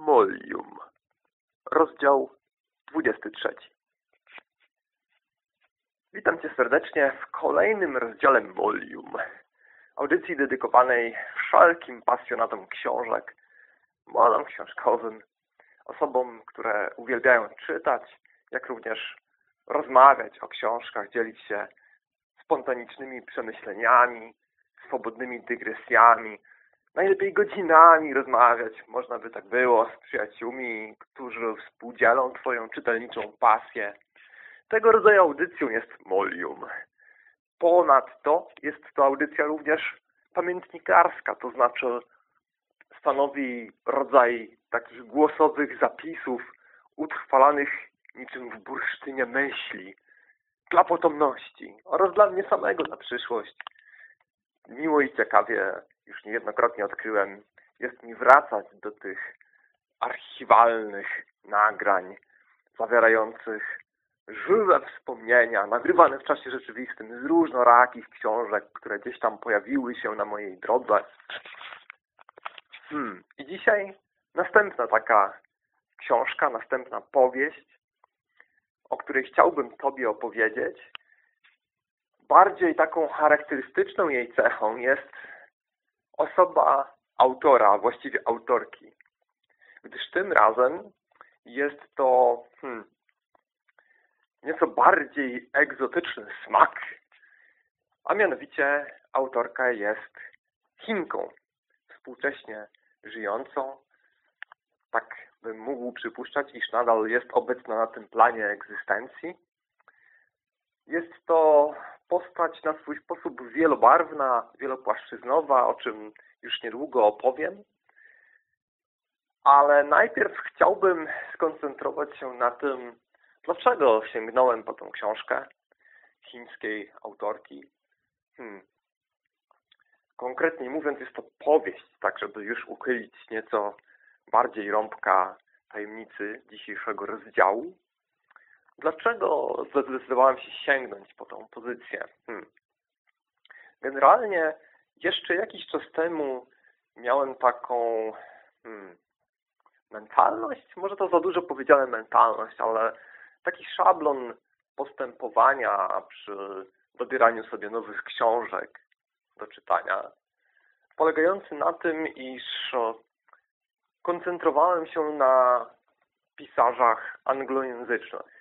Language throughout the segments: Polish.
Molium. Rozdział 23. Witam Cię serdecznie w kolejnym rozdziale Molium. Audycji dedykowanej wszelkim pasjonatom książek, modom książkowym, osobom, które uwielbiają czytać, jak również rozmawiać o książkach, dzielić się spontanicznymi przemyśleniami, swobodnymi dygresjami, najlepiej godzinami rozmawiać, można by tak było, z przyjaciółmi, którzy współdzielą Twoją czytelniczą pasję. Tego rodzaju audycją jest Molium. Ponadto jest to audycja również pamiętnikarska, to znaczy stanowi rodzaj takich głosowych zapisów utrwalanych niczym w bursztynie myśli, dla potomności oraz dla mnie samego na przyszłość. Miło i ciekawie już niejednokrotnie odkryłem, jest mi wracać do tych archiwalnych nagrań zawierających żywe wspomnienia, nagrywane w czasie rzeczywistym z różnorakich książek, które gdzieś tam pojawiły się na mojej drodze. Hmm. I dzisiaj następna taka książka, następna powieść, o której chciałbym Tobie opowiedzieć. Bardziej taką charakterystyczną jej cechą jest osoba autora, właściwie autorki. Gdyż tym razem jest to hmm, nieco bardziej egzotyczny smak, a mianowicie autorka jest Chinką, współcześnie żyjącą. Tak bym mógł przypuszczać, iż nadal jest obecna na tym planie egzystencji. Jest to postać na swój sposób wielobarwna, wielopłaszczyznowa, o czym już niedługo opowiem. Ale najpierw chciałbym skoncentrować się na tym, dlaczego sięgnąłem po tą książkę chińskiej autorki. Hmm. Konkretnie mówiąc, jest to powieść, tak żeby już uchylić nieco bardziej rąbka tajemnicy dzisiejszego rozdziału. Dlaczego zdecydowałem się sięgnąć po tą pozycję? Hmm. Generalnie jeszcze jakiś czas temu miałem taką hmm, mentalność, może to za dużo powiedziałem mentalność, ale taki szablon postępowania przy dobieraniu sobie nowych książek do czytania, polegający na tym, iż koncentrowałem się na pisarzach anglojęzycznych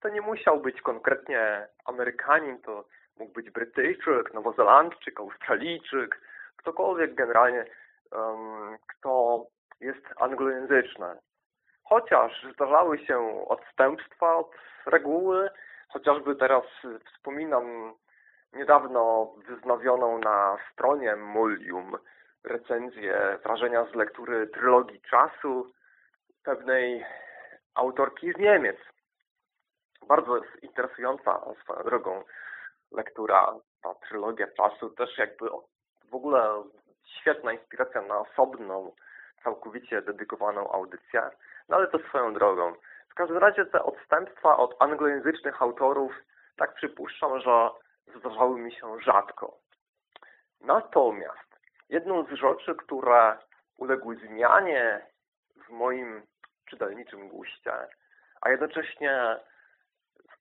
to nie musiał być konkretnie Amerykanin, to mógł być Brytyjczyk, Nowozelandczyk, Australijczyk, ktokolwiek generalnie, um, kto jest anglojęzyczny. Chociaż zdarzały się odstępstwa od reguły, chociażby teraz wspominam niedawno wznowioną na stronie Mulium recenzję wrażenia z lektury Trylogii Czasu pewnej autorki z Niemiec, bardzo interesująca swoją drogą lektura, ta trylogia czasu, też jakby w ogóle świetna inspiracja na osobną, całkowicie dedykowaną audycję, no ale to swoją drogą. W każdym razie te odstępstwa od anglojęzycznych autorów, tak przypuszczam, że zdarzały mi się rzadko. Natomiast jedną z rzeczy, które uległy zmianie w moim czytelniczym guście, a jednocześnie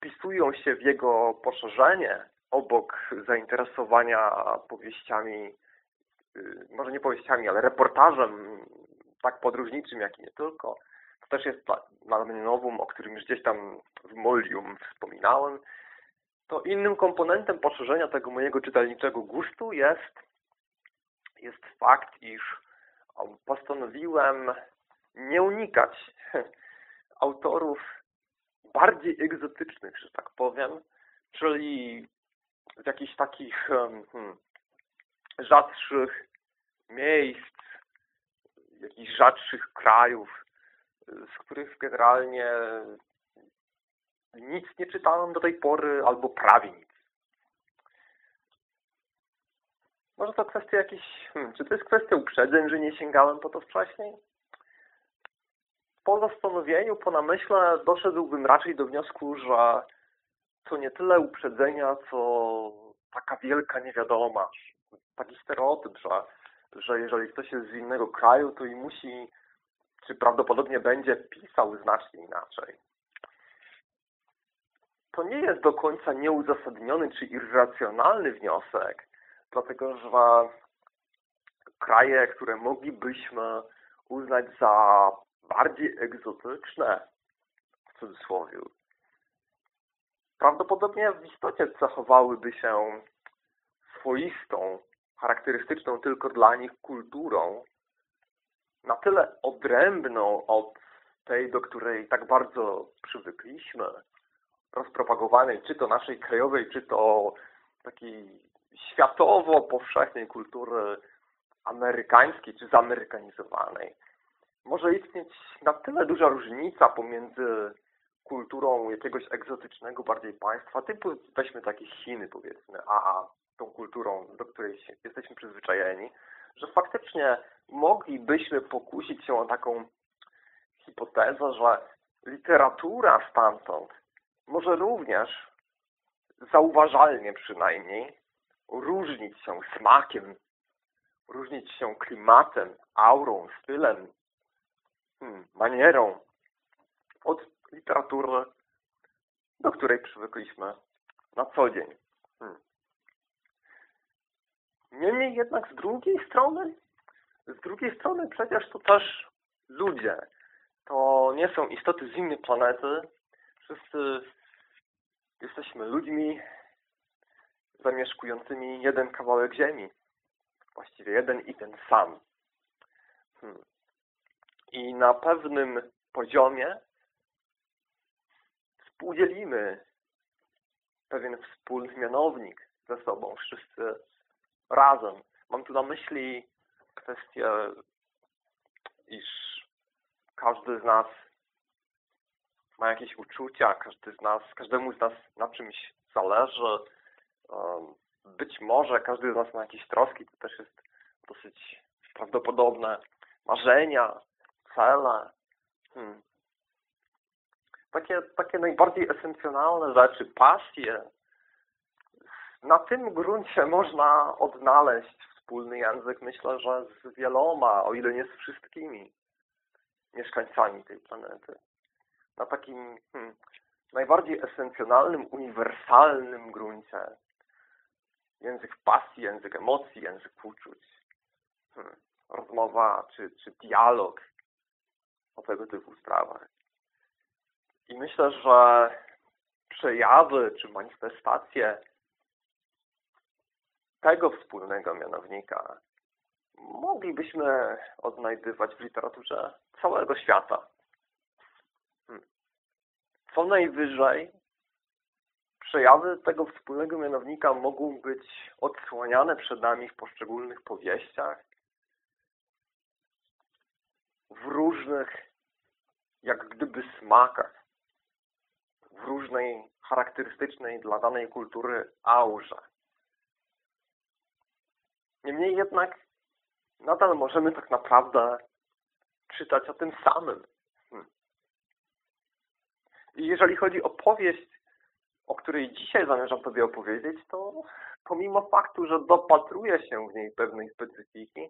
wpisują się w jego poszerzenie obok zainteresowania powieściami, y, może nie powieściami, ale reportażem tak podróżniczym, jak i nie tylko. To też jest mnie nowum, o którym już gdzieś tam w Molium wspominałem. To innym komponentem poszerzenia tego mojego czytelniczego gustu jest, jest fakt, iż postanowiłem nie unikać autorów bardziej egzotycznych, że tak powiem, czyli z jakichś takich hmm, rzadszych miejsc, jakichś rzadszych krajów, z których generalnie nic nie czytałem do tej pory, albo prawie nic. Może to kwestia jakiejś... Hmm, czy to jest kwestia uprzedzeń, że nie sięgałem po to wcześniej? Po zastanowieniu, po namyśle doszedłbym raczej do wniosku, że to nie tyle uprzedzenia, co taka wielka niewiadoma. Taki stereotyp, że, że jeżeli ktoś jest z innego kraju, to i musi czy prawdopodobnie będzie pisał znacznie inaczej. To nie jest do końca nieuzasadniony czy irracjonalny wniosek, dlatego że kraje, które moglibyśmy uznać za bardziej egzotyczne, w cudzysłowie, prawdopodobnie w istocie cechowałyby się swoistą, charakterystyczną tylko dla nich kulturą, na tyle odrębną od tej, do której tak bardzo przywykliśmy, rozpropagowanej, czy to naszej krajowej, czy to takiej światowo powszechnej kultury amerykańskiej, czy zamerykanizowanej. Może istnieć na tyle duża różnica pomiędzy kulturą jakiegoś egzotycznego bardziej państwa, typu weźmy takie Chiny powiedzmy, a tą kulturą, do której jesteśmy przyzwyczajeni, że faktycznie moglibyśmy pokusić się o taką hipotezę, że literatura stamtąd może również zauważalnie przynajmniej różnić się smakiem, różnić się klimatem, aurą, stylem, manierą od literatury, do której przywykliśmy na co dzień. Hmm. Niemniej jednak z drugiej strony, z drugiej strony przecież to też ludzie. To nie są istoty z innej planety. Wszyscy jesteśmy ludźmi zamieszkującymi jeden kawałek ziemi. Właściwie jeden i ten sam. Hmm. I na pewnym poziomie współdzielimy pewien wspólny mianownik ze sobą, wszyscy razem. Mam tu na myśli kwestię, iż każdy z nas ma jakieś uczucia, każdy z nas, każdemu z nas na czymś zależy. Być może każdy z nas ma jakieś troski, to też jest dosyć prawdopodobne. Marzenia, cele. Hmm. Takie, takie najbardziej esencjonalne rzeczy, pasje, na tym gruncie można odnaleźć wspólny język, myślę, że z wieloma, o ile nie z wszystkimi mieszkańcami tej planety. Na takim hmm, najbardziej esencjonalnym, uniwersalnym gruncie. Język pasji, język emocji, język uczuć. Hmm, rozmowa czy, czy dialog o tego typu sprawach. I myślę, że przejawy czy manifestacje tego wspólnego mianownika moglibyśmy odnajdywać w literaturze całego świata. Hmm. Co najwyżej przejawy tego wspólnego mianownika mogą być odsłaniane przed nami w poszczególnych powieściach, w różnych, jak gdyby smakach, w różnej charakterystycznej dla danej kultury aurze. Niemniej jednak nadal możemy tak naprawdę czytać o tym samym. Hmm. I jeżeli chodzi o powieść, o której dzisiaj zamierzam Tobie opowiedzieć, to pomimo faktu, że dopatruje się w niej pewnej specyfiki,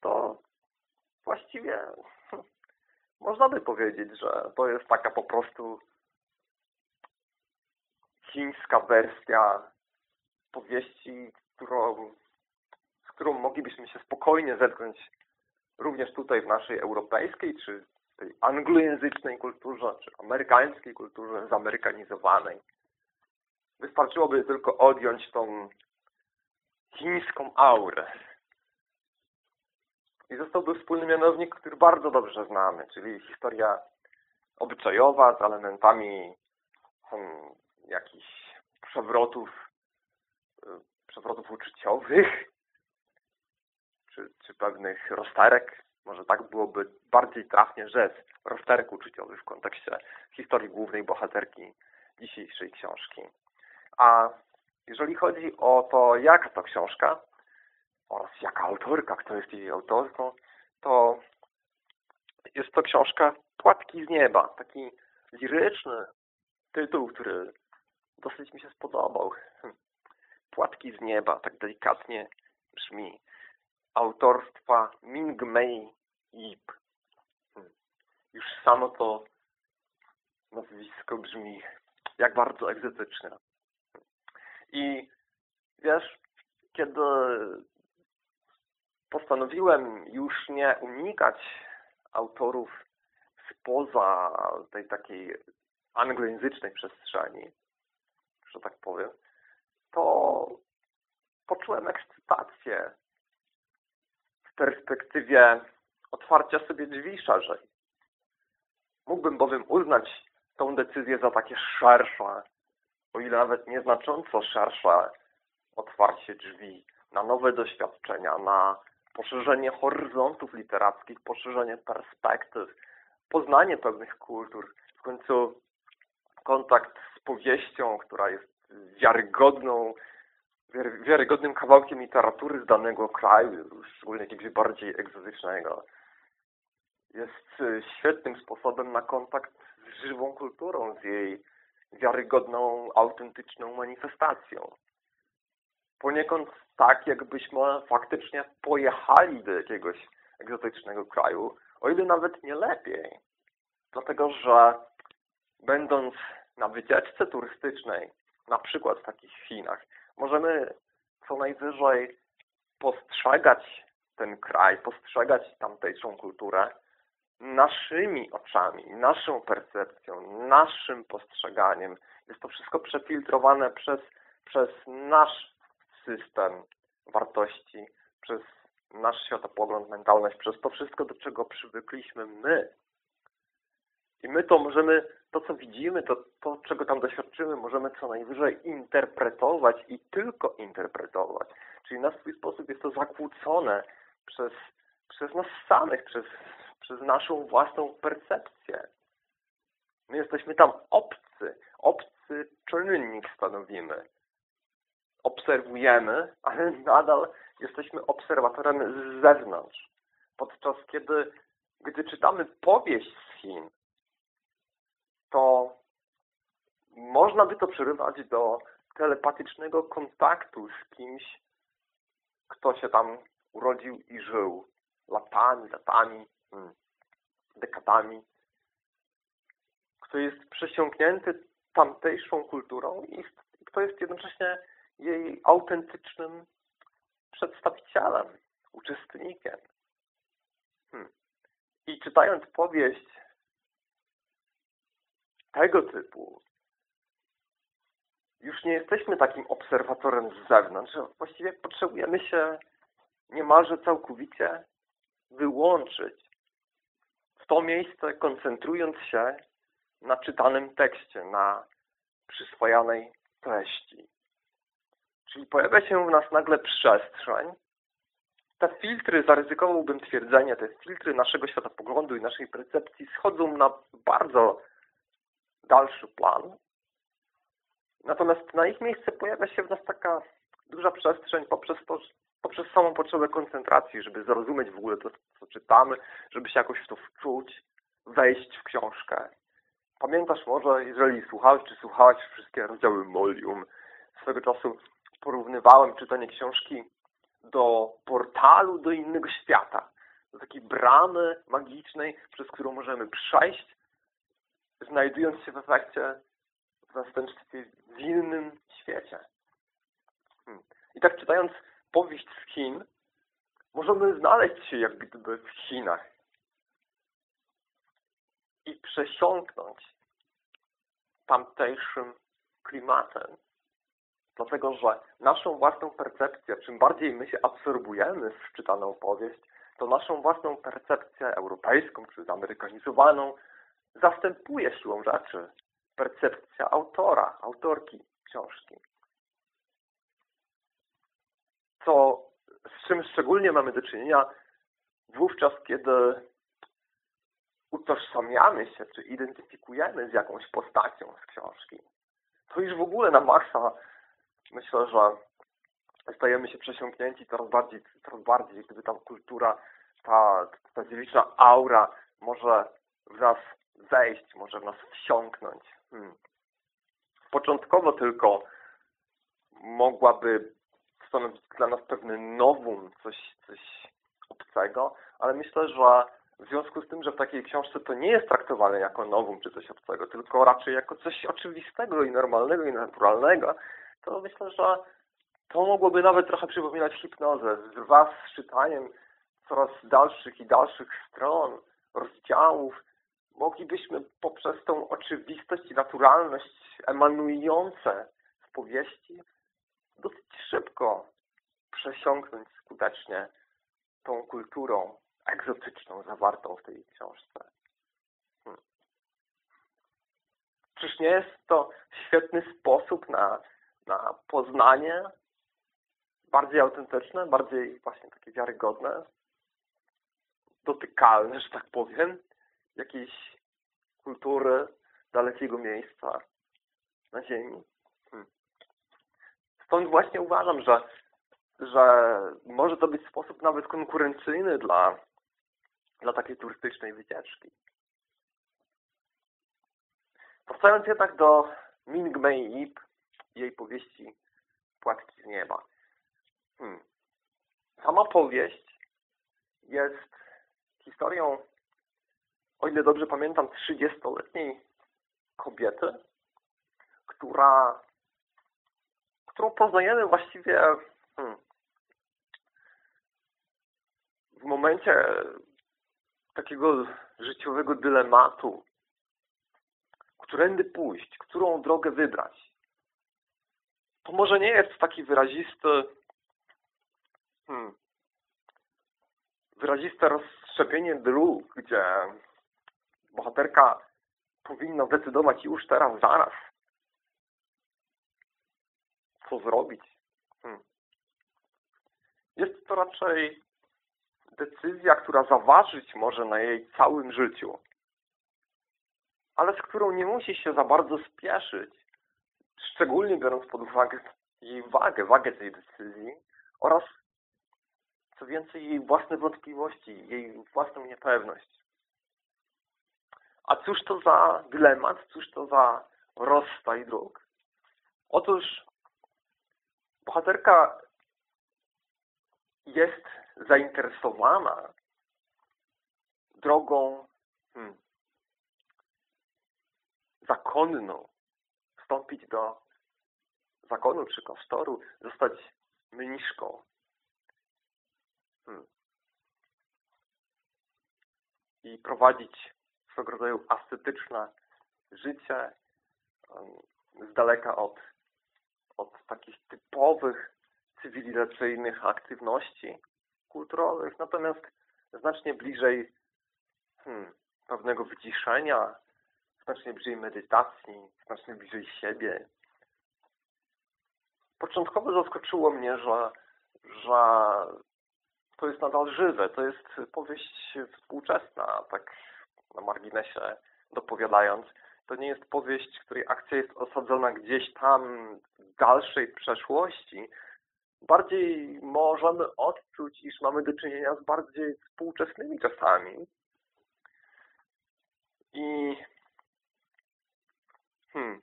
to właściwie można by powiedzieć, że to jest taka po prostu chińska wersja powieści, którą którą moglibyśmy się spokojnie zetknąć również tutaj w naszej europejskiej, czy tej anglojęzycznej kulturze, czy amerykańskiej kulturze zamerykanizowanej. Wystarczyłoby tylko odjąć tą chińską aurę. I zostałby wspólny mianownik, który bardzo dobrze znamy, czyli historia obyczajowa z elementami hmm, jakichś przewrotów, y, przewrotów uczuciowych, czy, czy pewnych rozterek. Może tak byłoby bardziej trafnie rzec rozterek uczuciowy w kontekście historii głównej bohaterki dzisiejszej książki. A jeżeli chodzi o to, jaka to książka oraz jaka autorka, kto jest jej autorką, to jest to książka Płatki z nieba. Taki liryczny tytuł, który dosyć mi się spodobał. Płatki z nieba, tak delikatnie brzmi autorstwa Ming Mei Yip. Już samo to nazwisko brzmi jak bardzo egzotyczne. I wiesz, kiedy postanowiłem już nie unikać autorów spoza tej takiej anglojęzycznej przestrzeni, że tak powiem, to poczułem ekscytację w perspektywie otwarcia sobie drzwi szerzej. Mógłbym bowiem uznać tą decyzję za takie szersze, o ile nawet nieznacząco szersze otwarcie drzwi na nowe doświadczenia, na poszerzenie horyzontów literackich, poszerzenie perspektyw, poznanie pewnych kultur, w końcu kontakt z powieścią, która jest wiarygodną, wiarygodnym kawałkiem literatury z danego kraju, szczególnie jakiegoś bardziej egzotycznego, jest y, świetnym sposobem na kontakt z żywą kulturą, z jej wiarygodną, autentyczną manifestacją. Poniekąd tak, jakbyśmy faktycznie pojechali do jakiegoś egzotycznego kraju, o ile nawet nie lepiej. Dlatego, że będąc na wycieczce turystycznej, na przykład w takich Chinach, możemy co najwyżej postrzegać ten kraj, postrzegać tamtejszą kulturę naszymi oczami, naszą percepcją, naszym postrzeganiem. Jest to wszystko przefiltrowane przez, przez nasz system wartości, przez nasz światopogląd, mentalność, przez to wszystko, do czego przywykliśmy my. I my to możemy, to co widzimy, to, to czego tam doświadczymy, możemy co najwyżej interpretować i tylko interpretować. Czyli na swój sposób jest to zakłócone przez, przez nas samych, przez, przez naszą własną percepcję. My jesteśmy tam obcy, obcy czynnik stanowimy. Obserwujemy, ale nadal jesteśmy obserwatorem z zewnątrz. Podczas kiedy, gdy czytamy powieść z Chin, to można by to przerywać do telepatycznego kontaktu z kimś, kto się tam urodził i żył latami, latami, hmm, dekadami, kto jest przesiąknięty tamtejszą kulturą i kto jest jednocześnie jej autentycznym przedstawicielem, uczestnikiem. Hmm. I czytając powieść tego typu, już nie jesteśmy takim obserwatorem z zewnątrz. Właściwie potrzebujemy się niemalże całkowicie wyłączyć w to miejsce, koncentrując się na czytanym tekście, na przyswajanej treści. Czyli pojawia się w nas nagle przestrzeń. Te filtry, zaryzykowałbym twierdzenie, te filtry naszego światopoglądu i naszej percepcji schodzą na bardzo dalszy plan. Natomiast na ich miejsce pojawia się w nas taka duża przestrzeń poprzez, to, poprzez samą potrzebę koncentracji, żeby zrozumieć w ogóle to, co czytamy, żeby się jakoś w to wczuć, wejść w książkę. Pamiętasz może, jeżeli słuchałeś czy słuchałaś wszystkie rozdziały Molium, swego czasu porównywałem czytanie książki do portalu do innego świata, do takiej bramy magicznej, przez którą możemy przejść, znajdując się w efekcie w zastępstwie w innym świecie. Hmm. I tak czytając powieść z Chin, możemy znaleźć się jak gdyby w Chinach i przesiąknąć tamtejszym klimatem, Dlatego, że naszą własną percepcję, czym bardziej my się absorbujemy w czytaną powieść, to naszą własną percepcję europejską czy zamerykanizowaną zastępuje siłą rzeczy percepcja autora, autorki książki. Co, z czym szczególnie mamy do czynienia wówczas, kiedy utożsamiamy się, czy identyfikujemy z jakąś postacią z książki. To już w ogóle na maksa myślę, że stajemy się przesiąknięci coraz bardziej, coraz bardziej, gdy ta kultura, ta, ta aura może w nas zejść, może w nas wsiąknąć. Hmm. Początkowo tylko mogłaby stanowić dla nas pewne nowum, coś, coś obcego, ale myślę, że w związku z tym, że w takiej książce to nie jest traktowane jako nowum czy coś obcego, tylko raczej jako coś oczywistego i normalnego i naturalnego, to myślę, że to mogłoby nawet trochę przypominać hipnozę. Wraz z czytaniem coraz dalszych i dalszych stron, rozdziałów, moglibyśmy poprzez tą oczywistość i naturalność emanujące z powieści dosyć szybko przesiąknąć skutecznie tą kulturą egzotyczną zawartą w tej książce. Hmm. Czyż nie jest to świetny sposób na, na poznanie bardziej autentyczne, bardziej właśnie takie wiarygodne, dotykalne, że tak powiem, jakiejś kultury dalekiego miejsca na Ziemi. Hmm. Stąd właśnie uważam, że, że może to być sposób nawet konkurencyjny dla, dla takiej turystycznej wycieczki. Wracając jednak do Ming Mei Yip i jej powieści Płatki z nieba. Hmm. Sama powieść jest historią, o ile dobrze pamiętam, 30-letniej kobiety, która, którą poznajemy właściwie hmm, w momencie takiego życiowego dylematu, którędy pójść, którą drogę wybrać. To może nie jest taki wyrazisty hmm, wyraziste rozszczepienie dróg, gdzie bohaterka powinna zdecydować już teraz, zaraz, co zrobić. Hmm. Jest to raczej decyzja, która zaważyć może na jej całym życiu, ale z którą nie musi się za bardzo spieszyć, szczególnie biorąc pod uwagę jej wagę, wagę tej decyzji oraz co więcej jej własne wątpliwości, jej własną niepewność. A cóż to za dylemat, cóż to za rozstaj dróg? Otóż bohaterka jest zainteresowana drogą hmm, zakonną, wstąpić do zakonu czy klasztoru, zostać mniszką. Hmm. I prowadzić swego rodzaju ascetyczne życie z daleka od, od takich typowych cywilizacyjnych aktywności kulturowych, natomiast znacznie bliżej hmm, pewnego wyciszenia, znacznie bliżej medytacji, znacznie bliżej siebie. Początkowo zaskoczyło mnie, że, że to jest nadal żywe, to jest powieść współczesna, tak na marginesie dopowiadając. To nie jest powieść, której akcja jest osadzona gdzieś tam w dalszej przeszłości, bardziej możemy odczuć, iż mamy do czynienia z bardziej współczesnymi czasami. I hmm,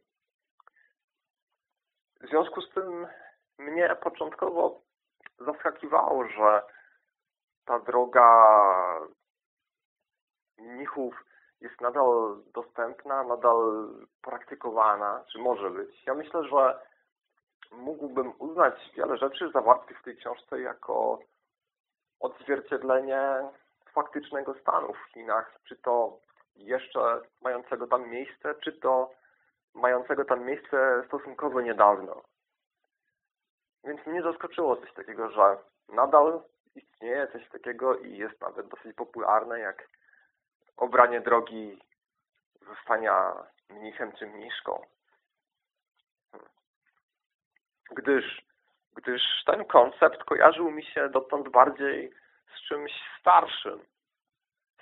w związku z tym mnie początkowo zaskakiwało, że ta droga mnichów jest nadal dostępna, nadal praktykowana, czy może być. Ja myślę, że mógłbym uznać wiele rzeczy zawartych w tej książce jako odzwierciedlenie faktycznego stanu w Chinach, czy to jeszcze mającego tam miejsce, czy to mającego tam miejsce stosunkowo niedawno. Więc mnie zaskoczyło coś takiego, że nadal istnieje coś takiego i jest nawet dosyć popularne, jak obranie drogi zostania mnichem czy mniszką gdyż, gdyż ten koncept kojarzył mi się dotąd bardziej z czymś starszym,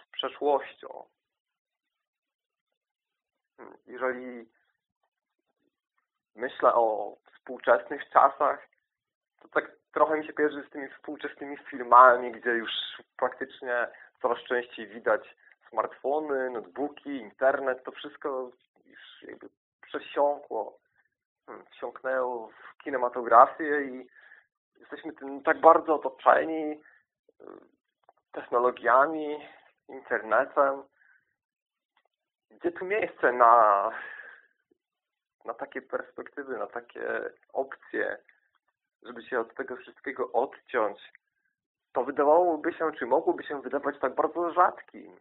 z przeszłością. Jeżeli myślę o współczesnych czasach, to tak trochę mi się kojarzy z tymi współczesnymi filmami, gdzie już praktycznie coraz częściej widać smartfony, notebooki, internet, to wszystko już jakby przesiąkło wsiąknęło w kinematografię i jesteśmy tym tak bardzo otoczeni y, technologiami, internetem. Gdzie tu miejsce na, na takie perspektywy, na takie opcje, żeby się od tego wszystkiego odciąć? To wydawałoby się, czy mogłoby się wydawać tak bardzo rzadkim.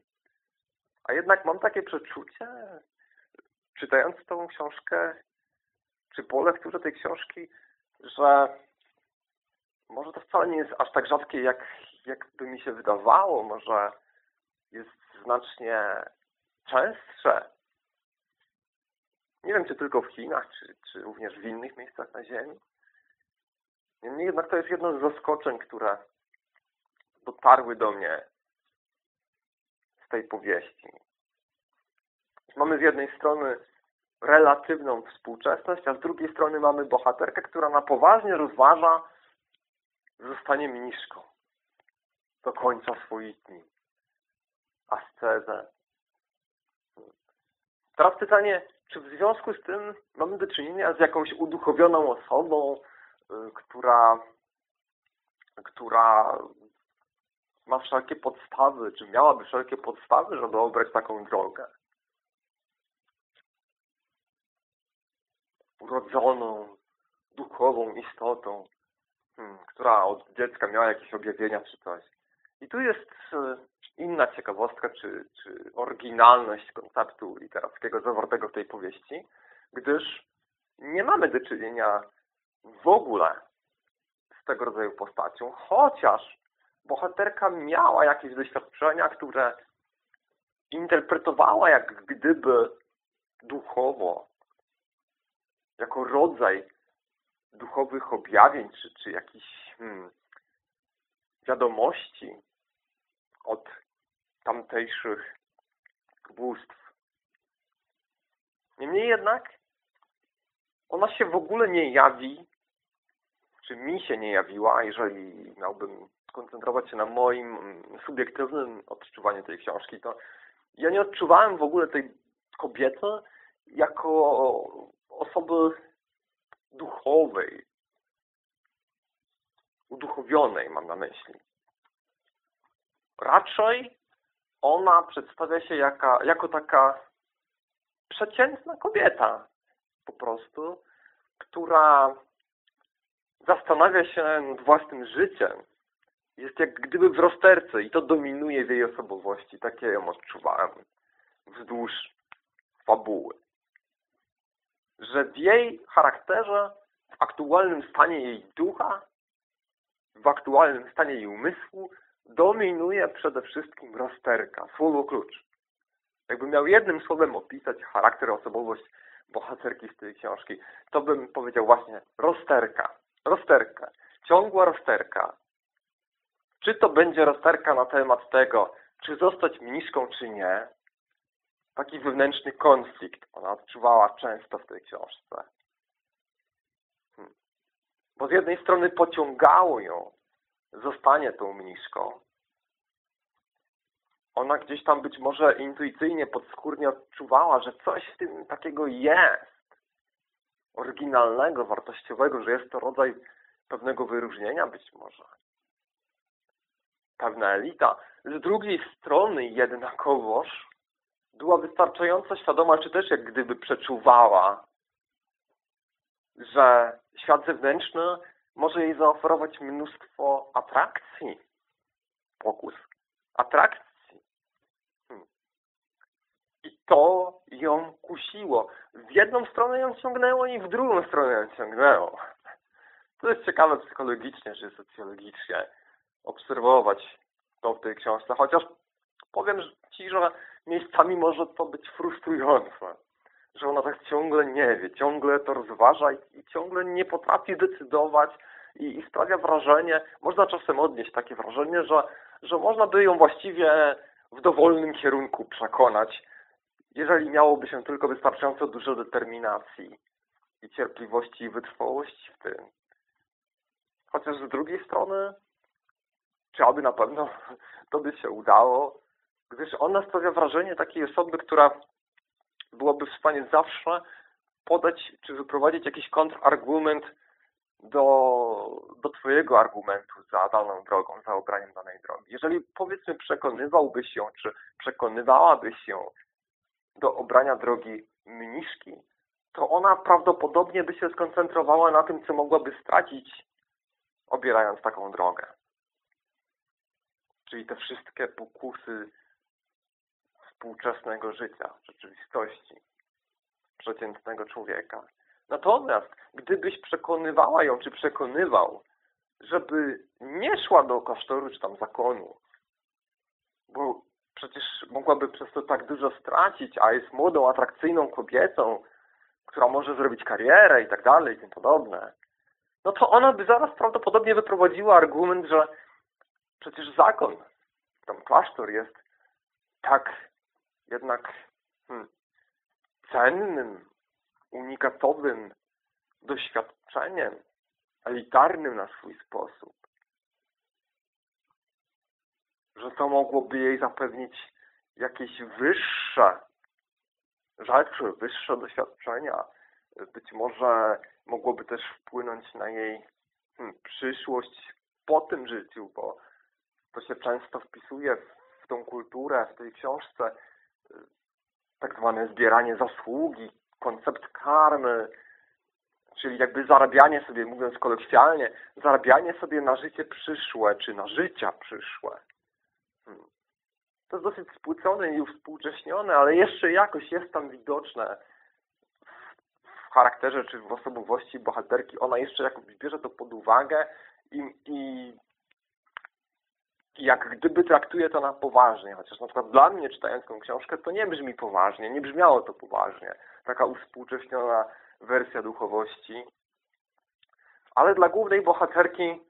A jednak mam takie przeczucie, czytając tą książkę, czy po lekturze tej książki, że może to wcale nie jest aż tak rzadkie, jak, jak by mi się wydawało. Może jest znacznie częstsze. Nie wiem, czy tylko w Chinach, czy, czy również w innych miejscach na Ziemi. Niemniej jednak to jest jedno z zaskoczeń, które dotarły do mnie z tej powieści. Mamy z jednej strony relatywną współczesność, a z drugiej strony mamy bohaterkę, która na poważnie rozważa zostanie mniszką do końca swoich dni. Ascezę. Teraz pytanie, czy w związku z tym mamy do czynienia z jakąś uduchowioną osobą, y, która, która ma wszelkie podstawy, czy miałaby wszelkie podstawy, żeby obrać taką drogę? Urodzoną, duchową istotą, hmm, która od dziecka miała jakieś objawienia czy coś. I tu jest e, inna ciekawostka, czy, czy oryginalność konceptu literackiego zawartego w tej powieści, gdyż nie mamy do czynienia w ogóle z tego rodzaju postacią, chociaż bohaterka miała jakieś doświadczenia, które interpretowała jak gdyby duchowo, jako rodzaj duchowych objawień, czy, czy jakichś hmm, wiadomości od tamtejszych bóstw. Niemniej jednak ona się w ogóle nie jawi, czy mi się nie jawiła, jeżeli miałbym koncentrować się na moim mm, subiektywnym odczuwaniu tej książki, to ja nie odczuwałem w ogóle tej kobiety jako osoby duchowej, uduchowionej mam na myśli. Raczej ona przedstawia się jaka, jako taka przeciętna kobieta po prostu, która zastanawia się nad własnym życiem. Jest jak gdyby w rozterce i to dominuje w jej osobowości. Takie ją odczuwałem wzdłuż fabuły że w jej charakterze, w aktualnym stanie jej ducha, w aktualnym stanie jej umysłu dominuje przede wszystkim rozterka, słowo klucz. Jakbym miał jednym słowem opisać charakter, osobowość bohaterki z tej książki, to bym powiedział właśnie rozterka. Rozterka. Ciągła rozterka. Czy to będzie rozterka na temat tego, czy zostać mniszką, czy nie, taki wewnętrzny konflikt ona odczuwała często w tej książce. Hmm. Bo z jednej strony pociągało ją zostanie tą mniszką. Ona gdzieś tam być może intuicyjnie, podskórnie odczuwała, że coś w tym takiego jest. Oryginalnego, wartościowego, że jest to rodzaj pewnego wyróżnienia być może. Pewna elita. Z drugiej strony jednakowoż była wystarczająco świadoma, czy też jak gdyby przeczuwała, że świat zewnętrzny może jej zaoferować mnóstwo atrakcji, pokus, atrakcji. Hmm. I to ją kusiło. W jedną stronę ją ciągnęło i w drugą stronę ją ciągnęło. To jest ciekawe psychologicznie, czy socjologicznie obserwować to w tej książce, chociaż powiem Ci, że miejscami może to być frustrujące, że ona tak ciągle nie wie, ciągle to rozważa i, i ciągle nie potrafi decydować i, i, sprawia wrażenie, można czasem odnieść takie wrażenie, że, że można by ją właściwie w dowolnym kierunku przekonać, jeżeli miałoby się tylko wystarczająco dużo determinacji i cierpliwości i wytrwałości w tym. Chociaż z drugiej strony, czy aby na pewno to by się udało, gdyż ona sprawia wrażenie takiej osoby, która byłaby w stanie zawsze podać czy wyprowadzić jakiś kontrargument do, do Twojego argumentu za daną drogą, za obraniem danej drogi. Jeżeli powiedzmy przekonywałbyś ją, czy przekonywałabyś się do obrania drogi mniszki, to ona prawdopodobnie by się skoncentrowała na tym, co mogłaby stracić, obierając taką drogę. Czyli te wszystkie pokusy współczesnego życia, rzeczywistości, przeciętnego człowieka. Natomiast gdybyś przekonywała ją, czy przekonywał, żeby nie szła do klasztoru, czy tam zakonu, bo przecież mogłaby przez to tak dużo stracić, a jest młodą, atrakcyjną kobietą, która może zrobić karierę i tak dalej i tym podobne, no to ona by zaraz prawdopodobnie wyprowadziła argument, że przecież zakon, tam klasztor jest tak jednak hmm, cennym, unikatowym doświadczeniem, elitarnym na swój sposób, że to mogłoby jej zapewnić jakieś wyższe rzeczy, wyższe doświadczenia. Być może mogłoby też wpłynąć na jej hmm, przyszłość po tym życiu, bo to się często wpisuje w tą kulturę, w tej książce, tak zwane zbieranie zasługi, koncept karmy, czyli jakby zarabianie sobie, mówiąc kolokwialnie, zarabianie sobie na życie przyszłe, czy na życia przyszłe. Hmm. To jest dosyć spłycone i uwspółcześnione, ale jeszcze jakoś jest tam widoczne w charakterze czy w osobowości bohaterki. Ona jeszcze jakoś bierze to pod uwagę i, i jak gdyby traktuje to na poważnie, chociaż na przykład dla mnie czytając tą książkę to nie brzmi poważnie, nie brzmiało to poważnie. Taka uwspółcześniona wersja duchowości. Ale dla głównej bohaterki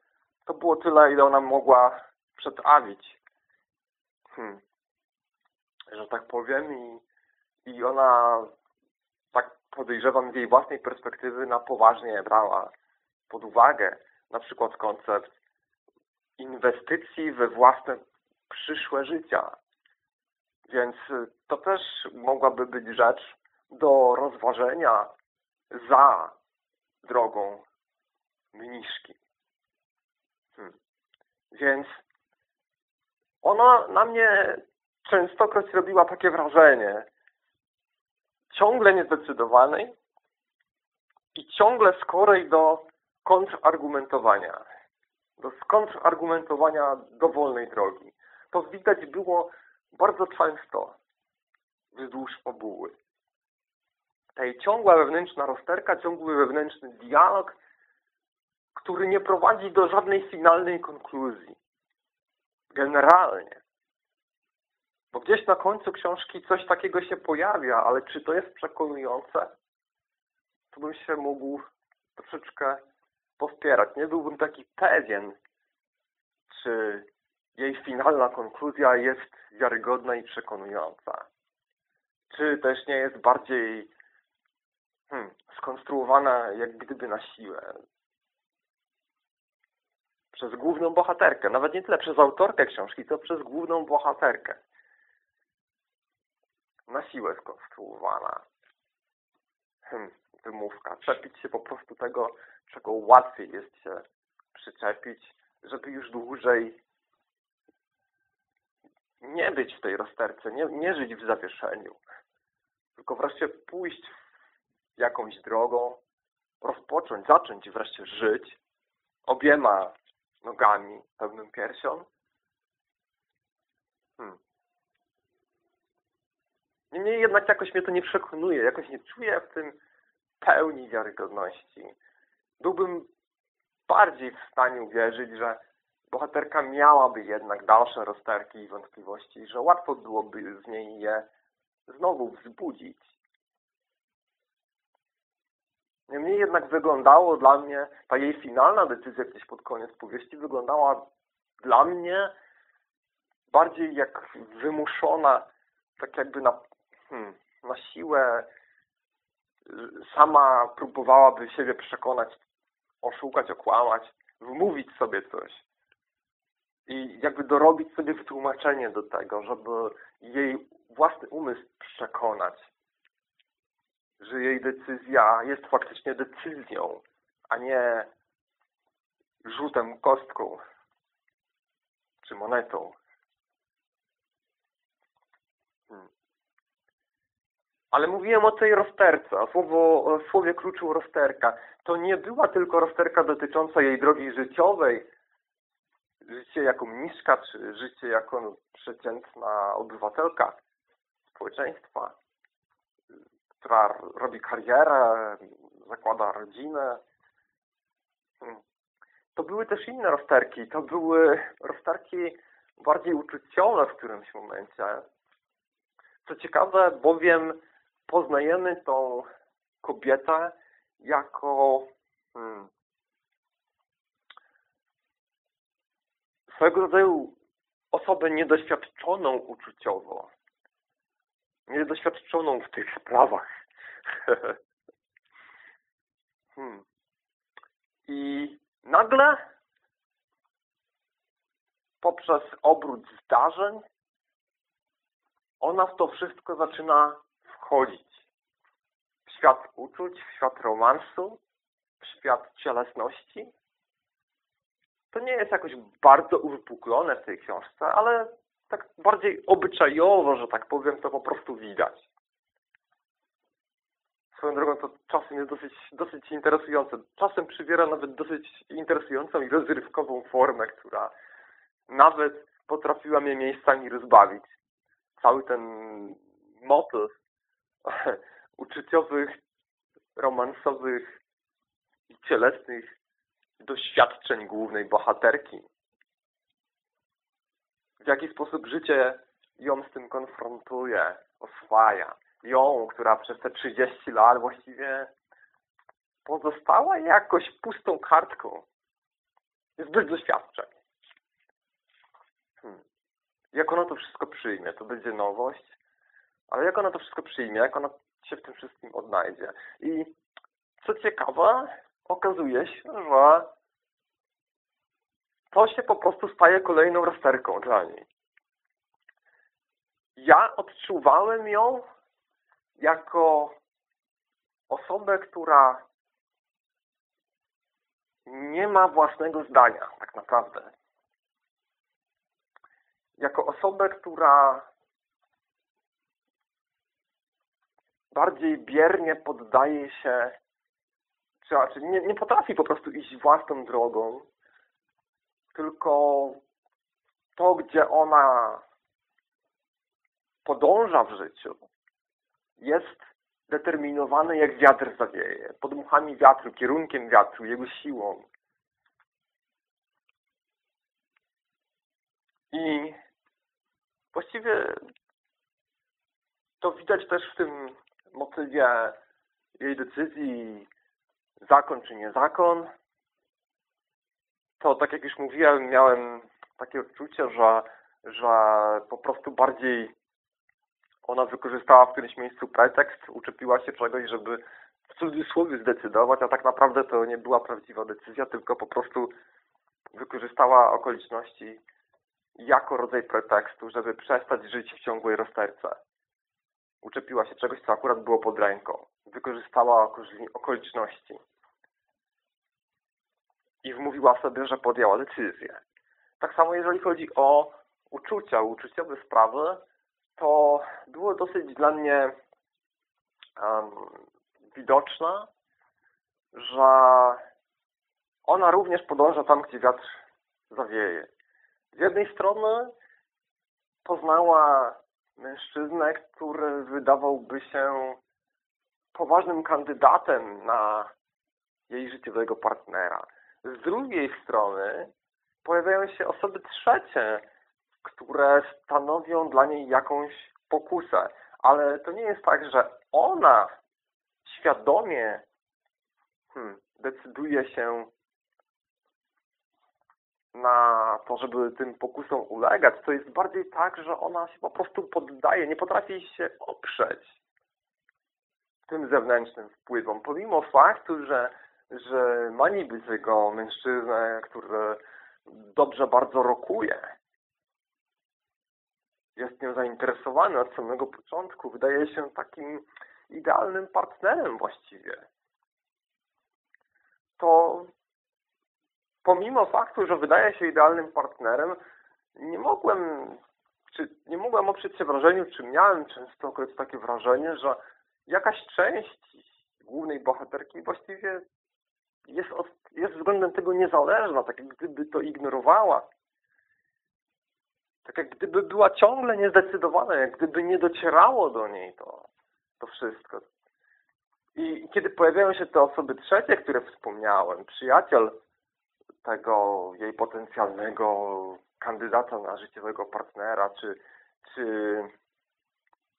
to było tyle, ile ona mogła przetrawić. Hmm. Że tak powiem i, i ona tak podejrzewam z jej własnej perspektywy na poważnie brała pod uwagę na przykład koncept inwestycji we własne przyszłe życia. Więc to też mogłaby być rzecz do rozważenia za drogą mniszki. Hmm. Więc ona na mnie częstokroć robiła takie wrażenie ciągle niezdecydowanej i ciągle skorej do kontrargumentowania do skontrargumentowania dowolnej drogi. To widać było bardzo często wzdłuż fabuły. Tej ciągła wewnętrzna rozterka, ciągły wewnętrzny dialog, który nie prowadzi do żadnej finalnej konkluzji. Generalnie. Bo gdzieś na końcu książki coś takiego się pojawia, ale czy to jest przekonujące? To bym się mógł troszeczkę powspierać. Nie byłbym taki pewien, czy jej finalna konkluzja jest wiarygodna i przekonująca. Czy też nie jest bardziej hmm, skonstruowana jak gdyby na siłę. Przez główną bohaterkę. Nawet nie tyle przez autorkę książki, co przez główną bohaterkę. Na siłę skonstruowana. Hmm, wymówka. Czepić się po prostu tego, czego łatwiej jest się przyczepić, żeby już dłużej nie być w tej rozterce, nie, nie żyć w zawieszeniu, tylko wreszcie pójść jakąś drogą, rozpocząć, zacząć wreszcie żyć obiema nogami, pełnym piersią. Hmm. Niemniej jednak jakoś mnie to nie przekonuje, jakoś nie czuję w tym pełni wiarygodności byłbym bardziej w stanie uwierzyć, że bohaterka miałaby jednak dalsze rozterki i wątpliwości, że łatwo byłoby z niej je znowu wzbudzić. Niemniej jednak wyglądało dla mnie, ta jej finalna decyzja gdzieś pod koniec powieści wyglądała dla mnie bardziej jak wymuszona, tak jakby na, hmm, na siłę sama próbowałaby siebie przekonać oszukać, okłamać, wmówić sobie coś. I jakby dorobić sobie wytłumaczenie do tego, żeby jej własny umysł przekonać, że jej decyzja jest faktycznie decyzją, a nie rzutem kostką czy monetą. Hmm. Ale mówiłem o tej rozterce, o, słowo, o słowie kluczu rozterka. To nie była tylko rozterka dotycząca jej drogi życiowej, życie jako mniszka, czy życie jako przeciętna obywatelka społeczeństwa, która robi karierę, zakłada rodzinę. Hmm. To były też inne rozterki. To były rozterki bardziej uczuciowe w którymś momencie. Co ciekawe, bowiem poznajemy tą kobietę jako hmm, swego rodzaju osobę niedoświadczoną uczuciowo. Niedoświadczoną w tych sprawach. hmm. I nagle poprzez obrót zdarzeń ona w to wszystko zaczyna wchodzić. W świat uczuć, w świat romansu, w świat cielesności. To nie jest jakoś bardzo uwypuklone w tej książce, ale tak bardziej obyczajowo, że tak powiem, to po prostu widać. Swoją drogą to czasem jest dosyć, dosyć interesujące. Czasem przybiera nawet dosyć interesującą i rozrywkową formę, która nawet potrafiła mnie miejscami rozbawić. Cały ten motyw uczuciowych, romansowych i cielesnych doświadczeń głównej bohaterki. W jaki sposób życie ją z tym konfrontuje, oswaja. Ją, która przez te 30 lat właściwie pozostała jakoś pustą kartką. Jest bez doświadczeń. Hmm. Jak ona to wszystko przyjmie, to będzie nowość, ale jak ona to wszystko przyjmie, jak ona się w tym wszystkim odnajdzie. I co ciekawe, okazuje się, że to się po prostu staje kolejną rozterką dla niej. Ja odczuwałem ją jako osobę, która nie ma własnego zdania, tak naprawdę. Jako osobę, która bardziej biernie poddaje się, czy nie, nie potrafi po prostu iść własną drogą, tylko to, gdzie ona podąża w życiu, jest determinowane jak wiatr zawieje, podmuchami wiatru, kierunkiem wiatru, jego siłą. I właściwie to widać też w tym motywie jej decyzji zakon czy nie zakon. To tak jak już mówiłem, miałem takie odczucie, że, że po prostu bardziej ona wykorzystała w którymś miejscu pretekst, uczepiła się czegoś, żeby w cudzysłowie zdecydować, a tak naprawdę to nie była prawdziwa decyzja, tylko po prostu wykorzystała okoliczności jako rodzaj pretekstu, żeby przestać żyć w ciągłej rozterce. Uczepiła się czegoś, co akurat było pod ręką. Wykorzystała okoliczności. I wmówiła sobie, że podjęła decyzję. Tak samo jeżeli chodzi o uczucia, uczuciowe sprawy, to było dosyć dla mnie um, widoczne, że ona również podąża tam, gdzie wiatr zawieje. Z jednej strony poznała mężczyznę, który wydawałby się poważnym kandydatem na jej życiowego partnera. Z drugiej strony pojawiają się osoby trzecie, które stanowią dla niej jakąś pokusę. Ale to nie jest tak, że ona świadomie hmm, decyduje się na to, żeby tym pokusom ulegać. To jest bardziej tak, że ona się po prostu poddaje, nie potrafi się oprzeć tym zewnętrznym wpływom. Pomimo faktu, że, że ma niby tego mężczyznę, który dobrze bardzo rokuje, jest nią zainteresowany od samego początku. Wydaje się takim idealnym partnerem właściwie. To pomimo faktu, że wydaje się idealnym partnerem, nie mogłem, czy nie mogłem oprzeć się wrażeniu, czy miałem częstokroć takie wrażenie, że jakaś część głównej bohaterki właściwie jest, od, jest względem tego niezależna, tak jak gdyby to ignorowała. Tak jak gdyby była ciągle niezdecydowana, jak gdyby nie docierało do niej to, to wszystko. I kiedy pojawiają się te osoby trzecie, które wspomniałem, przyjaciel tego jej potencjalnego kandydata na życiowego partnera, czy, czy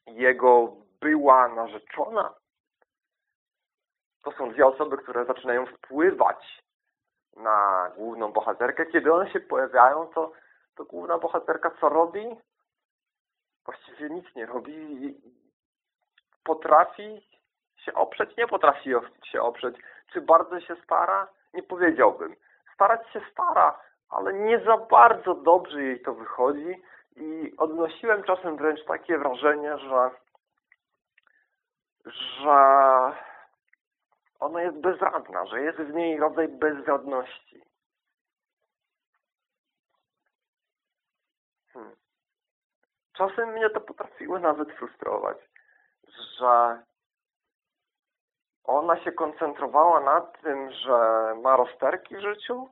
jego była narzeczona, to są dwie osoby, które zaczynają wpływać na główną bohaterkę. Kiedy one się pojawiają, to, to główna bohaterka co robi? Właściwie nic nie robi. Potrafi się oprzeć? Nie potrafi się oprzeć. Czy bardzo się stara? Nie powiedziałbym. Starać się stara, ale nie za bardzo dobrze jej to wychodzi i odnosiłem czasem wręcz takie wrażenie, że że ona jest bezradna, że jest w niej rodzaj bezradności. Hmm. Czasem mnie to potrafiło nawet frustrować, że ona się koncentrowała na tym, że ma rozterki w życiu,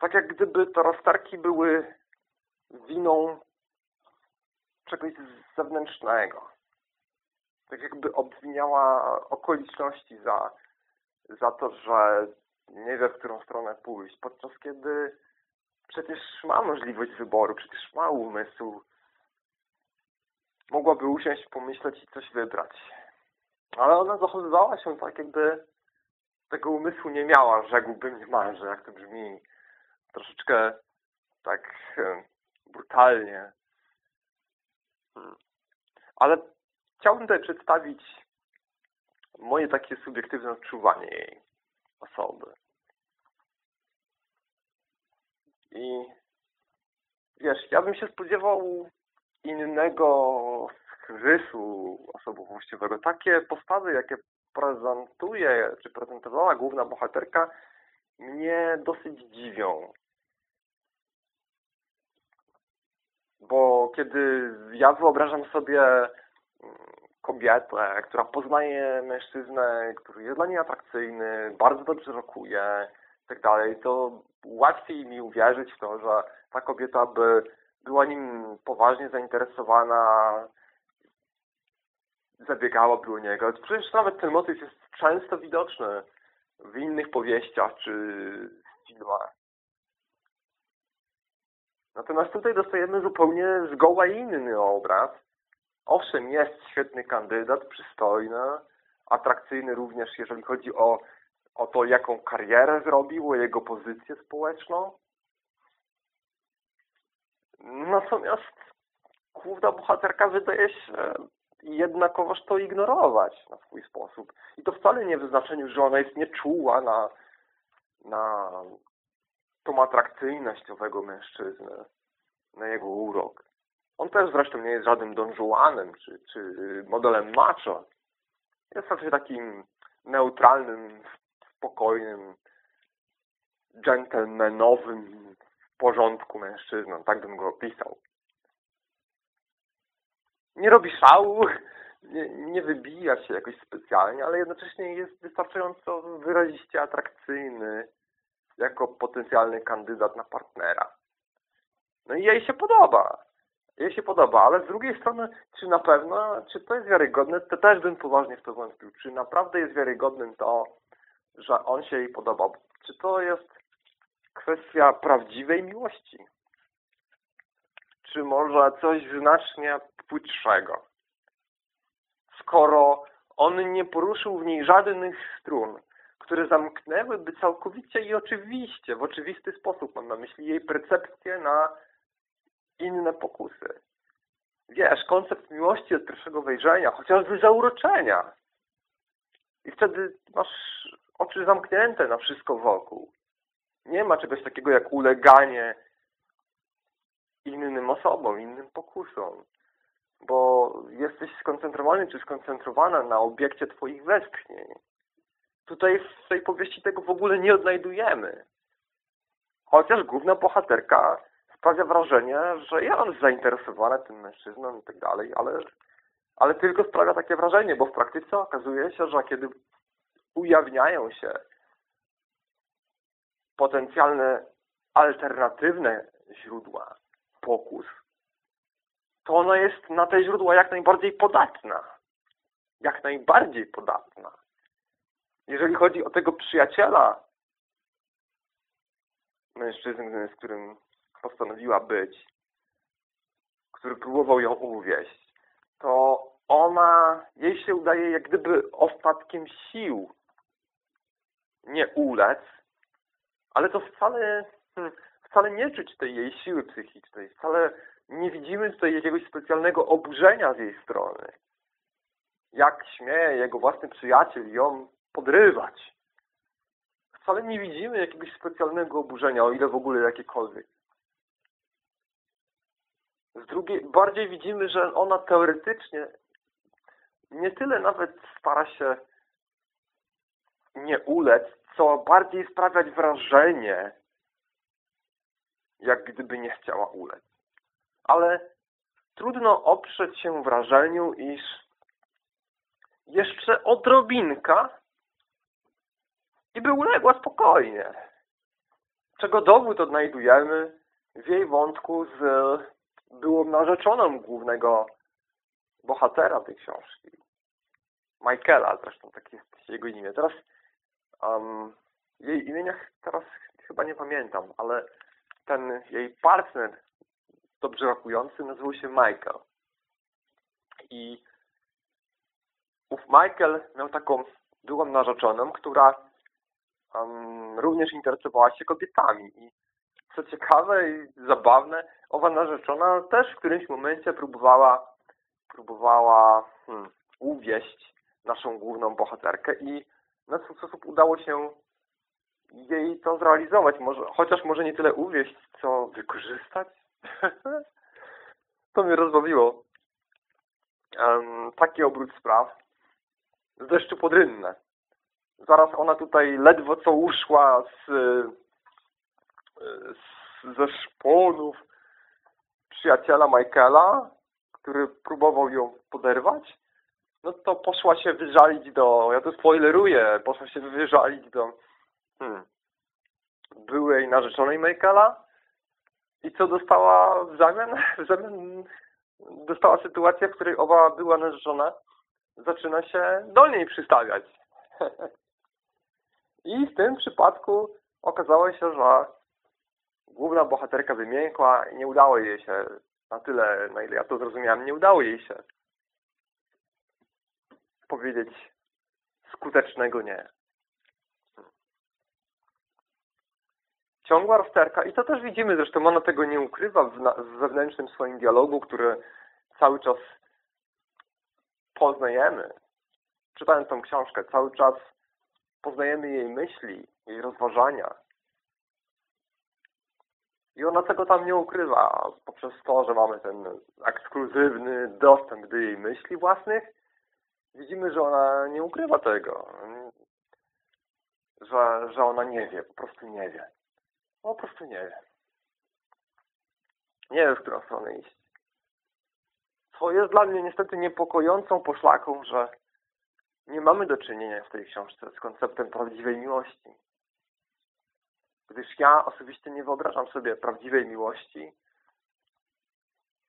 tak jak gdyby te rozterki były winą czegoś zewnętrznego tak jakby obwiniała okoliczności za, za to, że nie wie, w którą stronę pójść, podczas kiedy przecież ma możliwość wyboru, przecież ma umysł. Mogłaby usiąść, pomyśleć i coś wybrać. Ale ona zachowywała się tak, jakby tego umysłu nie miała, rzekłbym niemalże, jak to brzmi. Troszeczkę tak brutalnie. Hmm. Ale Chciałbym tutaj przedstawić moje takie subiektywne odczuwanie jej osoby. I wiesz, ja bym się spodziewał innego rysu osobowościowego. Takie postawy, jakie prezentuje, czy prezentowała główna bohaterka, mnie dosyć dziwią. Bo kiedy ja wyobrażam sobie kobietę, która poznaje mężczyznę, który jest dla niej atrakcyjny, bardzo dobrze rokuje i tak dalej, to łatwiej mi uwierzyć w to, że ta kobieta by była nim poważnie zainteresowana, zabiegałaby o niego. Przecież nawet ten motyw jest często widoczny w innych powieściach czy filmach. Natomiast tutaj dostajemy zupełnie zgoła inny obraz, Owszem, jest świetny kandydat, przystojny, atrakcyjny również, jeżeli chodzi o, o to, jaką karierę zrobił, o jego pozycję społeczną. Natomiast główna bohaterka wydaje się jednakowoż to ignorować na swój sposób. I to wcale nie w znaczeniu, że ona jest nieczuła na, na tą atrakcyjność owego mężczyzny, na jego urok. On też zresztą nie jest żadnym Don Juanem czy, czy modelem macho. Jest raczej takim neutralnym, spokojnym, dżentelmenowym w porządku mężczyzną. Tak bym go opisał. Nie robi szału, nie, nie wybija się jakoś specjalnie, ale jednocześnie jest wystarczająco wyraziście atrakcyjny jako potencjalny kandydat na partnera. No i jej się podoba jej się podoba, ale z drugiej strony, czy na pewno, czy to jest wiarygodne, to też bym poważnie w to wątpił. Czy naprawdę jest wiarygodnym to, że on się jej podoba? Czy to jest kwestia prawdziwej miłości? Czy może coś znacznie płytszego? Skoro on nie poruszył w niej żadnych strun, które zamknęłyby całkowicie i oczywiście, w oczywisty sposób, mam na myśli jej percepcję na inne pokusy. Wiesz, koncept miłości od pierwszego wejrzenia, chociażby zauroczenia. I wtedy masz oczy zamknięte na wszystko wokół. Nie ma czegoś takiego jak uleganie innym osobom, innym pokusom. Bo jesteś skoncentrowany czy skoncentrowana na obiekcie Twoich westchnień. Tutaj w tej powieści tego w ogóle nie odnajdujemy. Chociaż główna bohaterka sprawia wrażenie, że jest zainteresowana tym mężczyzną i tak dalej, ale, ale tylko sprawia takie wrażenie, bo w praktyce okazuje się, że kiedy ujawniają się potencjalne alternatywne źródła pokus, to ona jest na te źródła jak najbardziej podatna. Jak najbardziej podatna. Jeżeli chodzi o tego przyjaciela mężczyzny, z którym postanowiła być, który próbował ją uwieść, to ona, jej się udaje jak gdyby ostatkiem sił nie ulec, ale to wcale, hmm, wcale nie czuć tej jej siły psychicznej, wcale nie widzimy tutaj jakiegoś specjalnego oburzenia z jej strony. Jak śmieje jego własny przyjaciel ją podrywać. Wcale nie widzimy jakiegoś specjalnego oburzenia, o ile w ogóle jakiekolwiek. Z drugiej, bardziej widzimy, że ona teoretycznie nie tyle nawet stara się nie ulec, co bardziej sprawiać wrażenie, jak gdyby nie chciała ulec. Ale trudno oprzeć się wrażeniu, iż jeszcze odrobinka i by uległa spokojnie. Czego dowód odnajdujemy w jej wątku z byłą narzeczoną głównego bohatera tej książki. Michaela, zresztą tak jest jego imię. Teraz um, jej imieniach teraz chyba nie pamiętam, ale ten jej partner dobrze rokujący nazywał się Michael. I ów Michael miał taką byłą narzeczoną, która um, również interesowała się kobietami. I co ciekawe i zabawne, owa narzeczona też w którymś momencie próbowała próbowała hmm, uwieść naszą główną bohaterkę i na swój sposób udało się jej to zrealizować. Może, chociaż może nie tyle uwieść, co wykorzystać. To mnie rozbawiło. Um, taki obrót spraw. Z deszczu podrynne. Zaraz ona tutaj ledwo co uszła z, z, ze szponów przyjaciela Michaela, który próbował ją poderwać, no to poszła się wyżalić do, ja to spoileruję, poszła się wyżalić do hmm, byłej narzeczonej Michaela i co dostała w zamian? W zamian dostała sytuację, w której oba była narzeczona zaczyna się do niej przystawiać. I w tym przypadku okazało się, że główna bohaterka wymiękła i nie udało jej się na tyle, na ile ja to zrozumiałem, nie udało jej się powiedzieć skutecznego nie. Ciągła rozterka i to też widzimy, zresztą ona tego nie ukrywa w, w wewnętrznym swoim dialogu, który cały czas poznajemy. Czytając tą książkę, cały czas poznajemy jej myśli, jej rozważania. I ona tego tam nie ukrywa poprzez to, że mamy ten ekskluzywny dostęp do jej myśli własnych. Widzimy, że ona nie ukrywa tego. Że, że ona nie wie, po prostu nie wie. Po prostu nie wie. Nie wie, w którą stronę iść. Co jest dla mnie niestety niepokojącą poszlaką, że nie mamy do czynienia w tej książce z konceptem prawdziwej miłości. Gdyż ja osobiście nie wyobrażam sobie prawdziwej miłości,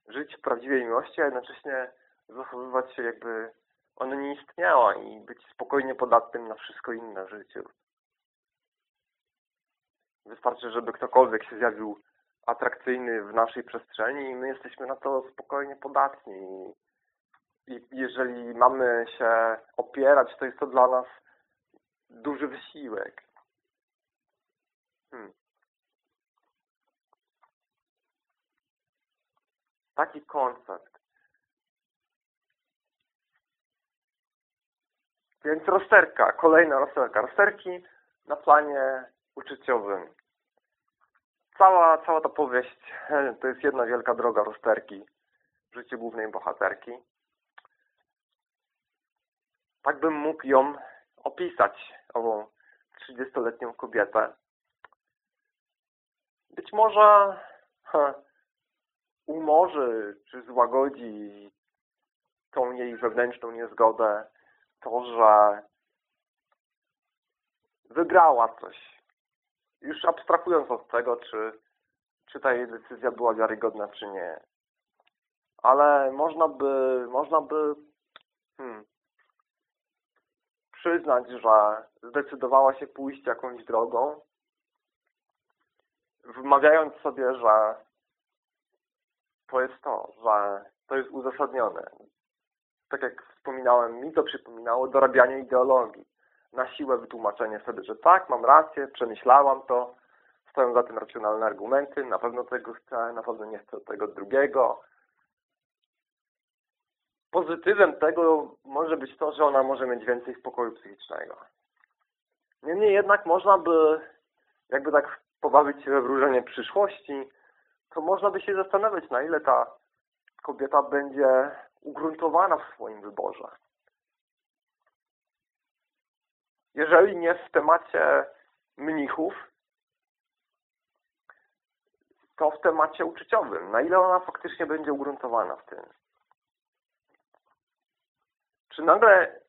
żyć w prawdziwej miłości, a jednocześnie zachowywać się jakby ona nie istniała i być spokojnie podatnym na wszystko inne w życiu. Wystarczy, żeby ktokolwiek się zjawił atrakcyjny w naszej przestrzeni i my jesteśmy na to spokojnie podatni. I jeżeli mamy się opierać, to jest to dla nas duży wysiłek. Hmm. Taki koncept. Więc rozterka, kolejna rozterka. Rozterki na planie uczuciowym. Cała, cała ta powieść to jest jedna wielka droga rozterki w życiu głównej bohaterki. Tak bym mógł ją opisać ową 30-letnią kobietę. Być może ha, umorzy czy złagodzi tą jej wewnętrzną niezgodę to, że wygrała coś. Już abstrahując od tego, czy, czy ta jej decyzja była wiarygodna, czy nie. Ale można by, można by hmm, przyznać, że zdecydowała się pójść jakąś drogą, wmawiając sobie, że to jest to, że to jest uzasadnione. Tak jak wspominałem, mi to przypominało dorabianie ideologii. Na siłę wytłumaczenie sobie, że tak, mam rację, przemyślałam to, stoją za tym racjonalne argumenty, na pewno tego chcę, na pewno nie chcę tego drugiego. Pozytywem tego może być to, że ona może mieć więcej spokoju psychicznego. Niemniej jednak można by jakby tak pobawić się we wróżenie przyszłości, to można by się zastanawiać, na ile ta kobieta będzie ugruntowana w swoim wyborze. Jeżeli nie w temacie mnichów, to w temacie uczuciowym. Na ile ona faktycznie będzie ugruntowana w tym. Czy nagle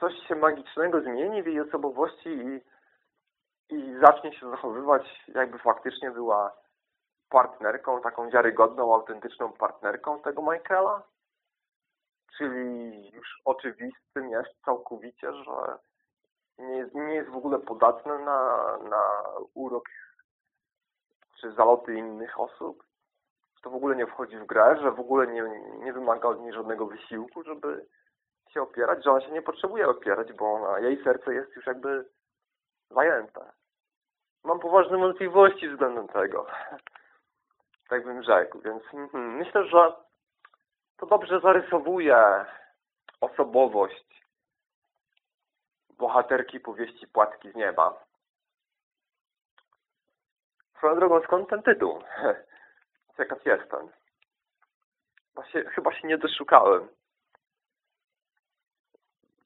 coś się magicznego zmieni w jej osobowości i, i zacznie się zachowywać, jakby faktycznie była partnerką, taką wiarygodną, autentyczną partnerką tego Michaela? Czyli już oczywistym jest całkowicie, że nie jest, nie jest w ogóle podatna na, na urok czy zaloty innych osób? To w ogóle nie wchodzi w grę, że w ogóle nie, nie wymaga od niej żadnego wysiłku, żeby się opierać, że ona się nie potrzebuje opierać, bo ona, jej serce jest już jakby zajęte. Mam poważne wątpliwości względem tego. tak bym rzekł, więc mm, myślę, że to dobrze zarysowuje osobowość bohaterki powieści Płatki z nieba. Swoją drogą, skąd ten tytuł? Ciekaw jestem. Właśnie, chyba się nie doszukałem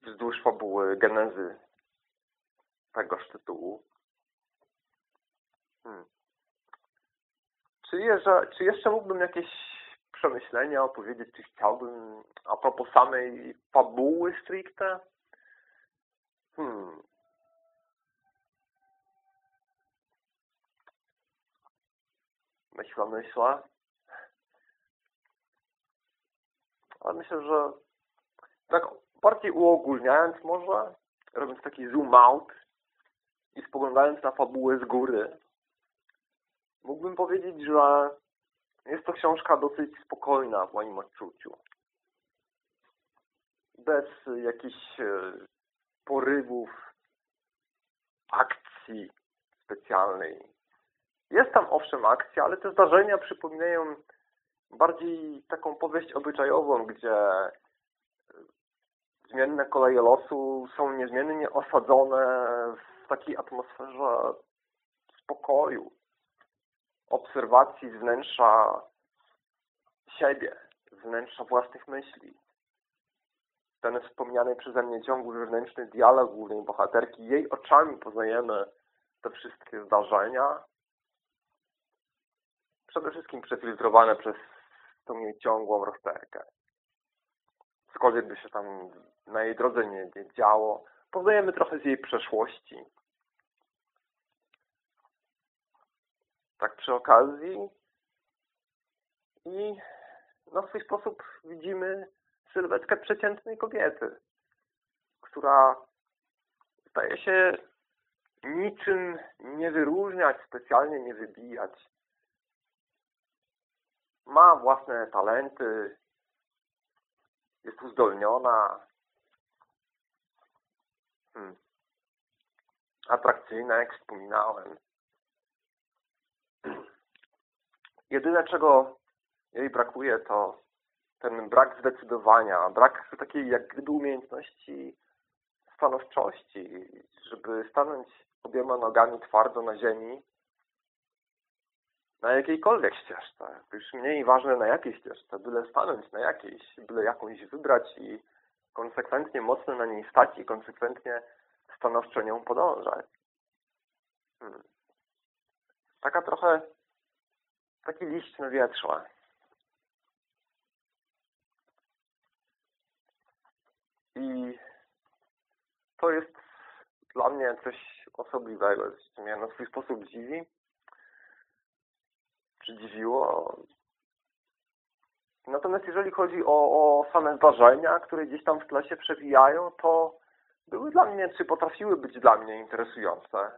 wzdłuż fabuły genezy tegoż tytułu. Hmm. Czy, jeszcze, czy jeszcze mógłbym jakieś przemyślenia opowiedzieć, czy chciałbym a propos samej fabuły stricte? Hmm. Myślę, myślę. Ale myślę, że tak bardziej uogólniając może, robiąc taki zoom out i spoglądając na fabułę z góry, mógłbym powiedzieć, że jest to książka dosyć spokojna w moim odczuciu. Bez jakichś e, porywów, akcji specjalnej. Jest tam owszem akcja, ale te zdarzenia przypominają bardziej taką powieść obyczajową, gdzie zmienne koleje losu są niezmiennie osadzone w takiej atmosferze spokoju, obserwacji z wnętrza siebie, z wnętrza własnych myśli. Ten wspomniany przeze mnie ciągły wewnętrzny dialog głównej bohaterki, jej oczami poznajemy te wszystkie zdarzenia, przede wszystkim przefiltrowane przez tą jej ciągłą rozterkę. Cokolwiek by się tam na jej drodze nie, nie działo. Poznajemy trochę z jej przeszłości. Tak przy okazji. I na swój sposób widzimy sylwetkę przeciętnej kobiety, która staje się niczym nie wyróżniać, specjalnie nie wybijać. Ma własne talenty, jest uzdolniona, hmm. atrakcyjna, jak wspominałem. Jedyne, czego jej brakuje, to ten brak zdecydowania, brak takiej jak gdyby umiejętności stanowczości, żeby stanąć obiema nogami twardo na ziemi na jakiejkolwiek ścieżce. Już mniej ważne na jakiej ścieżce, byle stanąć na jakiejś, byle jakąś wybrać i konsekwentnie mocno na niej stać i konsekwentnie stanowczo nią podążać. Hmm. Taka trochę, taki liść na wietrze. I to jest dla mnie coś osobliwego, co mnie na swój sposób dziwi, czy dziwiło. Natomiast jeżeli chodzi o, o same zdarzenia, które gdzieś tam w tle się przewijają, to były dla mnie, czy potrafiły być dla mnie interesujące.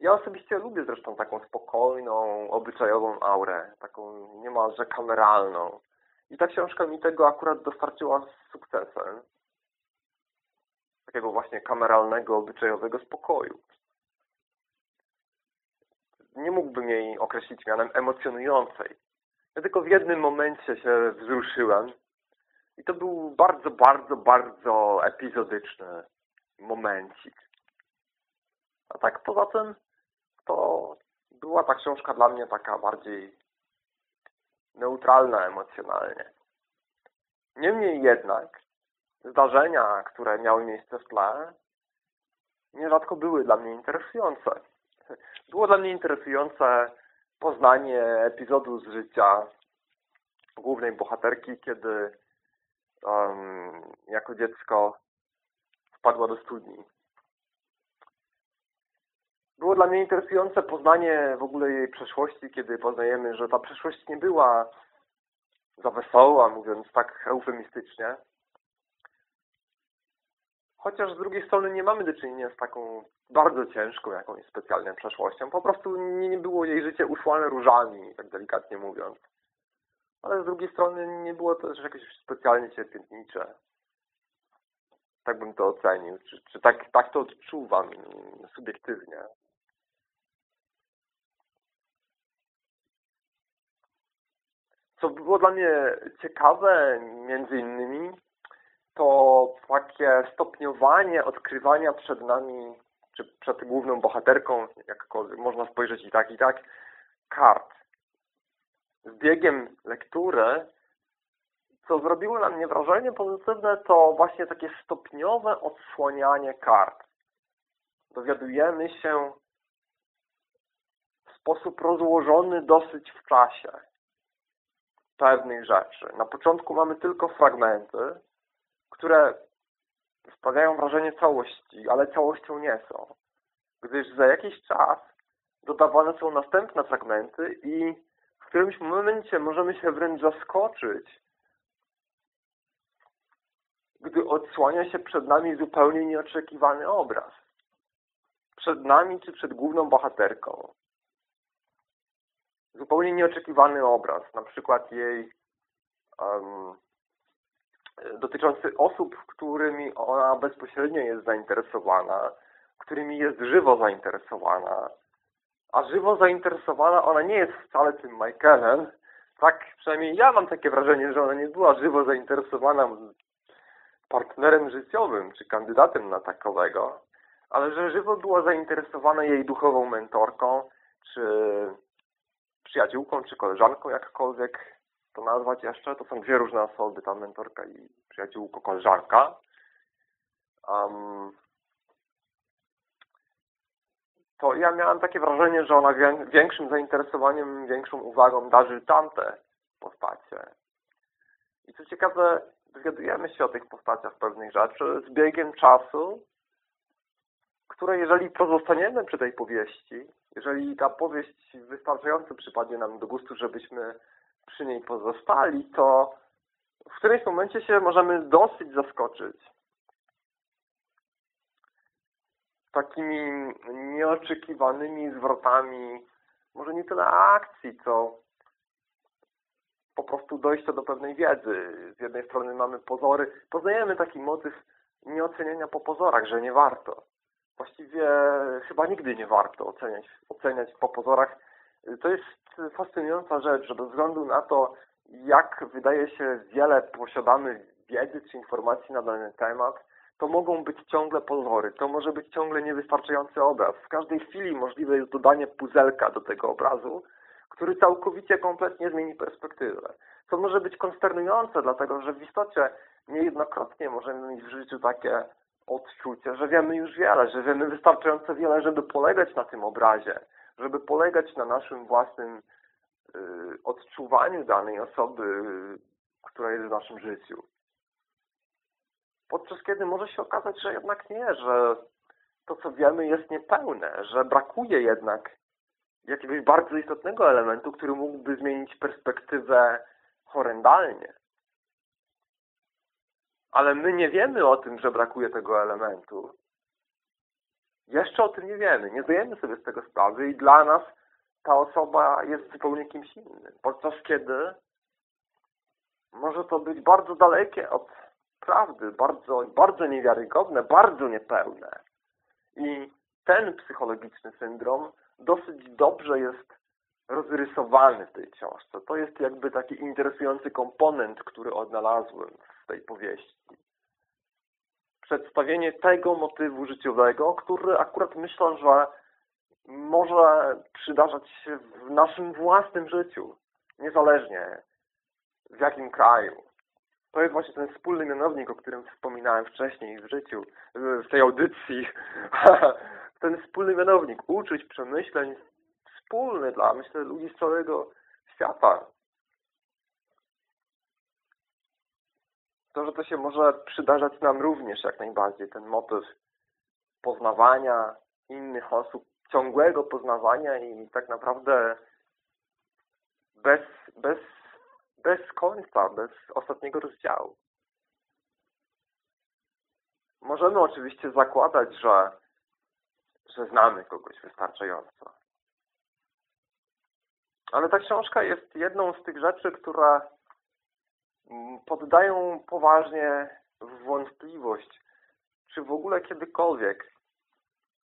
Ja osobiście lubię zresztą taką spokojną, obyczajową aurę, taką niemalże kameralną. I ta książka mi tego akurat dostarczyła z sukcesem. Takiego właśnie kameralnego, obyczajowego spokoju. Nie mógłbym jej określić mianem emocjonującej. Ja tylko w jednym momencie się wzruszyłem i to był bardzo, bardzo, bardzo epizodyczny momencik. A tak poza tym to była ta książka dla mnie taka bardziej neutralna emocjonalnie. Niemniej jednak zdarzenia, które miały miejsce w tle, nierzadko były dla mnie interesujące. Było dla mnie interesujące poznanie epizodu z życia głównej bohaterki, kiedy um, jako dziecko wpadła do studni. Było dla mnie interesujące poznanie w ogóle jej przeszłości, kiedy poznajemy, że ta przeszłość nie była za wesoła, mówiąc tak eufemistycznie. Chociaż z drugiej strony nie mamy do czynienia z taką bardzo ciężką jakąś specjalną przeszłością. Po prostu nie było jej życie usłane różami, tak delikatnie mówiąc. Ale z drugiej strony nie było to też jakieś specjalnie cierpiętnicze. Tak bym to ocenił. Czy, czy tak, tak to odczuwam subiektywnie. Co było dla mnie ciekawe, między innymi, to takie stopniowanie odkrywania przed nami, czy przed główną bohaterką, jakkolwiek można spojrzeć i tak, i tak, kart. Z biegiem lektury, co zrobiło na mnie wrażenie pozytywne, to właśnie takie stopniowe odsłanianie kart. Dowiadujemy się w sposób rozłożony dosyć w czasie pewnych rzeczy. Na początku mamy tylko fragmenty, które sprawiają wrażenie całości, ale całością nie są. Gdyż za jakiś czas dodawane są następne fragmenty i w którymś momencie możemy się wręcz zaskoczyć, gdy odsłania się przed nami zupełnie nieoczekiwany obraz. Przed nami czy przed główną bohaterką zupełnie nieoczekiwany obraz, na przykład jej um, dotyczący osób, którymi ona bezpośrednio jest zainteresowana, którymi jest żywo zainteresowana. A żywo zainteresowana ona nie jest wcale tym Michaelem. Tak przynajmniej ja mam takie wrażenie, że ona nie była żywo zainteresowana partnerem życiowym, czy kandydatem na takowego, ale że żywo była zainteresowana jej duchową mentorką, czy przyjaciółką czy koleżanką, jakkolwiek to nazwać jeszcze. To są dwie różne osoby, ta mentorka i przyjaciółko, koleżanka. Um, to ja miałem takie wrażenie, że ona większym zainteresowaniem, większą uwagą darzy tamte postacie. I co ciekawe, dowiadujemy się o tych postaciach pewnych rzeczy z biegiem czasu, które jeżeli pozostaniemy przy tej powieści, jeżeli ta powieść wystarczająco przypadnie nam do gustu, żebyśmy przy niej pozostali, to w którymś momencie się możemy dosyć zaskoczyć takimi nieoczekiwanymi zwrotami, może nie tyle akcji, co po prostu dojścia do pewnej wiedzy. Z jednej strony mamy pozory, poznajemy taki motyw nieoceniania po pozorach, że nie warto właściwie chyba nigdy nie warto oceniać, oceniać po pozorach. To jest fascynująca rzecz, że bez względu na to, jak wydaje się wiele posiadamy wiedzy czy informacji na dany temat, to mogą być ciągle pozory, to może być ciągle niewystarczający obraz. W każdej chwili możliwe jest dodanie puzelka do tego obrazu, który całkowicie, kompletnie zmieni perspektywę. Co może być konsternujące, dlatego że w istocie Niejednokrotnie możemy mieć w życiu takie odczucie, że wiemy już wiele, że wiemy wystarczająco wiele, żeby polegać na tym obrazie, żeby polegać na naszym własnym y, odczuwaniu danej osoby, która jest w naszym życiu. Podczas kiedy może się okazać, że jednak nie, że to, co wiemy, jest niepełne, że brakuje jednak jakiegoś bardzo istotnego elementu, który mógłby zmienić perspektywę horrendalnie. Ale my nie wiemy o tym, że brakuje tego elementu. Jeszcze o tym nie wiemy. Nie zdajemy sobie z tego sprawy i dla nas ta osoba jest zupełnie kimś innym. Podczas kiedy może to być bardzo dalekie od prawdy, bardzo, bardzo niewiarygodne, bardzo niepełne. I ten psychologiczny syndrom dosyć dobrze jest rozrysowany w tej książce. To jest jakby taki interesujący komponent, który odnalazłem w tej powieści. Przedstawienie tego motywu życiowego, który akurat myślę, że może przydarzać się w naszym własnym życiu, niezależnie w jakim kraju. To jest właśnie ten wspólny mianownik, o którym wspominałem wcześniej w życiu, w tej audycji. ten wspólny mianownik, uczyć przemyśleń wspólny dla, myślę, ludzi z całego świata. To, że to się może przydarzać nam również jak najbardziej, ten motyw poznawania innych osób, ciągłego poznawania i tak naprawdę bez, bez, bez końca, bez ostatniego rozdziału. Możemy oczywiście zakładać, że, że znamy kogoś wystarczająco. Ale ta książka jest jedną z tych rzeczy, które mm, poddają poważnie w wątpliwość, czy w ogóle kiedykolwiek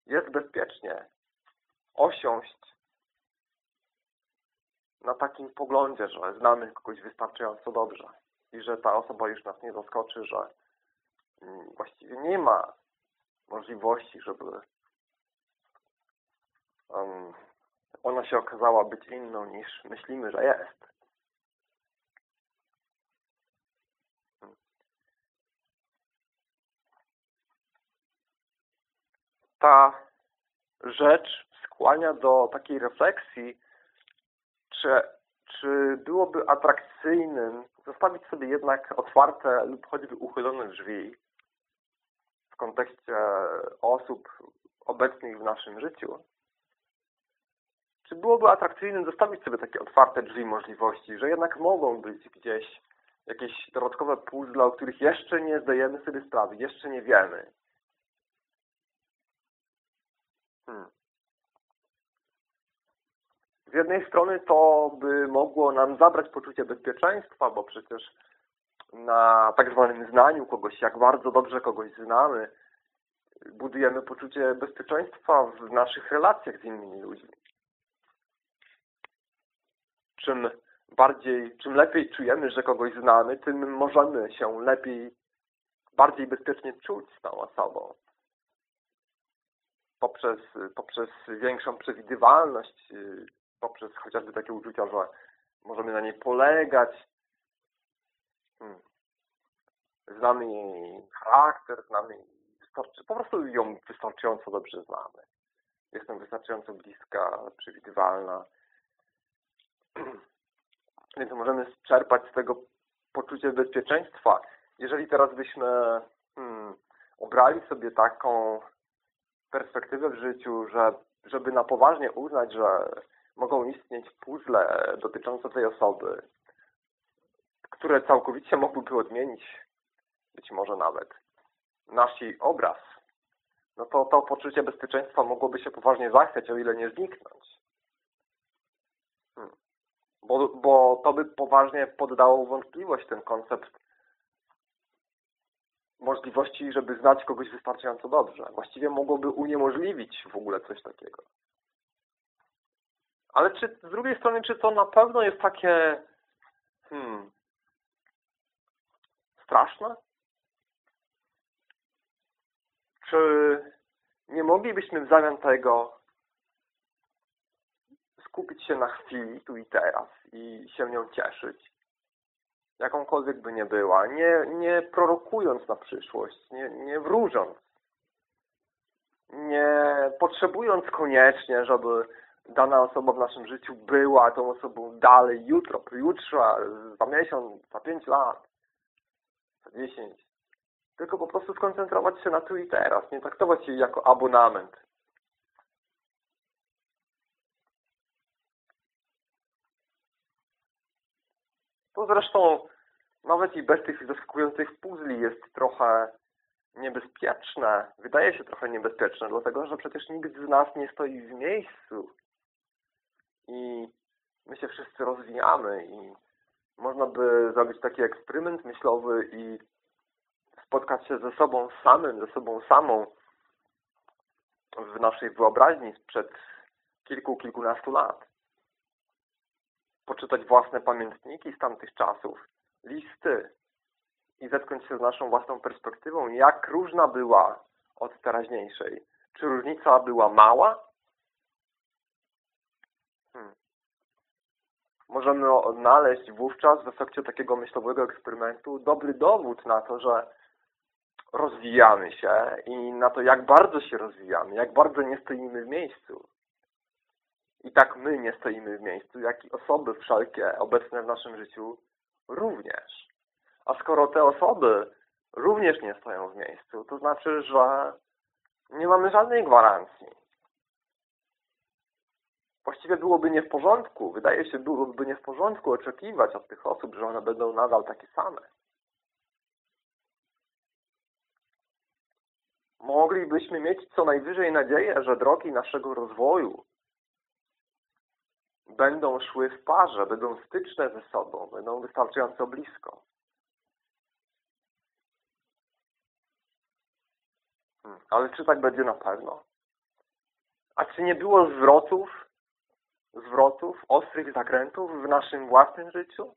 jest bezpiecznie osiąść na takim poglądzie, że znamy kogoś wystarczająco dobrze i że ta osoba już nas nie zaskoczy, że mm, właściwie nie ma możliwości, żeby ona się okazała być inną niż myślimy, że jest. Ta rzecz skłania do takiej refleksji, czy, czy byłoby atrakcyjnym zostawić sobie jednak otwarte lub choćby uchylone drzwi w kontekście osób obecnych w naszym życiu, czy byłoby atrakcyjnym zostawić sobie takie otwarte drzwi możliwości, że jednak mogą być gdzieś jakieś dodatkowe puzzle, o których jeszcze nie zdajemy sobie sprawy, jeszcze nie wiemy. Hmm. Z jednej strony to by mogło nam zabrać poczucie bezpieczeństwa, bo przecież na tak zwanym znaniu kogoś, jak bardzo dobrze kogoś znamy, budujemy poczucie bezpieczeństwa w naszych relacjach z innymi ludźmi czym bardziej, czym lepiej czujemy, że kogoś znamy, tym możemy się lepiej, bardziej bezpiecznie czuć z tą osobą. Poprzez, poprzez większą przewidywalność, poprzez chociażby takie uczucia, że możemy na niej polegać. Hmm. Znamy jej charakter, znamy jej, po prostu ją wystarczająco dobrze znamy. Jestem wystarczająco bliska, przewidywalna Więc możemy czerpać z tego poczucie bezpieczeństwa. Jeżeli teraz byśmy hmm, obrali sobie taką perspektywę w życiu, że żeby na poważnie uznać, że mogą istnieć puzzle dotyczące tej osoby, które całkowicie mogłyby odmienić, być może nawet, nasz jej obraz, no to to poczucie bezpieczeństwa mogłoby się poważnie zachwiać, o ile nie zniknąć bo, bo to by poważnie poddało wątpliwość ten koncept możliwości, żeby znać kogoś wystarczająco dobrze. Właściwie mogłoby uniemożliwić w ogóle coś takiego. Ale czy z drugiej strony, czy to na pewno jest takie hmm, straszne? Czy nie moglibyśmy w zamian tego skupić się na chwili, tu i teraz i się nią cieszyć. jakąkolwiek by nie była, nie, nie prorokując na przyszłość, nie, nie wróżąc, nie potrzebując koniecznie, żeby dana osoba w naszym życiu była tą osobą dalej, jutro, pojutrze, za miesiąc, za pięć lat, za dziesięć. Tylko po prostu skoncentrować się na tu i teraz, nie traktować jej jako abonament. To zresztą nawet i bez tych zaskakujących puzli jest trochę niebezpieczne. Wydaje się trochę niebezpieczne, dlatego że przecież nikt z nas nie stoi w miejscu. I my się wszyscy rozwijamy i można by zrobić taki eksperyment myślowy i spotkać się ze sobą samym, ze sobą samą w naszej wyobraźni sprzed kilku, kilkunastu lat. Poczytać własne pamiętniki z tamtych czasów, listy i zetknąć się z naszą własną perspektywą, jak różna była od teraźniejszej. Czy różnica była mała? Hmm. Możemy odnaleźć wówczas w efekcie takiego myślowego eksperymentu dobry dowód na to, że rozwijamy się i na to, jak bardzo się rozwijamy, jak bardzo nie stoimy w miejscu. I tak my nie stoimy w miejscu, jak i osoby wszelkie obecne w naszym życiu również. A skoro te osoby również nie stoją w miejscu, to znaczy, że nie mamy żadnej gwarancji. Właściwie byłoby nie w porządku, wydaje się, byłoby nie w porządku oczekiwać od tych osób, że one będą nadal takie same. Moglibyśmy mieć co najwyżej nadzieję, że drogi naszego rozwoju będą szły w parze, będą styczne ze sobą, będą wystarczająco blisko. Hmm, ale czy tak będzie na pewno? A czy nie było zwrotów, zwrotów, ostrych zakrętów w naszym własnym życiu?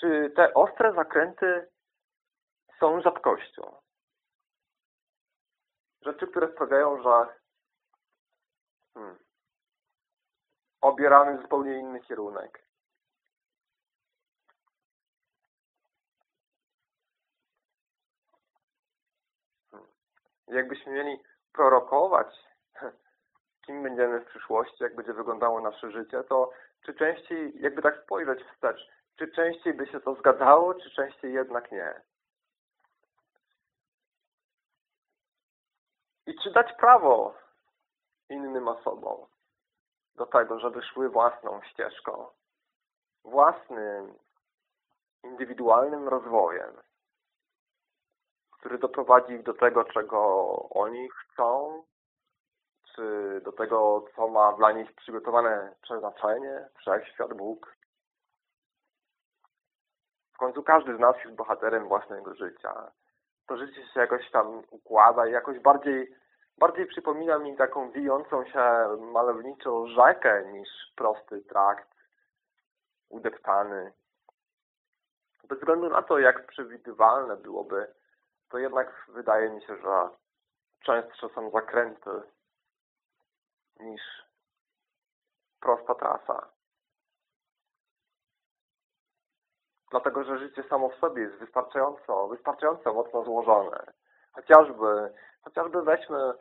Czy te ostre zakręty są rzadkością? Rzeczy, które sprawiają, że hmm, obieramy zupełnie inny kierunek. Hmm. Jakbyśmy mieli prorokować, kim będziemy w przyszłości, jak będzie wyglądało nasze życie, to czy częściej, jakby tak spojrzeć wstecz, czy częściej by się to zgadzało, czy częściej jednak nie? I czy dać prawo innym osobom do tego, żeby szły własną ścieżką, własnym, indywidualnym rozwojem, który doprowadzi ich do tego, czego oni chcą, do tego, co ma dla nich przygotowane przeznaczenie, wszechświat, Bóg. W końcu każdy z nas jest bohaterem własnego życia. To życie się jakoś tam układa i jakoś bardziej bardziej przypomina mi taką wijącą się malowniczą rzekę niż prosty trakt udeptany. Bez względu na to, jak przewidywalne byłoby, to jednak wydaje mi się, że częstsze są zakręty niż prosta trasa. Dlatego, że życie samo w sobie jest wystarczająco, wystarczająco mocno złożone. Chociażby, chociażby weźmy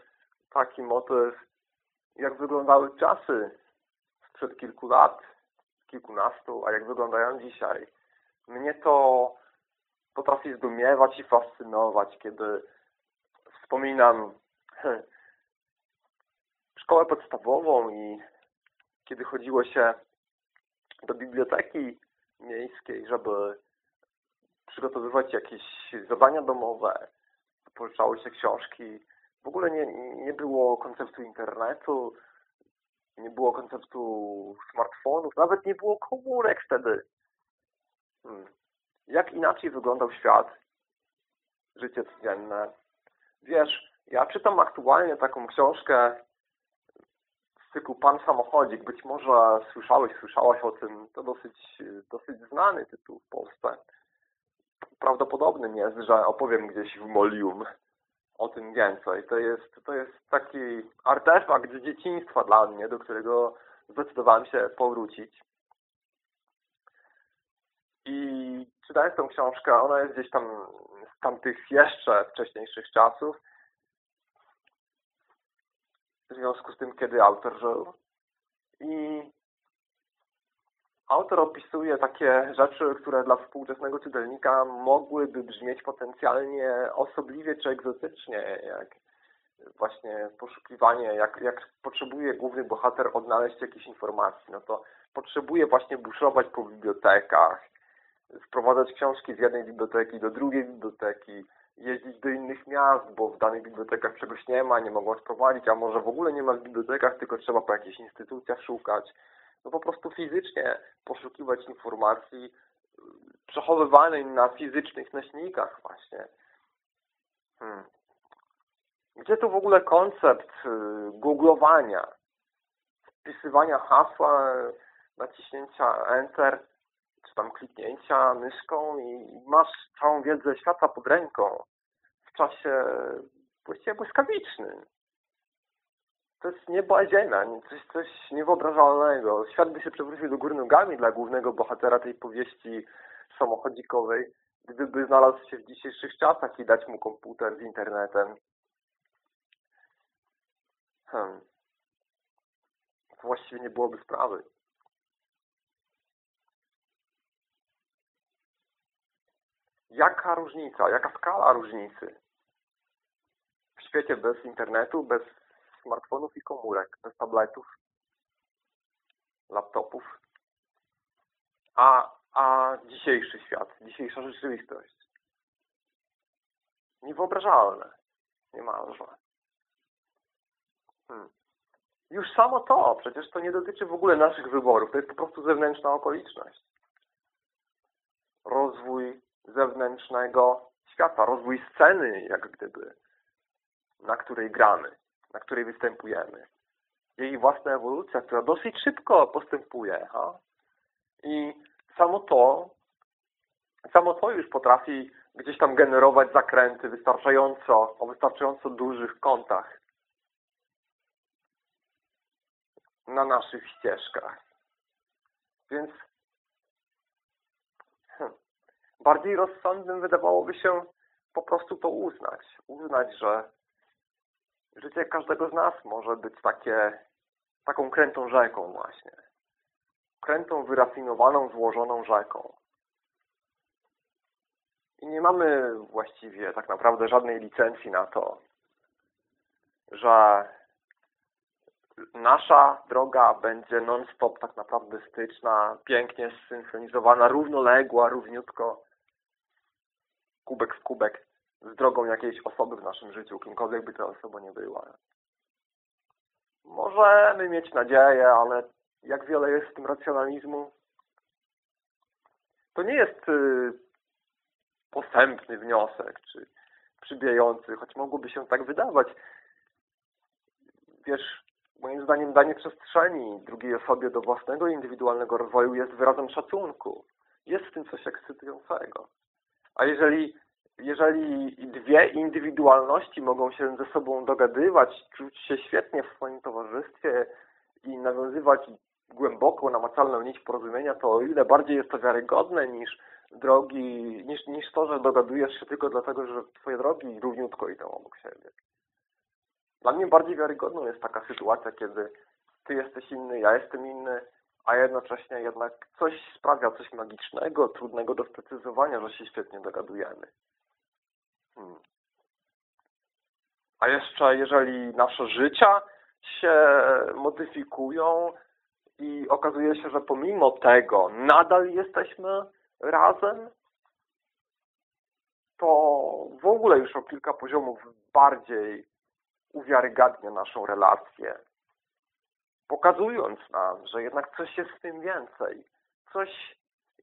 taki motyw, jak wyglądały czasy sprzed kilku lat, kilkunastu, a jak wyglądają dzisiaj. Mnie to potrafi zdumiewać i fascynować, kiedy wspominam szkołę podstawową i kiedy chodziło się do biblioteki miejskiej, żeby przygotowywać jakieś zadania domowe, pożyczało się książki w ogóle nie, nie było konceptu internetu, nie było konceptu smartfonów, nawet nie było komórek wtedy. Hmm. Jak inaczej wyglądał świat, życie codzienne? Wiesz, ja czytam aktualnie taką książkę cyklu Pan Samochodzik. Być może słyszałeś, słyszałaś o tym. To dosyć, dosyć znany tytuł w Polsce. Prawdopodobnym jest, że opowiem gdzieś w Molium o tym więcej. To jest, to jest taki artefakt z dzieciństwa dla mnie, do którego zdecydowałem się powrócić. I czytając tą książkę, ona jest gdzieś tam z tamtych jeszcze wcześniejszych czasów, w związku z tym, kiedy autor żył. I autor opisuje takie rzeczy, które dla współczesnego czytelnika mogłyby brzmieć potencjalnie osobliwie czy egzotycznie, jak właśnie poszukiwanie, jak, jak potrzebuje główny bohater odnaleźć jakieś informacji, no to potrzebuje właśnie buszować po bibliotekach, wprowadzać książki z jednej biblioteki do drugiej biblioteki, jeździć do innych miast, bo w danych bibliotekach czegoś nie ma, nie mogą sprowadzić, a może w ogóle nie ma w bibliotekach, tylko trzeba po jakichś instytucjach szukać. No po prostu fizycznie poszukiwać informacji przechowywanej na fizycznych nośnikach właśnie. Hmm. Gdzie tu w ogóle koncept y, googlowania, wpisywania hasła, naciśnięcia Enter, czy tam kliknięcia myszką i masz całą wiedzę świata pod ręką w czasie właściwie błyskawicznym. To jest niebo a ziemia, coś, coś niewyobrażalnego. Świat by się przewrócił do góry nogami dla głównego bohatera tej powieści samochodzikowej, gdyby znalazł się w dzisiejszych czasach i dać mu komputer z internetem. Hmm. Właściwie nie byłoby sprawy. Jaka różnica, jaka skala różnicy w świecie bez internetu, bez smartfonów i komórek, bez tabletów, laptopów, a, a dzisiejszy świat, dzisiejsza rzeczywistość. Niewyobrażalne, niemalże. Hmm. Już samo to, przecież to nie dotyczy w ogóle naszych wyborów, to jest po prostu zewnętrzna okoliczność. Rozwój zewnętrznego świata, rozwój sceny, jak gdyby, na której gramy, na której występujemy. Jej własna ewolucja, która dosyć szybko postępuje. Ha? I samo to, samo to już potrafi gdzieś tam generować zakręty wystarczająco, o wystarczająco dużych kątach na naszych ścieżkach. Więc bardziej rozsądnym wydawałoby się po prostu to uznać. Uznać, że życie każdego z nas może być takie, taką krętą rzeką właśnie. Krętą, wyrafinowaną, złożoną rzeką. I nie mamy właściwie tak naprawdę żadnej licencji na to, że nasza droga będzie non-stop tak naprawdę styczna, pięknie zsynchronizowana, równoległa, równiutko kubek w kubek z drogą jakiejś osoby w naszym życiu, kimkolwiek by ta osoba nie była. Możemy mieć nadzieję, ale jak wiele jest w tym racjonalizmu, to nie jest y, postępny wniosek, czy przybijający, choć mogłoby się tak wydawać. Wiesz, moim zdaniem danie przestrzeni drugiej osobie do własnego indywidualnego rozwoju jest wyrazem szacunku. Jest w tym coś ekscytującego. A jeżeli, jeżeli dwie indywidualności mogą się ze sobą dogadywać, czuć się świetnie w swoim towarzystwie i nawiązywać głęboko, namacalną nić porozumienia, to o ile bardziej jest to wiarygodne niż drogi, niż, niż to, że dogadujesz się tylko dlatego, że twoje drogi równiutko idą obok siebie. Dla mnie bardziej wiarygodną jest taka sytuacja, kiedy ty jesteś inny, ja jestem inny, a jednocześnie jednak coś sprawia, coś magicznego, trudnego do sprecyzowania, że się świetnie dogadujemy. Hmm. A jeszcze jeżeli nasze życia się modyfikują i okazuje się, że pomimo tego nadal jesteśmy razem, to w ogóle już o kilka poziomów bardziej uwiarygadnia naszą relację pokazując nam, że jednak coś jest w tym więcej. Coś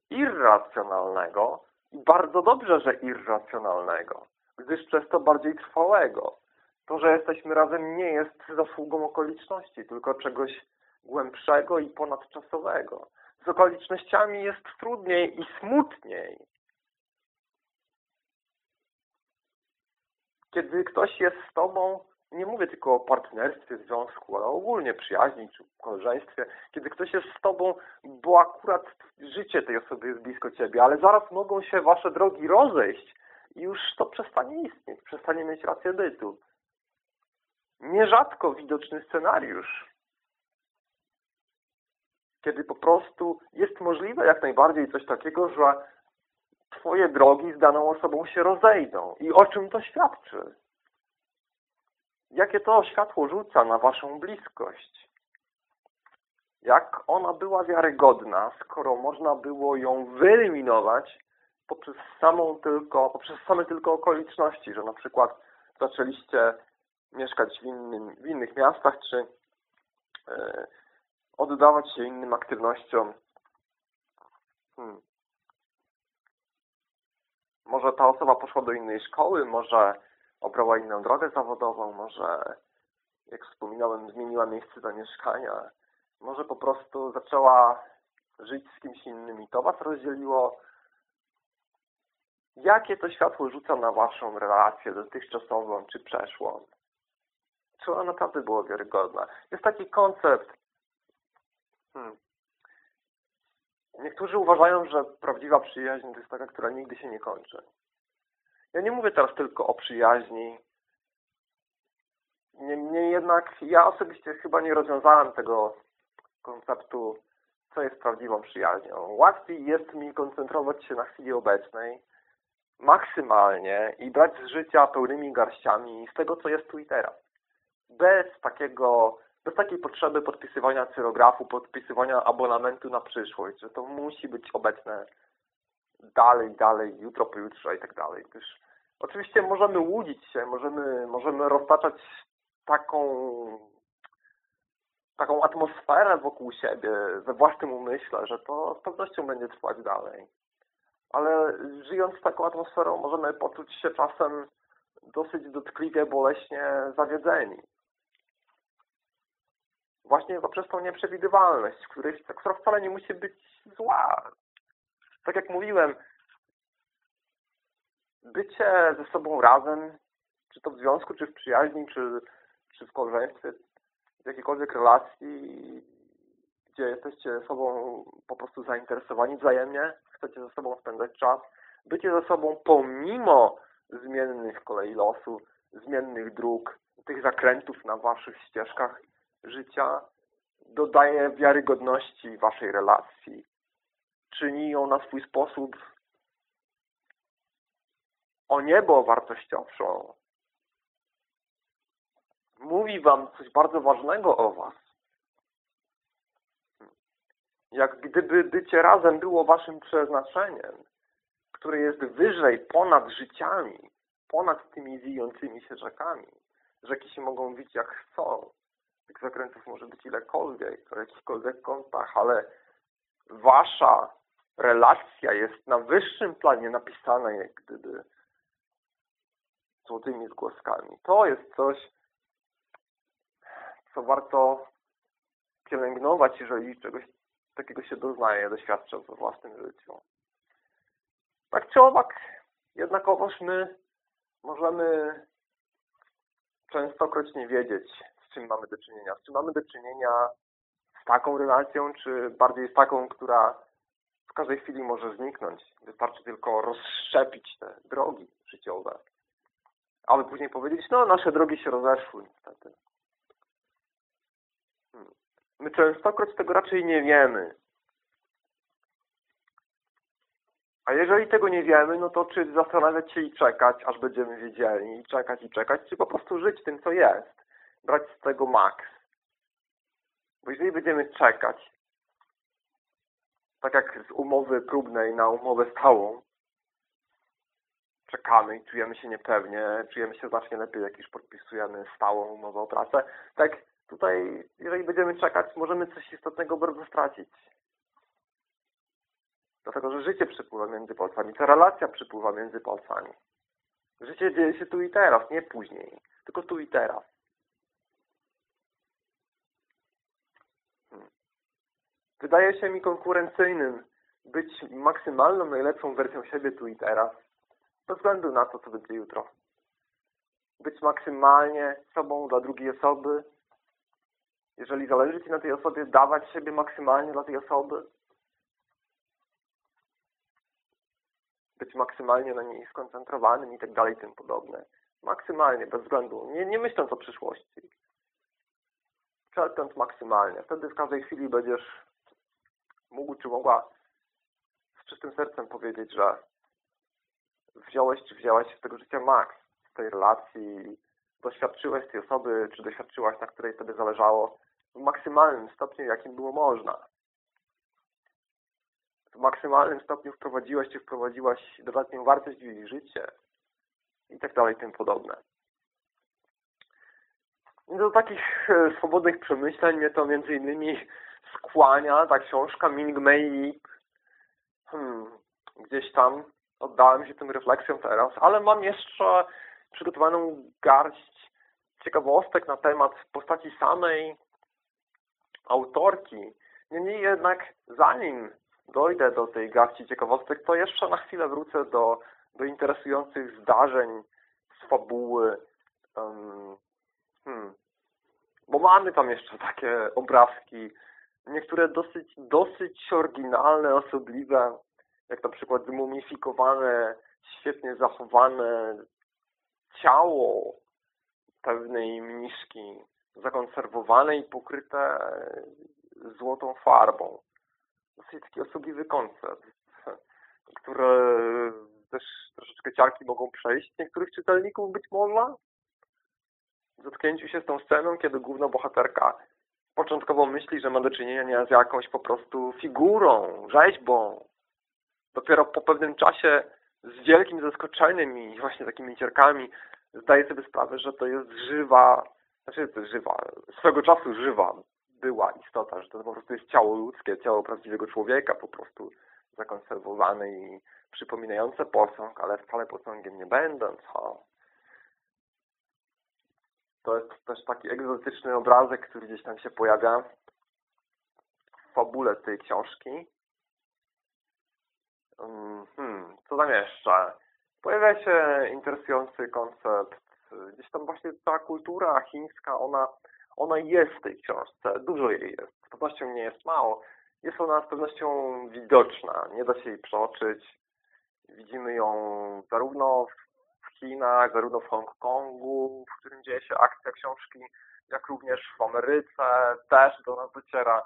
irracjonalnego i bardzo dobrze, że irracjonalnego, gdyż przez to bardziej trwałego. To, że jesteśmy razem nie jest zasługą okoliczności, tylko czegoś głębszego i ponadczasowego. Z okolicznościami jest trudniej i smutniej. Kiedy ktoś jest z Tobą, Nie mówię tylko o partnerstwie, związku, ale ogólnie przyjaźni czy koleżeństwie, kiedy ktoś jest z Tobą, bo akurat życie tej osoby jest blisko Ciebie, ale zaraz mogą się Wasze drogi rozejść i już to przestanie istnieć, przestanie mieć rację bytu. Nierzadko widoczny scenariusz, kiedy po prostu jest możliwe jak najbardziej coś takiego, że Twoje drogi z daną osobą się rozejdą. I o czym to świadczy? Jakie to światło rzuca na Waszą bliskość? Jak ona była wiarygodna, skoro można było ją wyeliminować poprzez samą tylko, poprzez same tylko okoliczności, że na przykład zaczęliście mieszkać w, innym, w innych miastach, czy yy, oddawać się innym aktywnościom. Hmm. Może ta osoba poszła do innej szkoły, może obrała inną drogę zawodową, może, jak wspominałem, zmieniła miejsce zamieszkania, może po prostu zaczęła żyć z kimś innym i to Was rozdzieliło. Jakie to światło rzuca na Waszą relację dotychczasową czy przeszłą? Czy ona naprawdę była wiarygodna? Jest taki koncept. Hmm. Niektórzy uważają, że prawdziwa przyjaźń to jest taka, która nigdy się nie kończy. Ja nie mówię teraz tylko o przyjaźni. Niemniej jednak ja osobiście chyba nie rozwiązałem tego konceptu, co jest prawdziwą przyjaźnią. Łatwiej jest mi koncentrować się na chwili obecnej maksymalnie i brać z życia pełnymi garściami z tego, co jest tu i teraz. Bez takiego, bez takiej potrzeby podpisywania cyrografu, podpisywania abonamentu na przyszłość, że to musi być obecne dalej, dalej, jutro, pojutrze i tak dalej. Gdyż oczywiście możemy łudzić się, możemy, możemy roztaczać taką taką atmosferę wokół siebie, we własnym umyśle, że to z pewnością będzie trwać dalej. Ale żyjąc taką atmosferą możemy poczuć się czasem dosyć dotkliwie, boleśnie zawiedzeni. Właśnie poprzez tą nieprzewidywalność, która wcale nie musi być zła tak jak mówiłem, bycie ze sobą razem, czy to w związku, czy w przyjaźni, czy, czy w koleżeństwie, w jakiejkolwiek relacji, gdzie jesteście sobą po prostu zainteresowani wzajemnie, chcecie ze sobą spędzać czas, bycie ze sobą pomimo zmiennych kolei losu, zmiennych dróg, tych zakrętów na waszych ścieżkach życia, dodaje wiarygodności waszej relacji, czyni ją na swój sposób o niebo wartościowszą. Mówi wam coś bardzo ważnego o was. Jak gdyby bycie razem było waszym przeznaczeniem, które jest wyżej, ponad życiami, ponad tymi wijącymi się rzekami. Rzeki się mogą wić jak chcą. Tych zakrętów może być ilekolwiek, o jakichkolwiek kątach, ale wasza relacja jest na wyższym planie napisana jak gdyby złotymi zgłoskami. To jest coś, co warto pielęgnować, jeżeli czegoś takiego się doznaje, doświadcza we własnym życiu. Tak czy owak, jednakowoż my możemy częstokroć nie wiedzieć, z czym mamy do czynienia. Z czym mamy do czynienia z taką relacją, czy bardziej z taką, która każdej chwili może zniknąć. Wystarczy tylko rozszczepić te drogi życiowe. Aby później powiedzieć, no nasze drogi się rozeszły niestety. Hmm. My częstokroć tego raczej nie wiemy. A jeżeli tego nie wiemy, no to czy zastanawiać się i czekać, aż będziemy wiedzieli, i czekać i czekać, czy po prostu żyć tym, co jest. Brać z tego maks. Bo jeżeli będziemy czekać, tak jak z umowy próbnej na umowę stałą, czekamy i czujemy się niepewnie, czujemy się znacznie lepiej, jak już podpisujemy stałą umowę o pracę. Tak tutaj, jeżeli będziemy czekać, możemy coś istotnego bardzo stracić. Dlatego, że życie przypływa między palcami, ta relacja przypływa między palcami. Życie dzieje się tu i teraz, nie później, tylko tu i teraz. Wydaje się mi konkurencyjnym być maksymalną, najlepszą wersją siebie tu i teraz, bez względu na to, co będzie jutro. być maksymalnie sobą dla drugiej osoby, jeżeli zależy Ci na tej osobie, dawać siebie maksymalnie dla tej osoby, być maksymalnie na niej skoncentrowanym i tak dalej, tym podobne. Maksymalnie, bez względu, nie, nie myśląc o przyszłości. Przetąd maksymalnie. Wtedy w każdej chwili będziesz mógł czy mogła z czystym sercem powiedzieć, że wziąłeś czy wzięłaś z tego życia maks, z tej relacji, doświadczyłeś tej osoby, czy doświadczyłaś, na której Tobie zależało, w maksymalnym stopniu, jakim było można. W maksymalnym stopniu wprowadziłaś czy wprowadziłaś dodatnią wartość w jej życie i tak dalej, tym podobne. Do takich e, swobodnych przemyśleń mnie to między innymi skłania ta książka Ming Mei hmm, gdzieś tam oddałem się tym refleksjom teraz, ale mam jeszcze przygotowaną garść ciekawostek na temat postaci samej autorki. Niemniej jednak, zanim dojdę do tej garści ciekawostek, to jeszcze na chwilę wrócę do, do interesujących zdarzeń z fabuły. Um, hmm. Bo mamy tam jeszcze takie obrazki, niektóre dosyć, dosyć oryginalne, osobliwe, jak na przykład zmumifikowane, świetnie zachowane ciało pewnej mniszki, zakonserwowane i pokryte złotą farbą. Dosyć taki osobliwy koncept, który też troszeczkę ciarki mogą przejść niektórych czytelników być może. W zetknięciu się z tą sceną, kiedy główna bohaterka początkowo myśli, że ma do czynienia z jakąś po prostu figurą, rzeźbą. Dopiero po pewnym czasie z wielkim zaskoczeniem i właśnie takimi cierkami zdaje sobie sprawę, że to jest żywa, znaczy to żywa, swego czasu żywa była istota, że to po prostu jest ciało ludzkie, ciało prawdziwego człowieka, po prostu zakonserwowane i przypominające posąg, ale wcale posągiem nie będąc. O. To jest też taki egzotyczny obrazek, który gdzieś tam się pojawia w fabule tej książki. Mm, hmm, co tam jeszcze? Pojawia się interesujący koncept. Gdzieś tam właśnie ta kultura chińska, ona, ona jest w tej książce. Dużo jej jest. Z pewnością nie jest mało. Jest ona z pewnością widoczna. Nie da się jej przeoczyć. Widzimy ją zarówno w Chinach, zarówno w Hongkongu, w którym dzieje się akcja książki, jak również w Ameryce też do nas dociera.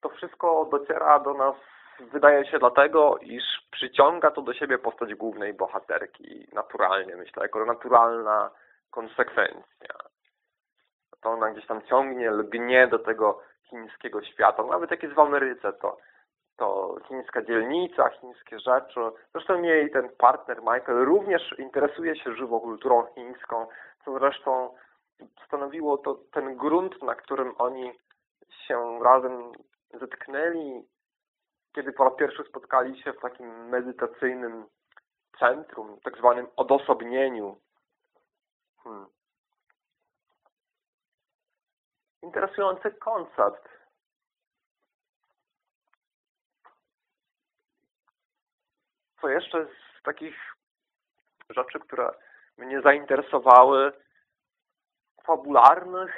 To wszystko dociera do nas wydaje się dlatego, iż przyciąga to do siebie postać głównej bohaterki naturalnie, myślę, jako naturalna konsekwencja. To ona gdzieś tam ciągnie, lgnie do tego chińskiego świata. Nawet jak jest w Ameryce, to, to chińska dzielnica, chińskie rzeczy. Zresztą jej ten partner Michael również interesuje się żywą kulturą chińską, co zresztą stanowiło to ten grunt, na którym oni się razem zetknęli kiedy po raz pierwszy spotkali się w takim medytacyjnym centrum, tak zwanym odosobnieniu. Hmm. Interesujący koncept. Co jeszcze z takich rzeczy, które mnie zainteresowały, fabularnych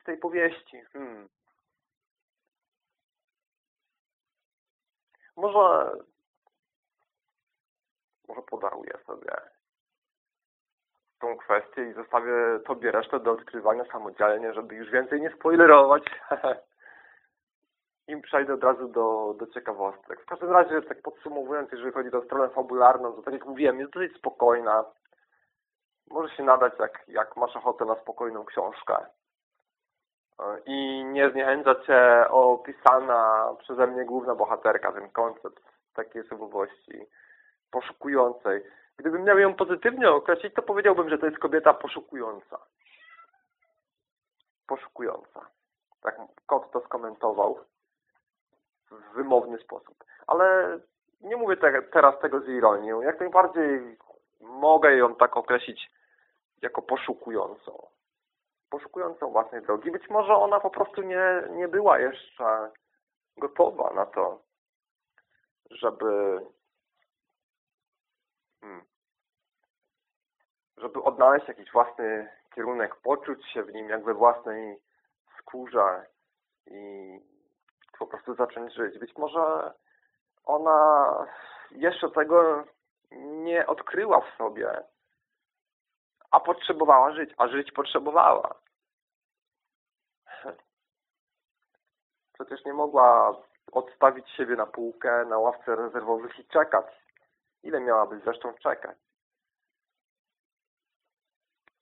z tej powieści? Hmm. Może, może podaruję sobie tą kwestię i zostawię Tobie resztę do odkrywania samodzielnie, żeby już więcej nie spoilerować. I przejdę od razu do, do ciekawostek. W każdym razie, tak podsumowując, jeżeli chodzi o stronę fabularną, to tak jak mówiłem, jest dosyć spokojna. Może się nadać, jak, jak masz ochotę na spokojną książkę i nie zniechęca Cię opisana przeze mnie główna bohaterka, ten koncept takiej osobowości poszukującej. Gdybym miał ją pozytywnie określić, to powiedziałbym, że to jest kobieta poszukująca. Poszukująca. Tak kot to skomentował w wymowny sposób. Ale nie mówię te, teraz tego z ironią. Jak najbardziej mogę ją tak określić jako poszukującą poszukującą własnej drogi. Być może ona po prostu nie, nie była jeszcze gotowa na to, żeby hmm, żeby odnaleźć jakiś własny kierunek, poczuć się w nim jak we własnej skórze i po prostu zacząć żyć. Być może ona jeszcze tego nie odkryła w sobie, a potrzebowała żyć, a żyć potrzebowała. Przecież nie mogła odstawić siebie na półkę na ławce rezerwowych i czekać. Ile miałaby zresztą czekać?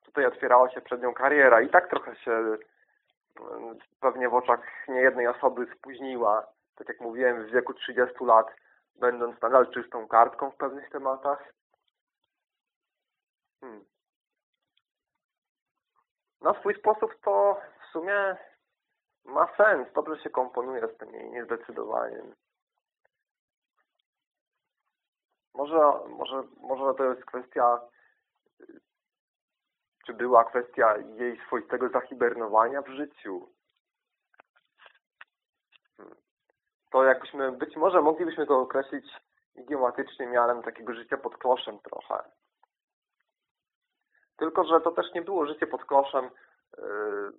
Tutaj otwierała się przed nią kariera i tak trochę się mm, pewnie w oczach niejednej osoby spóźniła. Tak jak mówiłem, w wieku 30 lat, będąc nadal czystą kartką w pewnych tematach. Hmm. Na swój sposób to w sumie ma sens, dobrze się komponuje z tym jej niezdecydowaniem. Może, może, może to jest kwestia, czy była kwestia jej swoistego zahibernowania w życiu. Hmm. To jakbyśmy, być może moglibyśmy to określić idiomatycznie mianem takiego życia pod kloszem trochę. Tylko, że to też nie było życie pod kloszem yy,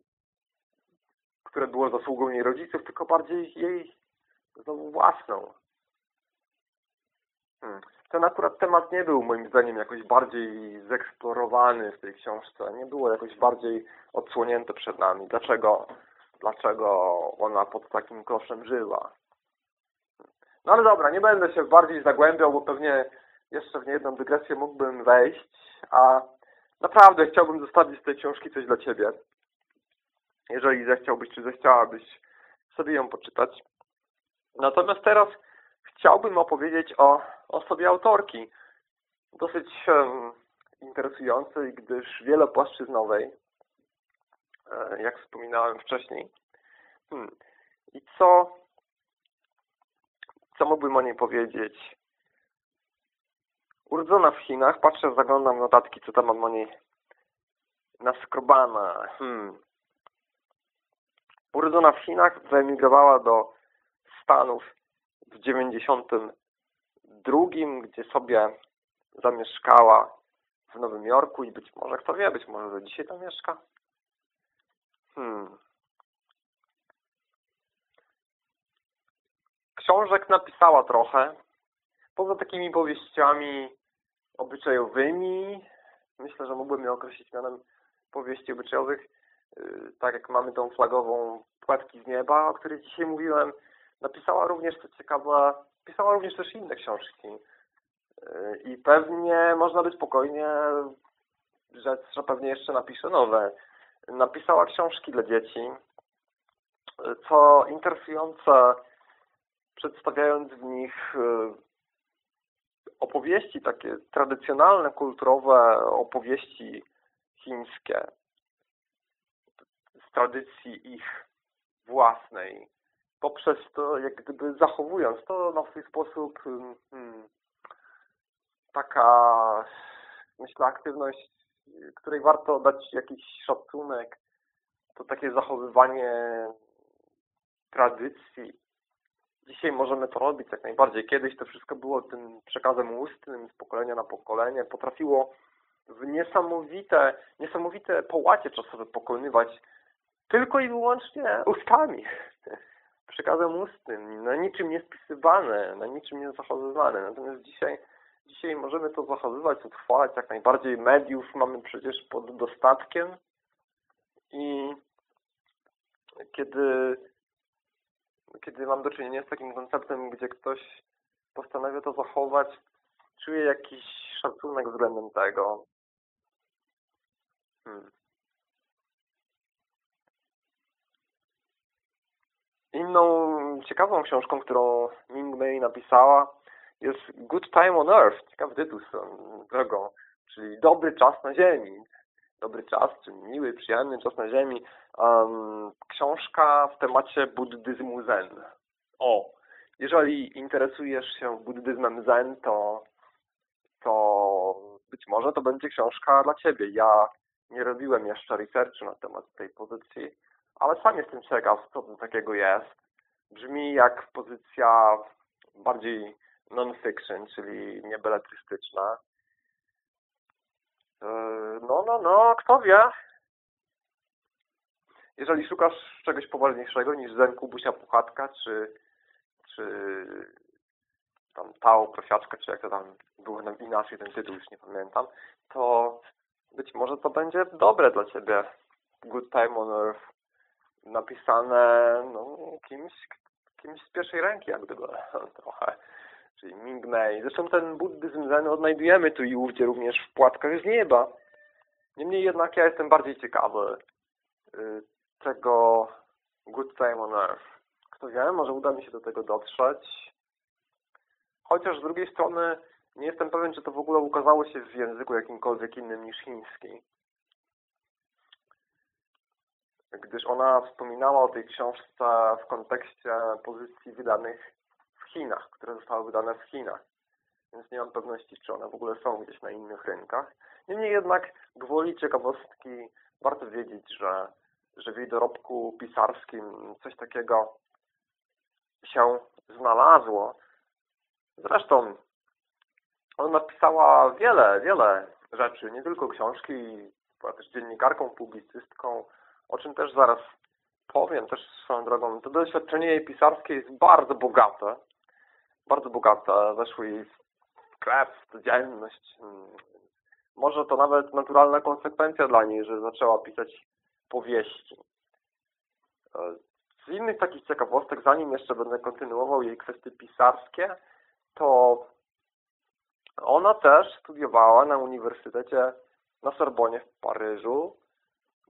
które było zasługą jej rodziców, tylko bardziej jej własną. Hmm. Ten akurat temat nie był moim zdaniem jakoś bardziej zeksplorowany w tej książce. Nie było jakoś bardziej odsłonięte przed nami. Dlaczego, dlaczego ona pod takim koszem żyła. No ale dobra, nie będę się bardziej zagłębiał, bo pewnie jeszcze w niejedną dygresję mógłbym wejść, a naprawdę chciałbym zostawić z tej książki coś dla Ciebie jeżeli zechciałbyś, czy zechciałabyś sobie ją poczytać. Natomiast teraz chciałbym opowiedzieć o osobie autorki, dosyć um, interesującej, gdyż wielopłaszczyznowej, e, jak wspominałem wcześniej. Hmm. I co, co mógłbym o niej powiedzieć? Urodzona w Chinach, patrzę, zaglądam notatki, co tam mam o niej naskrobana. Hmm. Urodzona w Chinach, wyemigrowała do Stanów w 92, gdzie sobie zamieszkała w Nowym Jorku i być może, kto wie, być może do dzisiaj tam mieszka. Hmm. Książek napisała trochę. Poza takimi powieściami obyczajowymi, myślę, że mógłbym je określić mianem powieści obyczajowych, tak jak mamy tą flagową Płatki z nieba, o której dzisiaj mówiłem, napisała również, co ciekawe, pisała również też inne książki. Y, I pewnie można być spokojnie rzec, że pewnie jeszcze napisze nowe. Napisała książki dla dzieci, y, co interesujące, przedstawiając w nich opowieści takie tradycjonalne, kulturowe opowieści chińskie tradycji ich własnej, poprzez to, jak gdyby zachowując to na swój sposób hmm taka, myślę, aktywność, której warto dać jakiś szacunek, to takie zachowywanie tradycji. Dzisiaj możemy to robić jak najbardziej. Kiedyś to wszystko było tym przekazem ustnym z pokolenia na pokolenie. Potrafiło w niesamowite, niesamowite połacie czasowe pokonywać tylko i wyłącznie ustami, przekazem ustnym, na niczym nie spisywane, na niczym nie zachowywane. Natomiast dzisiaj, dzisiaj możemy to zachowywać, utrwalać jak najbardziej. Mediów mamy przecież pod dostatkiem i kiedy, kiedy mam do czynienia z takim konceptem, gdzie ktoś postanawia to zachować, czuję jakiś szacunek względem tego. Hmm. Inną ciekawą książką, którą Ming Mei napisała jest Good Time on Earth. Ciekawy tytuł drogą. Czyli Dobry czas na ziemi. Dobry czas, czy miły, przyjemny czas na ziemi. Um, książka w temacie buddyzmu zen. O, jeżeli interesujesz się buddyzmem zen, to, to być może to będzie książka dla Ciebie. Ja nie robiłem jeszcze researchu na temat tej pozycji, ale sam jestem ciekaw, co to takiego jest. Brzmi jak pozycja bardziej non-fiction, czyli niebeletrystyczna. E, no, no, kto wie. Jeżeli szukasz czegoś poważniejszego niż Zen Kubusia Puchatka, czy, czy tam Tao Prosiaczka, czy jak to tam było inaczej ten tytuł, już nie pamiętam, to być może to będzie dobre dla Ciebie. Good Time on Earth napisane no, kimś, kimś z pierwszej ręki, jak gdyby trochę. Czyli Ming Mei. Zresztą ten buddyzm Zen odnajdujemy tu i ówdzie również w płatkach z nieba. Niemniej jednak ja jestem bardziej ciekawy y, tego Good Time on Earth. Kto wie, może uda mi się do tego dotrzeć. Chociaż z drugiej strony nie jestem pewien, czy to w ogóle ukazało się w języku jakimkolwiek innym niż chiński. Gdyż ona wspominała o tej książce w kontekście pozycji wydanych w Chinach, które zostały wydane w Chinach. Więc nie mam pewności, czy one w ogóle są gdzieś na innych rynkach. Niemniej jednak, gwoli ciekawostki, warto wiedzieć, że, że w jej dorobku pisarskim coś takiego się znalazło. Zresztą ona napisała wiele, wiele rzeczy, nie tylko książki, była też dziennikarką, publicystką, o czym też zaraz powiem, też swoją drogą. To doświadczenie jej pisarskie jest bardzo bogate, bardzo bogate, weszło jej krew, codzienność. Może to nawet naturalna konsekwencja dla niej, że zaczęła pisać powieści. Z innych takich ciekawostek, zanim jeszcze będę kontynuował jej kwestie pisarskie, to ona też studiowała na Uniwersytecie na Sorbonie w Paryżu.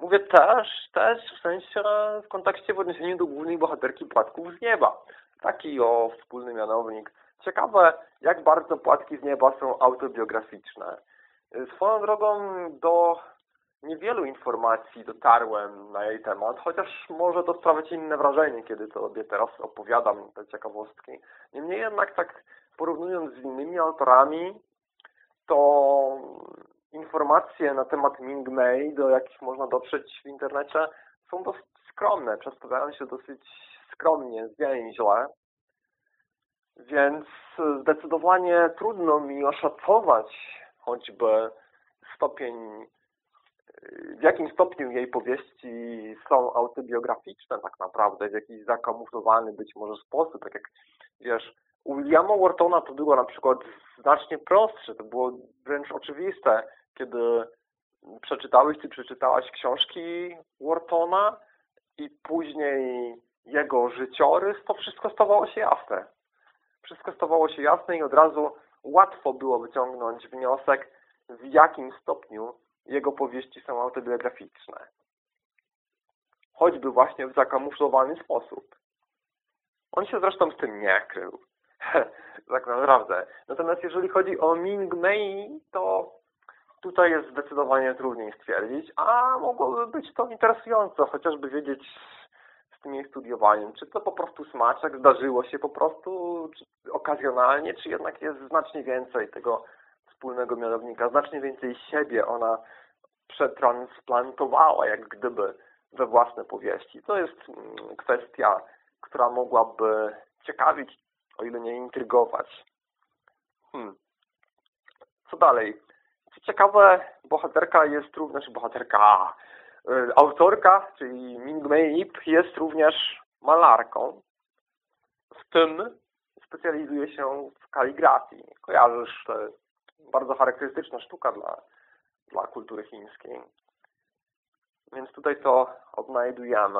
Mówię też, też w sensie w kontekście w odniesieniu do głównej bohaterki Płatków z Nieba. Taki o wspólny mianownik. Ciekawe, jak bardzo Płatki z Nieba są autobiograficzne. Swoją drogą do niewielu informacji dotarłem na jej temat, chociaż może to sprawiać inne wrażenie, kiedy to sobie teraz opowiadam te ciekawostki. Niemniej jednak tak porównując z innymi autorami, to informacje na temat Ming Mei, do jakich można dotrzeć w internecie, są dosyć skromne, przedstawiają się dosyć skromnie, zwięźle. Więc zdecydowanie trudno mi oszacować choćby stopień, w jakim stopniu jej powieści są autobiograficzne tak naprawdę, w jakiś zakamuflowany być może sposób, tak jak wiesz, u Williama Whartona to było na przykład znacznie prostsze, to było wręcz oczywiste, kiedy przeczytałeś czy przeczytałaś książki Whartona i później jego życiorys, to wszystko stawało się jasne. Wszystko stawało się jasne i od razu łatwo było wyciągnąć wniosek, w jakim stopniu jego powieści są autobiograficzne. Choćby właśnie w zakamuflowany sposób. On się zresztą z tym nie krył. tak naprawdę. Natomiast jeżeli chodzi o Ming Mei, to tutaj jest zdecydowanie trudniej stwierdzić, a mogłoby być to interesujące, chociażby wiedzieć z tym jej studiowaniem, czy to po prostu smaczek, zdarzyło się po prostu, czy okazjonalnie, czy jednak jest znacznie więcej tego wspólnego mianownika, znacznie więcej siebie ona przetransplantowała, jak gdyby we własne powieści. To jest mm, kwestia, która mogłaby ciekawić o ile nie intrygować. Hmm. Co dalej? Co ciekawe, bohaterka jest również, bohaterka, y, autorka, czyli Ming Mei Ip jest również malarką. W tym specjalizuje się w kaligrafii. Kojarzysz, to bardzo charakterystyczna sztuka dla, dla kultury chińskiej. Więc tutaj to odnajdujemy.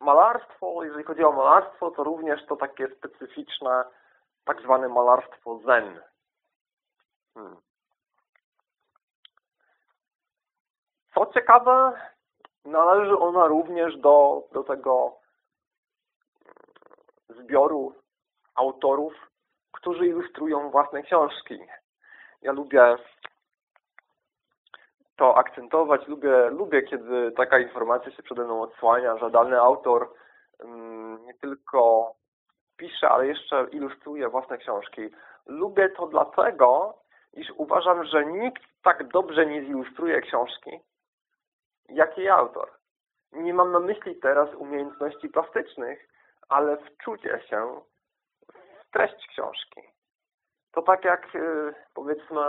Malarstwo, jeżeli chodzi o malarstwo, to również to takie specyficzne tak zwane malarstwo zen. Hmm. Co ciekawe, należy ona również do, do tego zbioru autorów, którzy ilustrują własne książki. Ja lubię to akcentować. Lubię, lubię, kiedy taka informacja się przede mną odsłania, że dany autor um, nie tylko pisze, ale jeszcze ilustruje własne książki. Lubię to dlatego, iż uważam, że nikt tak dobrze nie zilustruje książki, jak jej autor. Nie mam na myśli teraz umiejętności plastycznych, ale wczucie się w treść książki. To tak jak, y, powiedzmy,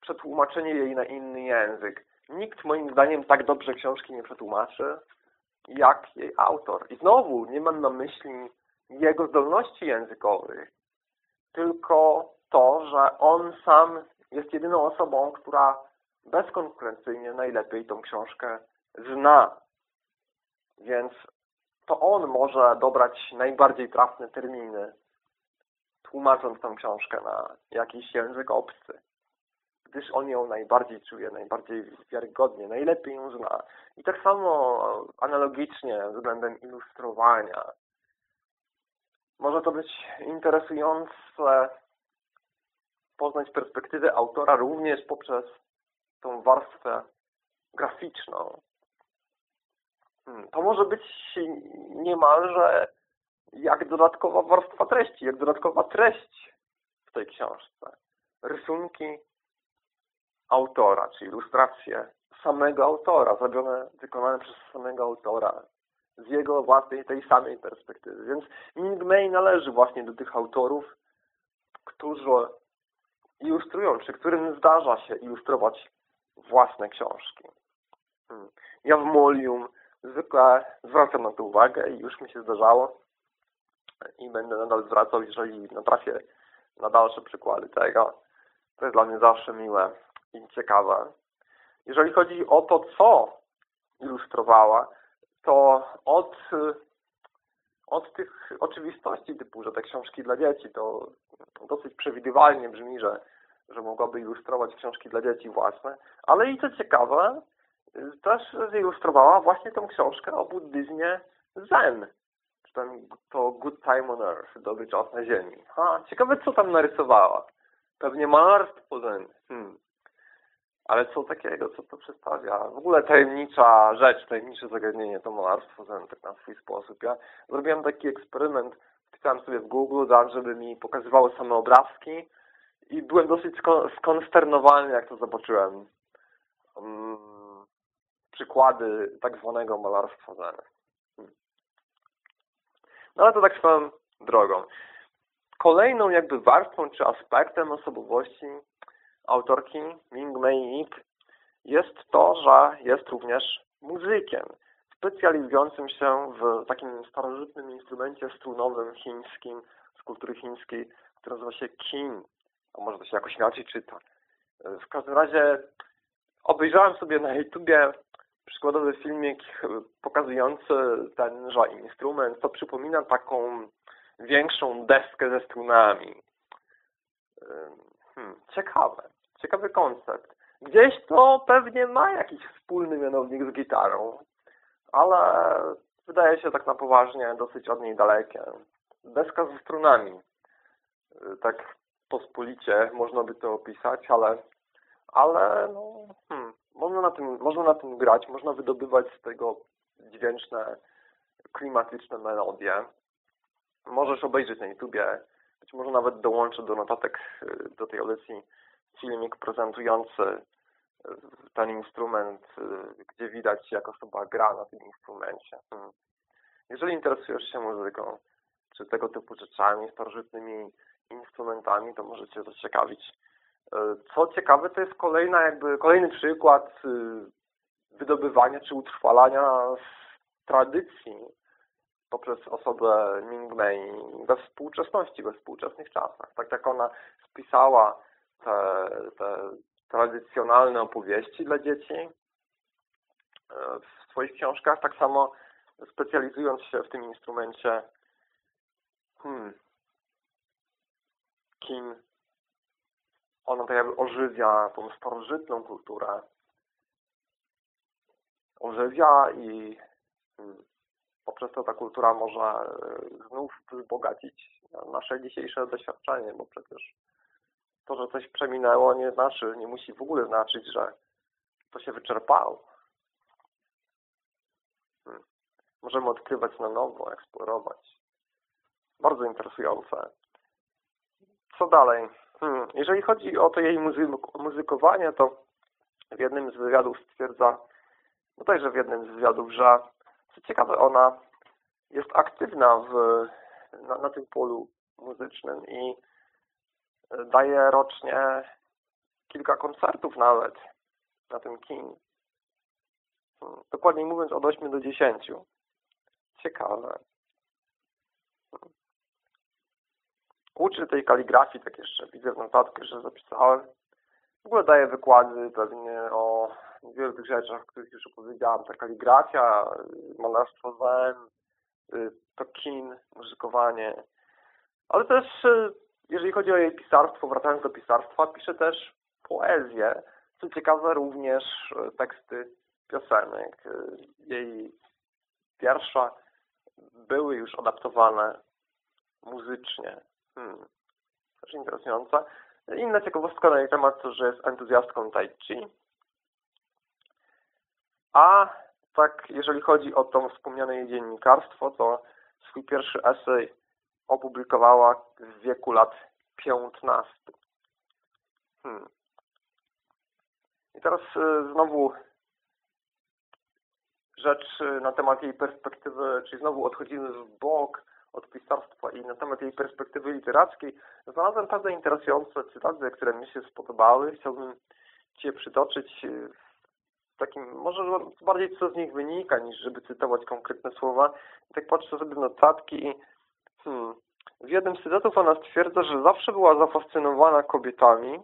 przetłumaczenie jej na inny język. nikt moim zdaniem tak dobrze książki nie przetłumaczy, jak jej autor. I znowu nie mam na myśli jego zdolności językowych, tylko to, że on sam jest jedyną osobą, która bezkonkurencyjnie najlepiej tą książkę zna. Więc to on może dobrać najbardziej trafne terminy, tłumacząc tę książkę na jakiś język obcy. Gdyż on ją najbardziej czuje, najbardziej wiarygodnie, najlepiej ją zna. I tak samo analogicznie względem ilustrowania. Może to być interesujące poznać perspektywę autora również poprzez tą warstwę graficzną. Hmm, to może być niemalże jak dodatkowa warstwa treści, jak dodatkowa treść w tej książce. Rysunki autora, czy ilustracje samego autora, zrobione, wykonane przez samego autora, z jego własnej, tej samej perspektywy. Więc Mei należy właśnie do tych autorów, którzy ilustrują, czy którym zdarza się ilustrować własne książki. Hmm. Ja w Molium zwykle zwracam na to uwagę i już mi się zdarzało i będę nadal zwracał, jeżeli natrafię na dalsze przykłady tego. To jest dla mnie zawsze miłe i ciekawe. Jeżeli chodzi o to, co ilustrowała, to od, od tych oczywistości typu, że te książki dla dzieci, to dosyć przewidywalnie brzmi, że, że mogłaby ilustrować książki dla dzieci własne, ale i co ciekawe, też zilustrowała właśnie tą książkę o buddyzmie Zen, czy tam to Good Time on Earth, Dobry Czas na Ziemi. Ha, ciekawe co tam narysowała. Pewnie malarstwo Zen. Hmm. Ale co takiego, co to przedstawia? W ogóle tajemnicza rzecz, tajemnicze zagadnienie to malarstwo Zen, tak na swój sposób. Ja zrobiłem taki eksperyment, wpisałem sobie w Google, tak, żeby mi pokazywały same obrazki i byłem dosyć skonsternowany, jak to zobaczyłem. Um, przykłady tak zwanego malarstwa Zen. Hmm. No ale to tak swoją drogą. Kolejną jakby warstwą czy aspektem osobowości autorki Ming Mei Ik jest to, że jest również muzykiem specjalizującym się w takim starożytnym instrumencie strunowym chińskim, z kultury chińskiej, który nazywa się kin, a może to się jakoś inaczej czyta. W każdym razie obejrzałem sobie na YouTubie przykładowy filmik pokazujący tenże instrument. To przypomina taką większą deskę ze strunami. Hmm, ciekawe. Ciekawy koncept. Gdzieś to pewnie ma jakiś wspólny mianownik z gitarą, ale wydaje się tak na poważnie dosyć od niej dalekie. Deska ze strunami. Tak pospolicie można by to opisać, ale ale no, hmm, można, na tym, można na tym grać, można wydobywać z tego dźwięczne, klimatyczne melodie. Możesz obejrzeć na YouTubie, być może nawet dołączę do notatek y, do tej audycji filmik prezentujący y, ten instrument, y, gdzie widać jak osoba gra na tym instrumencie. Hmm. Jeżeli interesujesz się muzyką, czy tego typu rzeczami, starożytnymi instrumentami, to możecie zaciekawić. Co ciekawe, to jest kolejna jakby, kolejny przykład wydobywania czy utrwalania tradycji poprzez osobę Ming Mei we współczesności, we współczesnych czasach. Tak jak ona spisała te, te tradycjonalne opowieści dla dzieci e, w swoich książkach, tak samo specjalizując się w tym instrumencie hmm, kim ona tak jakby ożywia tą starożytną kulturę ożywia i hmm, poprzez to ta kultura może e, znów wzbogacić nasze dzisiejsze doświadczenie, bo przecież to, że coś przeminęło nie znaczy, nie musi w ogóle znaczyć, że to się wyczerpało. Hmm. Możemy odkrywać na nowo, eksplorować. Bardzo interesujące. Co dalej? Hmm. Jeżeli chodzi o to jej muzykowanie, to w jednym z wywiadów stwierdza, no także w jednym z wywiadów, że co ciekawe, ona jest aktywna w, na, na tym polu muzycznym i daje rocznie kilka koncertów nawet na tym kin. Hmm, dokładniej mówiąc od 8 do 10. Ciekawe. Uczy tej kaligrafii, tak jeszcze widzę w notatkę, że zapisałem. W ogóle daje wykłady pewnie o wielu tych rzeczach, o których już opowiedziałem. Ta kaligrafia, malarstwo zen, to kin, muzykowanie. Ale też, y, jeżeli chodzi o jej pisarstwo, wracając do pisarstwa, pisze też poezję. Co ciekawe, również y, teksty piosenek. Jej wiersze były już adaptowane muzycznie. Hmm. Też interesujące. Inna ciekawostka na jej temat to, że jest entuzjastką tai chi. A tak, jeżeli chodzi o to wspomniane jej dziennikarstwo, to swój pierwszy esej opublikowała w wieku lat 15. Hmm. I teraz y, znowu rzecz na temat jej perspektywy, czyli znowu odchodzimy w bok od pisarstwa i na temat jej perspektywy literackiej. Znalazłem pewne interesujące cytaty, które mi się spodobały. Chciałbym Ci je przytoczyć w takim, może bardziej co z nich wynika, niż żeby cytować konkretne słowa. Tak patrzę sobie w notatki i hmm, w jednym z cytatów ona stwierdza, że zawsze była zafascynowana kobietami,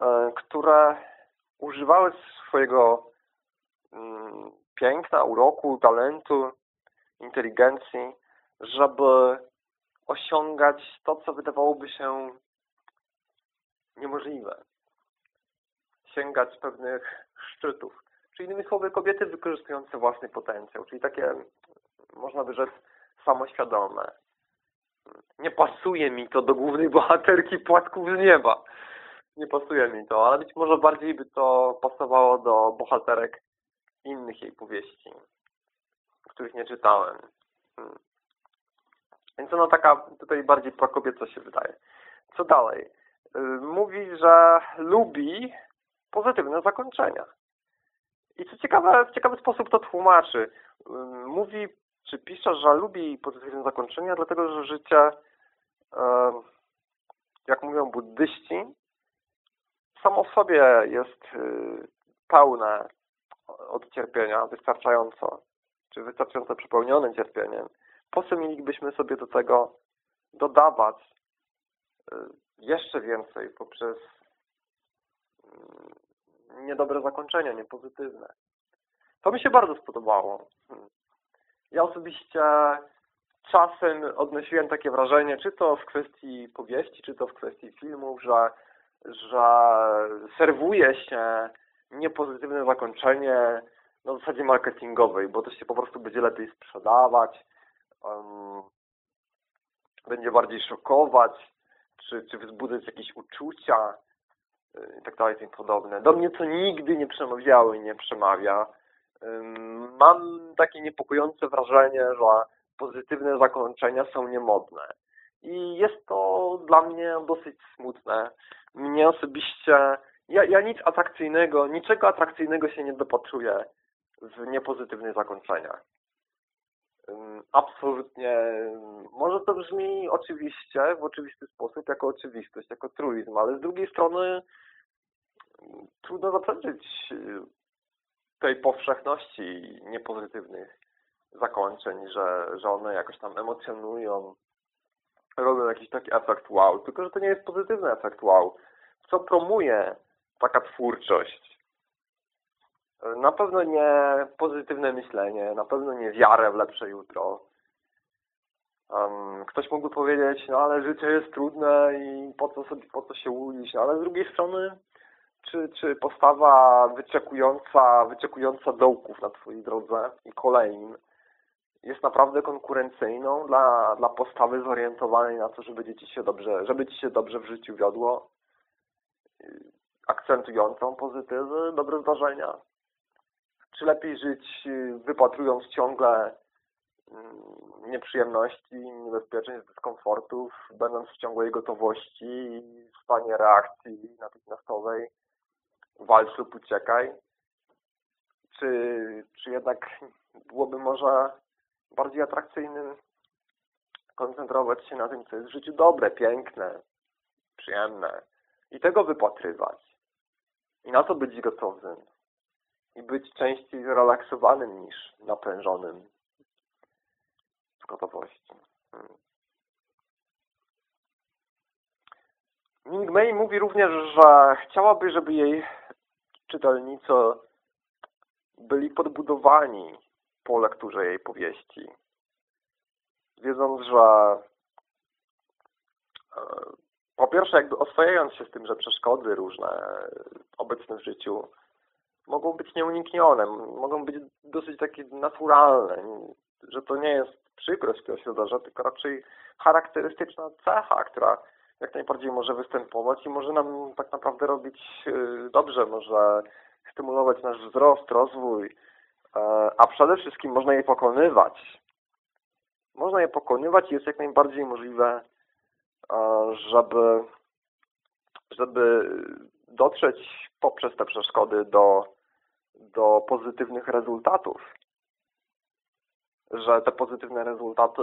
e, które używały swojego mm, piękna, uroku, talentu, inteligencji, żeby osiągać to, co wydawałoby się niemożliwe. Sięgać pewnych szczytów. Czyli innymi słowy, kobiety wykorzystujące własny potencjał, czyli takie, można by rzec, samoświadome. Nie pasuje mi to do głównej bohaterki Płatków z nieba. Nie pasuje mi to, ale być może bardziej by to pasowało do bohaterek innych jej powieści, których nie czytałem. Hmm. Więc ona taka tutaj bardziej prakobieca się wydaje. Co dalej? Y, mówi, że lubi pozytywne zakończenia. I co ciekawe, w ciekawy sposób to tłumaczy. Y, mówi czy pisze, że lubi pozytywne zakończenia, dlatego że życie, jak mówią buddyści, samo w sobie jest y, pełne od cierpienia, wystarczająco, czy wystarczająco przepełnione cierpieniem. Po co mielibyśmy sobie do tego dodawać y, jeszcze więcej poprzez mm, niedobre zakończenia, niepozytywne. To mi się bardzo spodobało. Ja osobiście czasem odnosiłem takie wrażenie, czy to w kwestii powieści, czy to w kwestii filmów, że, że serwuje się niepozytywne zakończenie na zasadzie marketingowej, bo to się po prostu będzie lepiej sprzedawać, um, będzie bardziej szokować, czy, czy wzbudzać jakieś uczucia y, i tak dalej, tym podobne. Do mnie to nigdy nie przemawiało i nie przemawia mam takie niepokojące wrażenie, że pozytywne zakończenia są niemodne. I jest to dla mnie dosyć smutne. Mnie osobiście, ja, ja nic atrakcyjnego, niczego atrakcyjnego się nie dopatruję w niepozytywnych zakończeniach. Absolutnie. Może to brzmi oczywiście, w oczywisty sposób, jako oczywistość, jako truizm, ale z drugiej strony trudno zaprzeczyć tej powszechności niepozytywnych zakończeń, że, że one jakoś tam emocjonują, robią jakiś taki efekt wow, tylko że to nie jest pozytywny efekt wow. Co promuje taka twórczość? Na pewno nie pozytywne myślenie, na pewno nie wiarę w lepsze jutro. Ktoś mógłby powiedzieć, no ale życie jest trudne i po co, sobie, po co się łudzić, no, ale z drugiej strony czy, czy postawa wyczekująca, wyczekująca dołków na Twojej drodze i kolejnym jest naprawdę konkurencyjną dla, dla postawy zorientowanej na to, żeby Ci się dobrze, żeby Ci się dobrze w życiu wiodło, akcentującą pozytywy, dobre zdarzenia? Czy lepiej żyć wypatrując ciągle mm, nieprzyjemności, niebezpieczeństw, dyskomfortów, będąc w ciągłej gotowości i w stanie reakcji natychmiastowej walcz lub uciekaj? Czy, czy jednak byłoby może bardziej atrakcyjnym koncentrować się na tym, co jest w życiu dobre, piękne, przyjemne i tego wypatrywać i na to być gotowym i być częściej zrelaksowanym niż napężonym w gotowości. Hmm. Ming Mei mówi również, że chciałaby, żeby jej czytelnicy byli podbudowani po lekturze jej powieści. Wiedząc, że e, po pierwsze jakby oswajając się z tym, że przeszkody różne obecne w życiu mogą być nieuniknione, mogą być dosyć takie naturalne, że to nie jest przykrość, która się zdarza, tylko raczej charakterystyczna cecha, która jak najbardziej może występować i może nam tak naprawdę robić y, dobrze, może stymulować nasz wzrost, rozwój, e, a przede wszystkim można je pokonywać. Można je pokonywać i jest jak najbardziej możliwe, e, żeby, żeby dotrzeć poprzez te przeszkody do, do pozytywnych rezultatów. Że te pozytywne rezultaty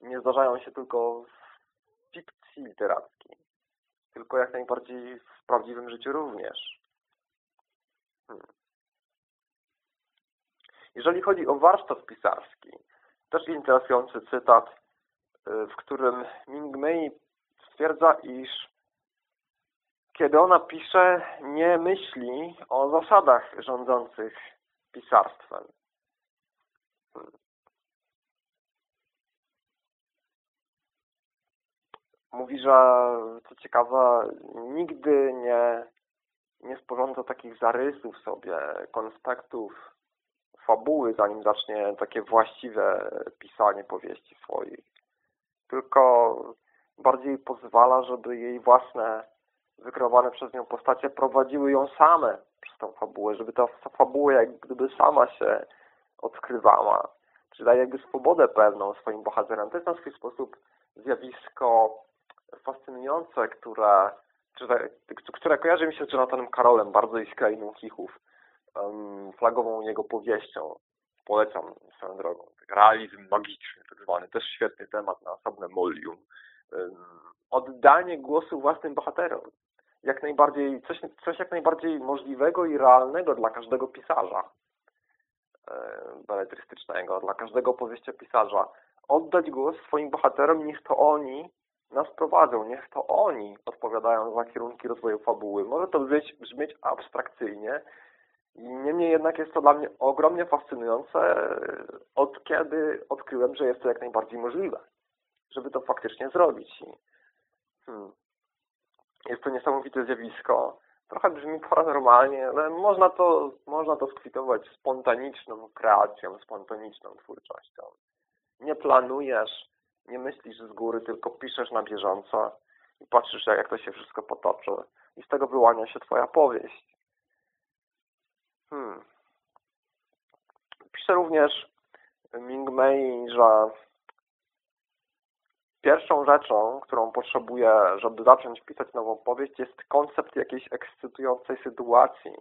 nie zdarzają się tylko w fikcji literackiej, tylko jak najbardziej w prawdziwym życiu również. Hmm. Jeżeli chodzi o warsztat pisarski, też interesujący cytat, y, w którym Ming Mei stwierdza, iż kiedy ona pisze, nie myśli o zasadach rządzących pisarstwem. Mówi, że co ciekawe, nigdy nie, nie sporządza takich zarysów sobie, konspektów, fabuły, zanim zacznie takie właściwe pisanie powieści swoich. Tylko bardziej pozwala, żeby jej własne wykreowane przez nią postacie prowadziły ją same przez tą fabułę, żeby ta fabuła jak gdyby sama się odkrywała. Czyli daje jakby swobodę pewną swoim bohaterom. To jest na swój sposób zjawisko fascynujące, które, które, kojarzy mi się z Jonathanem Karolem, bardzo i z Krainą flagową jego powieścią. Polecam swoją drogą. Realizm magiczny tak zwany, też świetny temat na osobne molium. Um, oddanie głosu własnym bohaterom. Jak najbardziej, coś, coś jak najbardziej możliwego i realnego dla każdego pisarza beletrystycznego, dla każdego powieściopisarza. Oddać głos swoim bohaterom, niech to oni nas prowadzą. Niech to oni odpowiadają za kierunki rozwoju fabuły. Może to brzmieć, brzmieć abstrakcyjnie, niemniej jednak jest to dla mnie ogromnie fascynujące, od kiedy odkryłem, że jest to jak najbardziej możliwe, żeby to faktycznie zrobić. Hmm. Jest to niesamowite zjawisko. Trochę brzmi paranormalnie, ale można to, można to skwitować spontaniczną kreacją, spontaniczną twórczością. Nie planujesz, nie myślisz z góry, tylko piszesz na bieżąco i patrzysz, jak to się wszystko potoczy. I z tego wyłania się Twoja powieść. Hmm. Pisze również Ming Mei, że pierwszą rzeczą, którą potrzebuję, żeby zacząć pisać nową powieść, jest koncept jakiejś ekscytującej sytuacji,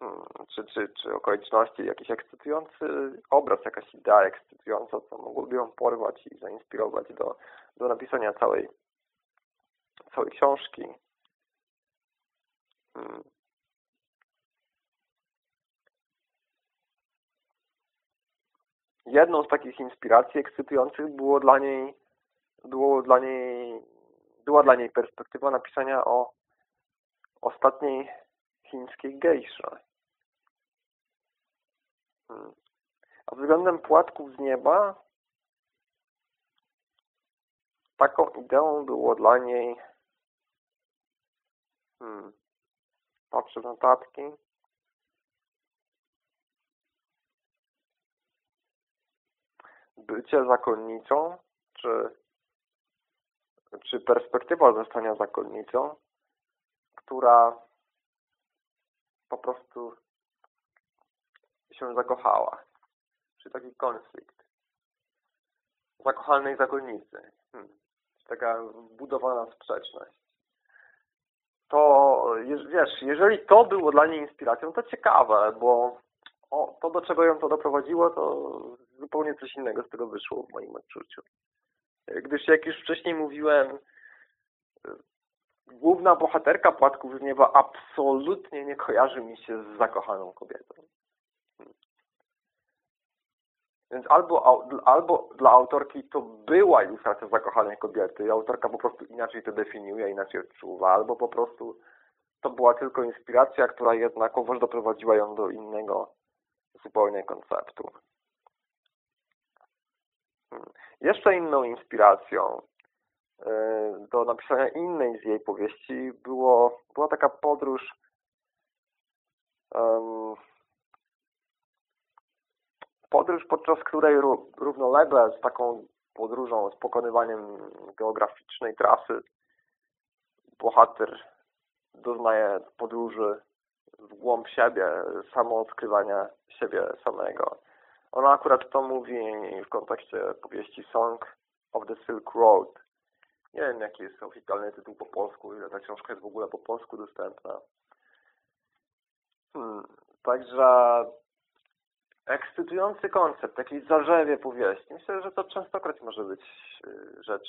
Hmm, czy, czy, czy okoliczności, jakiś ekscytujący obraz, jakaś idea ekscytująca, co mogłoby ją porwać i zainspirować do, do napisania całej, całej książki. Hmm. Jedną z takich inspiracji ekscytujących było dla niej było dla niej była dla niej perspektywa napisania o ostatniej chińskiej gejsze. Hmm. A względem płatków z nieba taką ideą było dla niej hmm, patrzę notatki bycie zakonnicą czy, czy perspektywa zostania zakonnicą która po prostu się zakochała. Czy taki konflikt. Zakochanej zakonnicy. Hmm. Taka budowana sprzeczność. To, wiesz, jeżeli to było dla niej inspiracją, to ciekawe, bo o, to, do czego ją to doprowadziło, to zupełnie coś innego z tego wyszło w moim odczuciu. Gdyż, jak już wcześniej mówiłem, główna bohaterka Płatków z Nieba absolutnie nie kojarzy mi się z zakochaną kobietą. Więc albo, albo dla autorki to była ilustracja zakochanej kobiety i autorka po prostu inaczej to definiuje, inaczej odczuwa, albo po prostu to była tylko inspiracja, która jednakowoż doprowadziła ją do innego zupełnie konceptu. Hmm. Jeszcze inną inspiracją y, do napisania innej z jej powieści było, była taka podróż um, podróż, podczas której równolegle z taką podróżą, z pokonywaniem geograficznej trasy bohater doznaje podróży w głąb siebie, samo odkrywania siebie samego. Ona akurat to mówi w kontekście powieści Song of the Silk Road. Nie wiem, jaki jest oficjalny tytuł po polsku, ile ta książka jest w ogóle po polsku dostępna. Hmm. Także ekscytujący koncept, jakiś zarzewie powieści. Myślę, że to częstokroć może być y, rzecz,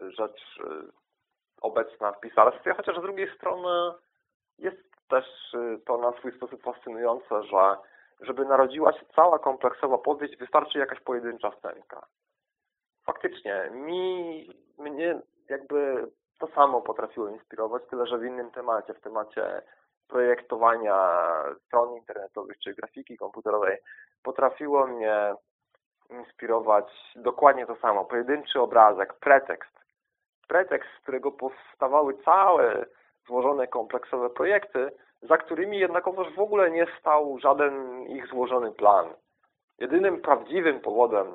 rzecz y, obecna w pisarstwie, chociaż z drugiej strony jest też y, to na swój sposób fascynujące, że żeby narodziła się cała kompleksowa powieść, wystarczy jakaś pojedyncza scenka. Faktycznie, mi, mnie jakby to samo potrafiło inspirować, tyle że w innym temacie, w temacie projektowania stron internetowych czy grafiki komputerowej potrafiło mnie inspirować dokładnie to samo. Pojedynczy obrazek, pretekst. Pretekst, z którego powstawały całe złożone kompleksowe projekty, za którymi jednakowoż w ogóle nie stał żaden ich złożony plan. Jedynym prawdziwym powodem,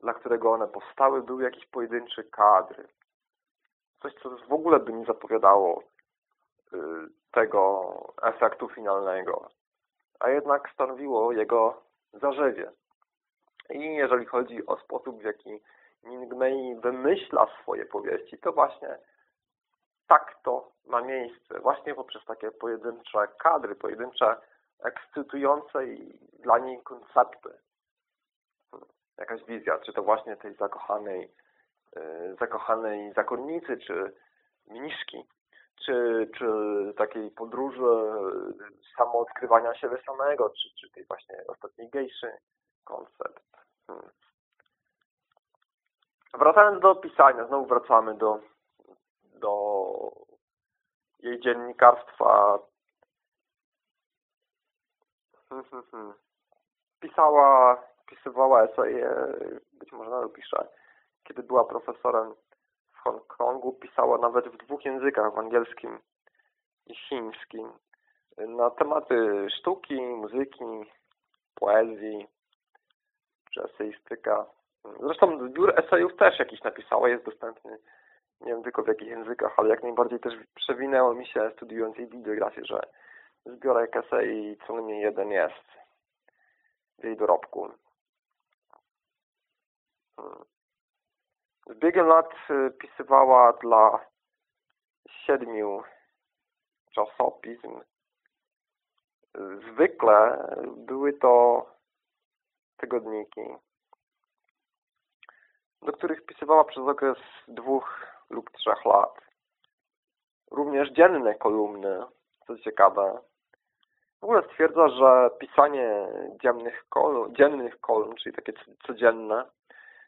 dla którego one powstały, był jakiś pojedynczy kadr. Coś, co w ogóle by nie zapowiadało y, tego efektu finalnego, a jednak stanowiło jego zarzewie. I jeżeli chodzi o sposób, w jaki Ningmei wymyśla swoje powieści, to właśnie tak to ma miejsce. Właśnie poprzez takie pojedyncze kadry, pojedyncze ekscytujące i dla niej koncepty. Jakaś wizja, czy to właśnie tej zakochanej, y, zakochanej zakonnicy, czy mniszki, czy, czy takiej podróży samoodkrywania siebie samego, czy, czy tej właśnie ostatniej gejszy koncept. Hmm. Wracając do pisania, znowu wracamy do, do jej dziennikarstwa. Pisała, pisywała eseje, być może nadal pisze, kiedy była profesorem Hongkongu pisała nawet w dwóch językach, w angielskim i chińskim, na tematy sztuki, muzyki, poezji czy eseistyka. Zresztą zbiór esejów też jakiś napisała, jest dostępny, nie wiem tylko w jakich językach, ale jak najbardziej też przewinęło mi się studiując jej bibliografię, że zbiorek esei co najmniej jeden jest w jej dorobku. Hmm. Z biegiem lat y, pisywała dla siedmiu czasopism. Zwykle były to tygodniki, do których pisywała przez okres dwóch lub trzech lat. Również dzienne kolumny, co ciekawe. W ogóle stwierdza, że pisanie dziennych kolumn, dziennych kolumn czyli takie codzienne,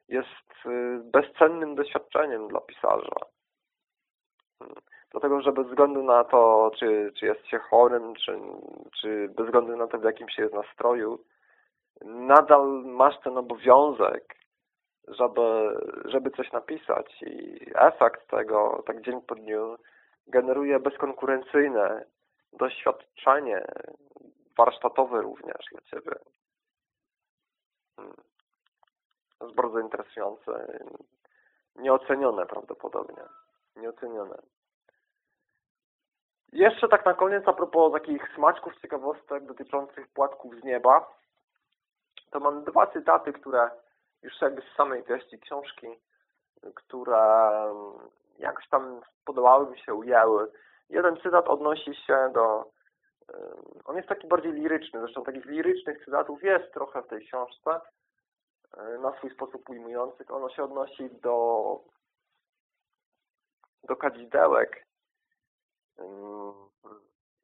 jest y, bezcennym doświadczeniem dla pisarza. Hmm. Dlatego, że bez względu na to, czy, czy jest się chorym, czy, czy bez względu na to, w jakim się jest nastroju, nadal masz ten obowiązek, żeby, żeby coś napisać i efekt tego, tak dzień po dniu, generuje bezkonkurencyjne doświadczenie warsztatowe również dla Ciebie. Hmm. To jest bardzo interesujące. Nieocenione prawdopodobnie. Nieocenione. Jeszcze tak na koniec, a propos takich smaczków, ciekawostek dotyczących płatków z nieba, to mam dwa cytaty, które już jakby z samej treści książki, które jakoś tam podobały mi się, ujęły. Jeden cytat odnosi się do... On jest taki bardziej liryczny, zresztą takich lirycznych cytatów jest trochę w tej książce, na swój sposób ujmujący. Ono się odnosi do do kadzidełek,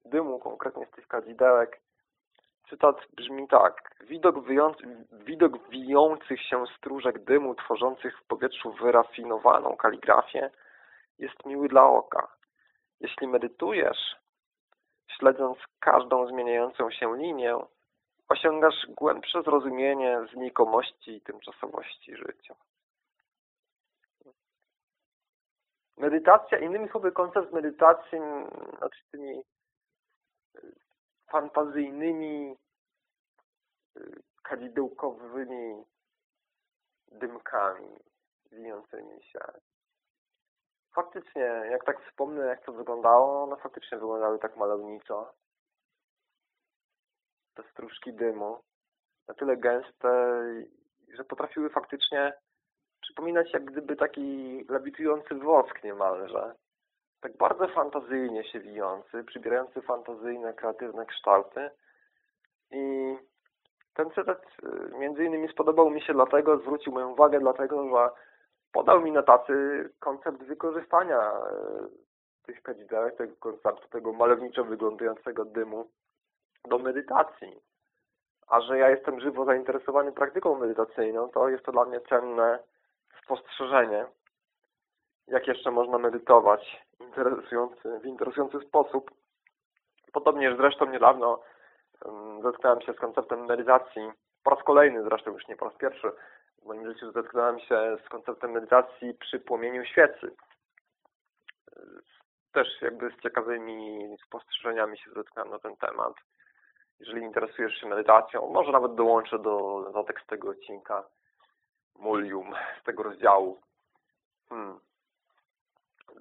dymu konkretnie z tych kadzidełek, cytat brzmi tak. Widok, widok wijących się stróżek dymu tworzących w powietrzu wyrafinowaną kaligrafię jest miły dla oka. Jeśli medytujesz, śledząc każdą zmieniającą się linię, osiągasz głębsze zrozumienie znikomości i tymczasowości życia. Medytacja, innymi słowy, koncept medytacji, znaczy tymi fantazyjnymi, y, kadzidełkowymi dymkami wijącymi się. Faktycznie, jak tak wspomnę, jak to wyglądało, no faktycznie wyglądały tak malowniczo. Te stróżki dymu, na tyle gęste, że potrafiły faktycznie przypominać jak gdyby taki lewitujący wosk niemalże. Tak bardzo fantazyjnie się wijący, przybierający fantazyjne, kreatywne kształty. I ten cytat y, między innymi spodobał mi się dlatego, zwrócił moją uwagę dlatego, że podał mi na tacy koncept wykorzystania y, tych kadzidełek, tego konceptu, tego malowniczo wyglądającego dymu do medytacji. A że ja jestem żywo zainteresowany praktyką medytacyjną, to jest to dla mnie cenne spostrzeżenie, jak jeszcze można medytować interesujący, w interesujący sposób. Podobnie zresztą niedawno zetknąłem się z konceptem medytacji, po raz kolejny zresztą, już nie po raz pierwszy w moim życiu zetknąłem się z konceptem medytacji przy płomieniu świecy. Też jakby z ciekawymi spostrzeżeniami się zetknąłem na ten temat. Jeżeli interesujesz się medytacją, może nawet dołączę do, do tekstu tego odcinka mulium z tego rozdziału. Hmm.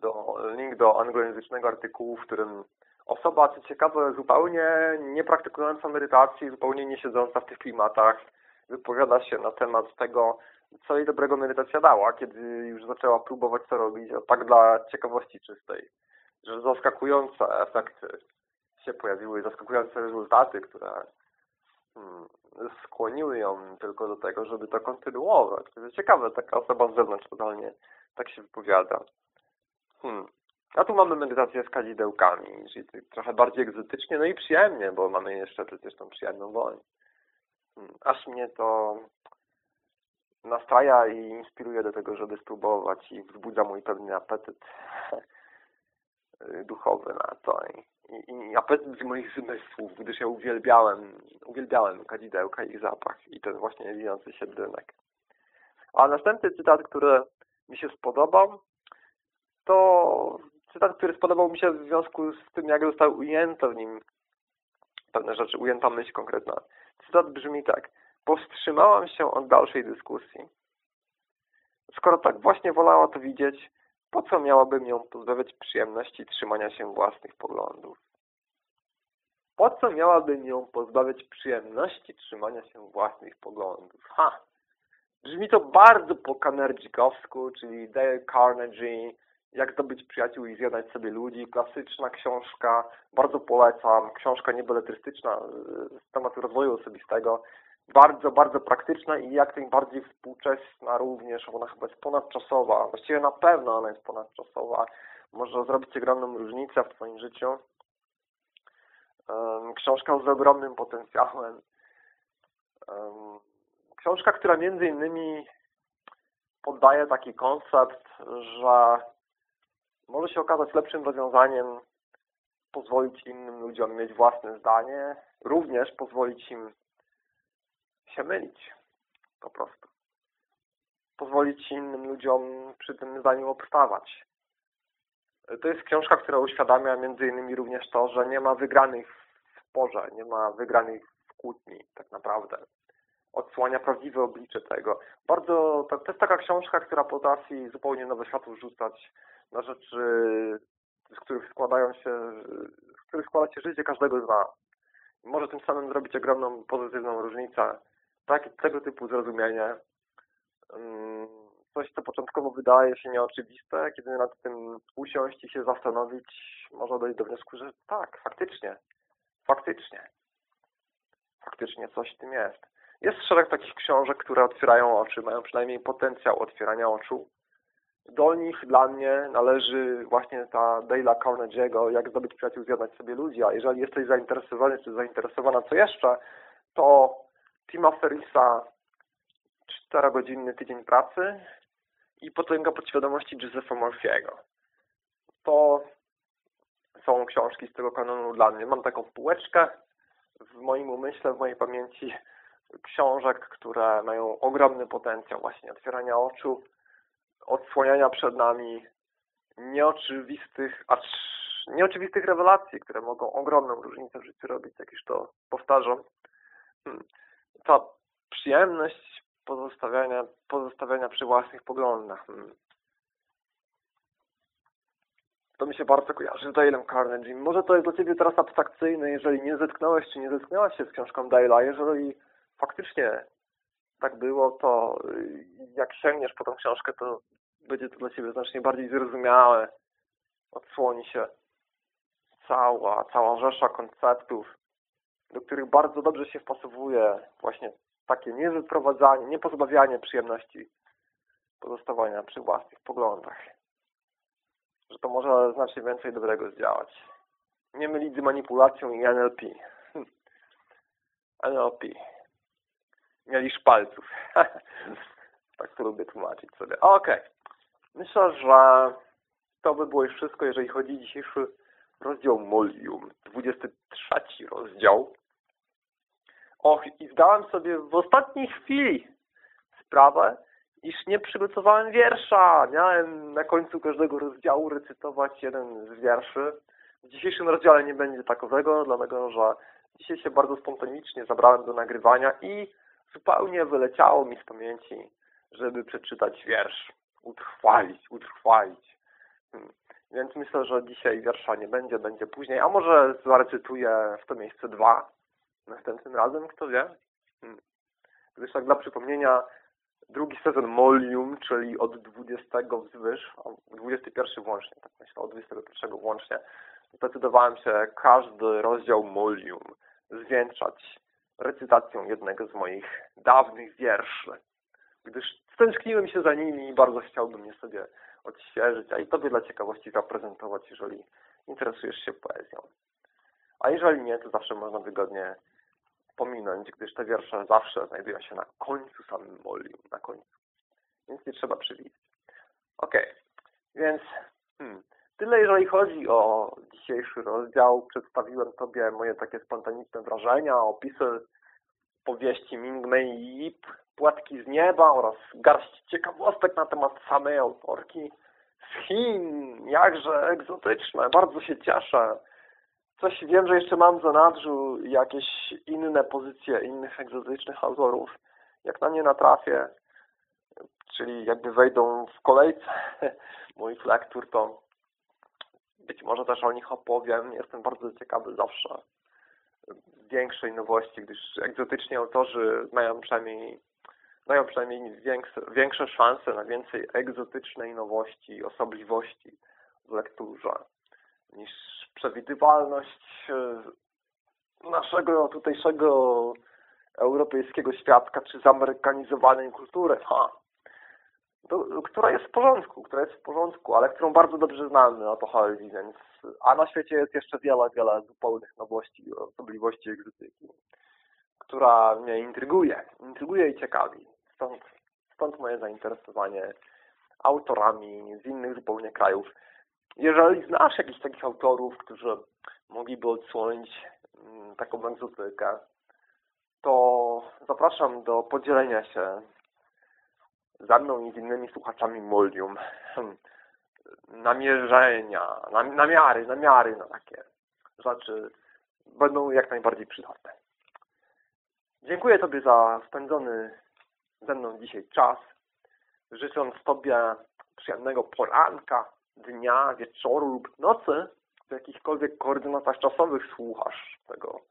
Do, link do anglojęzycznego artykułu, w którym osoba, co ciekawe, zupełnie nie praktykująca medytacji, zupełnie nie siedząca w tych klimatach, wypowiada się na temat tego, co jej dobrego medytacja dała, kiedy już zaczęła próbować to robić, a tak dla ciekawości czystej, że zaskakujące efekty się pojawiły, zaskakujące rezultaty, które hmm, skłoniły ją tylko do tego, żeby to kontynuować. To jest ciekawe, taka osoba z zewnątrz totalnie tak się wypowiada. Hmm. A tu mamy medytację z kadzidełkami, czyli trochę bardziej egzotycznie, no i przyjemnie, bo mamy jeszcze przecież tą przyjemną woń. Hmm. Aż mnie to nastraja i inspiruje do tego, żeby spróbować i wzbudza mój pewny apetyt duchowy na to i, i apetyt z moich zmysłów, gdyż ja uwielbiałem, uwielbiałem kadzidełka i ich zapach i ten właśnie wijący się dymek. A następny cytat, który mi się spodobał, to cytat, który spodobał mi się w związku z tym, jak zostały ujęte w nim pewne rzeczy, ujęta myśl konkretna. Cytat brzmi tak. Powstrzymałam się od dalszej dyskusji. Skoro tak właśnie wolała to widzieć, po co miałabym ją pozbawiać przyjemności trzymania się własnych poglądów? Po co miałabym ją pozbawiać przyjemności trzymania się własnych poglądów? Ha! Brzmi to bardzo po kanerdzikowsku, czyli Dale Carnegie, Jak zdobyć przyjaciół i zjadać sobie ludzi. Klasyczna książka, bardzo polecam. Książka niebeletrystyczna z tematu rozwoju osobistego bardzo, bardzo praktyczna i jak najbardziej współczesna również. Ona chyba jest ponadczasowa. Właściwie na pewno ona jest ponadczasowa. Może zrobić ogromną różnicę w Twoim życiu. Książka z ogromnym potencjałem. Książka, która między innymi poddaje taki koncept, że może się okazać lepszym rozwiązaniem pozwolić innym ludziom mieć własne zdanie, również pozwolić im się mylić. Po prostu. Pozwolić innym ludziom przy tym zdaniu obstawać. To jest książka, która uświadamia między innymi również to, że nie ma wygranych w sporze, nie ma wygranych w kłótni tak naprawdę. Odsłania prawdziwe oblicze tego. Bardzo, to, to jest taka książka, która potrafi zupełnie nowe światło rzucać na rzeczy, z których składają się, z których składa się życie każdego z nas. Może tym samym zrobić ogromną, pozytywną różnicę. Tak, tego typu zrozumienie, mm, coś, co początkowo wydaje się nieoczywiste, kiedy nad tym usiąść i się zastanowić, można dojść do wniosku, że tak, faktycznie, faktycznie, faktycznie coś w tym jest. Jest szereg takich książek, które otwierają oczy, mają przynajmniej potencjał otwierania oczu, do nich dla mnie należy właśnie ta Dale'a Carnegie'ego, jak zdobyć przyjaciół, zjadać sobie ludzi, a jeżeli jesteś zainteresowany czy zainteresowana co jeszcze, to Tima Ferrisa 4-godzinny tydzień pracy i Potęga podświadomości Josepha Murphy'ego. To są książki z tego kanonu dla mnie. Mam taką półeczkę w moim umyśle, w mojej pamięci książek, które mają ogromny potencjał właśnie otwierania oczu, odsłaniania przed nami nieoczywistych, acz nieoczywistych rewelacji, które mogą ogromną różnicę w życiu robić, jak już to powtarzam. Hmm. Ta przyjemność pozostawiania, pozostawiania przy własnych poglądach. Hmm. To mi się bardzo kojarzy z Dale'em Carnegie. Może to jest dla Ciebie teraz abstrakcyjne, jeżeli nie zetknąłeś czy nie zetknęłaś się z książką Dale'a. Jeżeli faktycznie tak było, to y, jak sięgniesz po tą książkę, to będzie to dla Ciebie znacznie bardziej zrozumiałe. Odsłoni się cała, cała rzesza konceptów, do których bardzo dobrze się wpasowuje właśnie takie niewyprowadzanie, niepozbawianie przyjemności pozostawania przy własnych poglądach. Że to może znacznie więcej dobrego zdziałać. Nie mylić z manipulacją i NLP. NLP. Mieli szpalców. tak to lubię tłumaczyć sobie. Okej. Okay. Myślę, że to by było już wszystko, jeżeli chodzi o dzisiejszy rozdział Molium. 23 rozdział. Och, i zdałem sobie w ostatniej chwili sprawę, iż nie przygotowałem wiersza. Miałem na końcu każdego rozdziału recytować jeden z wierszy. W dzisiejszym rozdziale nie będzie takowego, dlatego że dzisiaj się bardzo spontanicznie zabrałem do nagrywania i zupełnie wyleciało mi z pamięci, żeby przeczytać wiersz. Utrwalić, utrwalić. Hmm. Więc myślę, że dzisiaj wiersza nie będzie, będzie później. A może zarecytuję w to miejsce dwa następnym razem, kto wie. Hmm. Gdyż tak dla przypomnienia, drugi sezon Molium, czyli od 20 wzwyż, 21 włącznie, tak myślę, od 21 włącznie, zdecydowałem się każdy rozdział Molium zwieńczać recytacją jednego z moich dawnych wierszy, gdyż stęskniłem się za nimi i bardzo chciałbym je sobie odświeżyć, a i Tobie dla ciekawości zaprezentować, jeżeli interesujesz się poezją. A jeżeli nie, to zawsze można wygodnie pominąć, gdyż te wiersze zawsze znajdują się na końcu samym molium, na końcu. Więc nie trzeba przewidzieć. Ok, więc hmm, tyle jeżeli chodzi o dzisiejszy rozdział. Przedstawiłem Tobie moje takie spontaniczne wrażenia, opisy powieści Ming Mei Yip, Płatki z nieba oraz garść ciekawostek na temat samej autorki z Chin, jakże egzotyczne. Bardzo się cieszę coś wiem, że jeszcze mam w zanadrzu jakieś inne pozycje innych egzotycznych autorów. Jak na nie natrafię, czyli jakby wejdą w kolejce moich lektur, to być może też o nich opowiem. Jestem bardzo ciekawy zawsze większej nowości, gdyż egzotyczni autorzy mają przynajmniej mają przynajmniej większe, większe szanse na więcej egzotycznej nowości, osobliwości w lekturze niż przewidywalność e, naszego tutejszego europejskiego świadka, czy zamerykanizowanej kultury, ha, która jest w porządku, która jest w porządku, ale którą bardzo dobrze znamy, o to chodzi, więc a na świecie jest jeszcze wiele, wiele zupełnych nowości osobliwości egzotyki, która mnie intryguje, intryguje i ciekawi. Stąd, stąd moje zainteresowanie autorami z innych zupełnie krajów. Jeżeli znasz jakichś takich autorów, którzy mogliby odsłonić mm, taką egzotykę, to zapraszam do podzielenia się ze mną i z innymi słuchaczami Molium namierzenia, namiary, namiary na takie rzeczy będą jak najbardziej przydatne. Dziękuję Tobie za spędzony ze mną dzisiaj czas, życząc Tobie przyjemnego poranka, dnia, wieczoru lub nocy w jakichkolwiek koordynatach czasowych słuchasz tego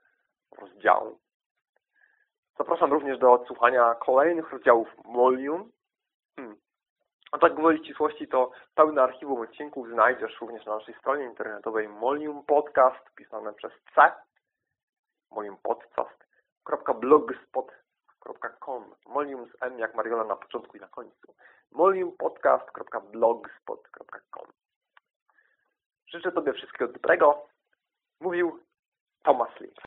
rozdziału. Zapraszam również do odsłuchania kolejnych rozdziałów Molium. Hmm. A tak gwoli ścisłości to pełne archiwum odcinków znajdziesz również na naszej stronie internetowej Molium Podcast pisane przez C moliumpodcast.blogspot.com Molium z M jak Mariola na początku i na końcu moliumpodcast.blogspot.com Życzę Tobie wszystkiego dobrego. Mówił Thomas Lee.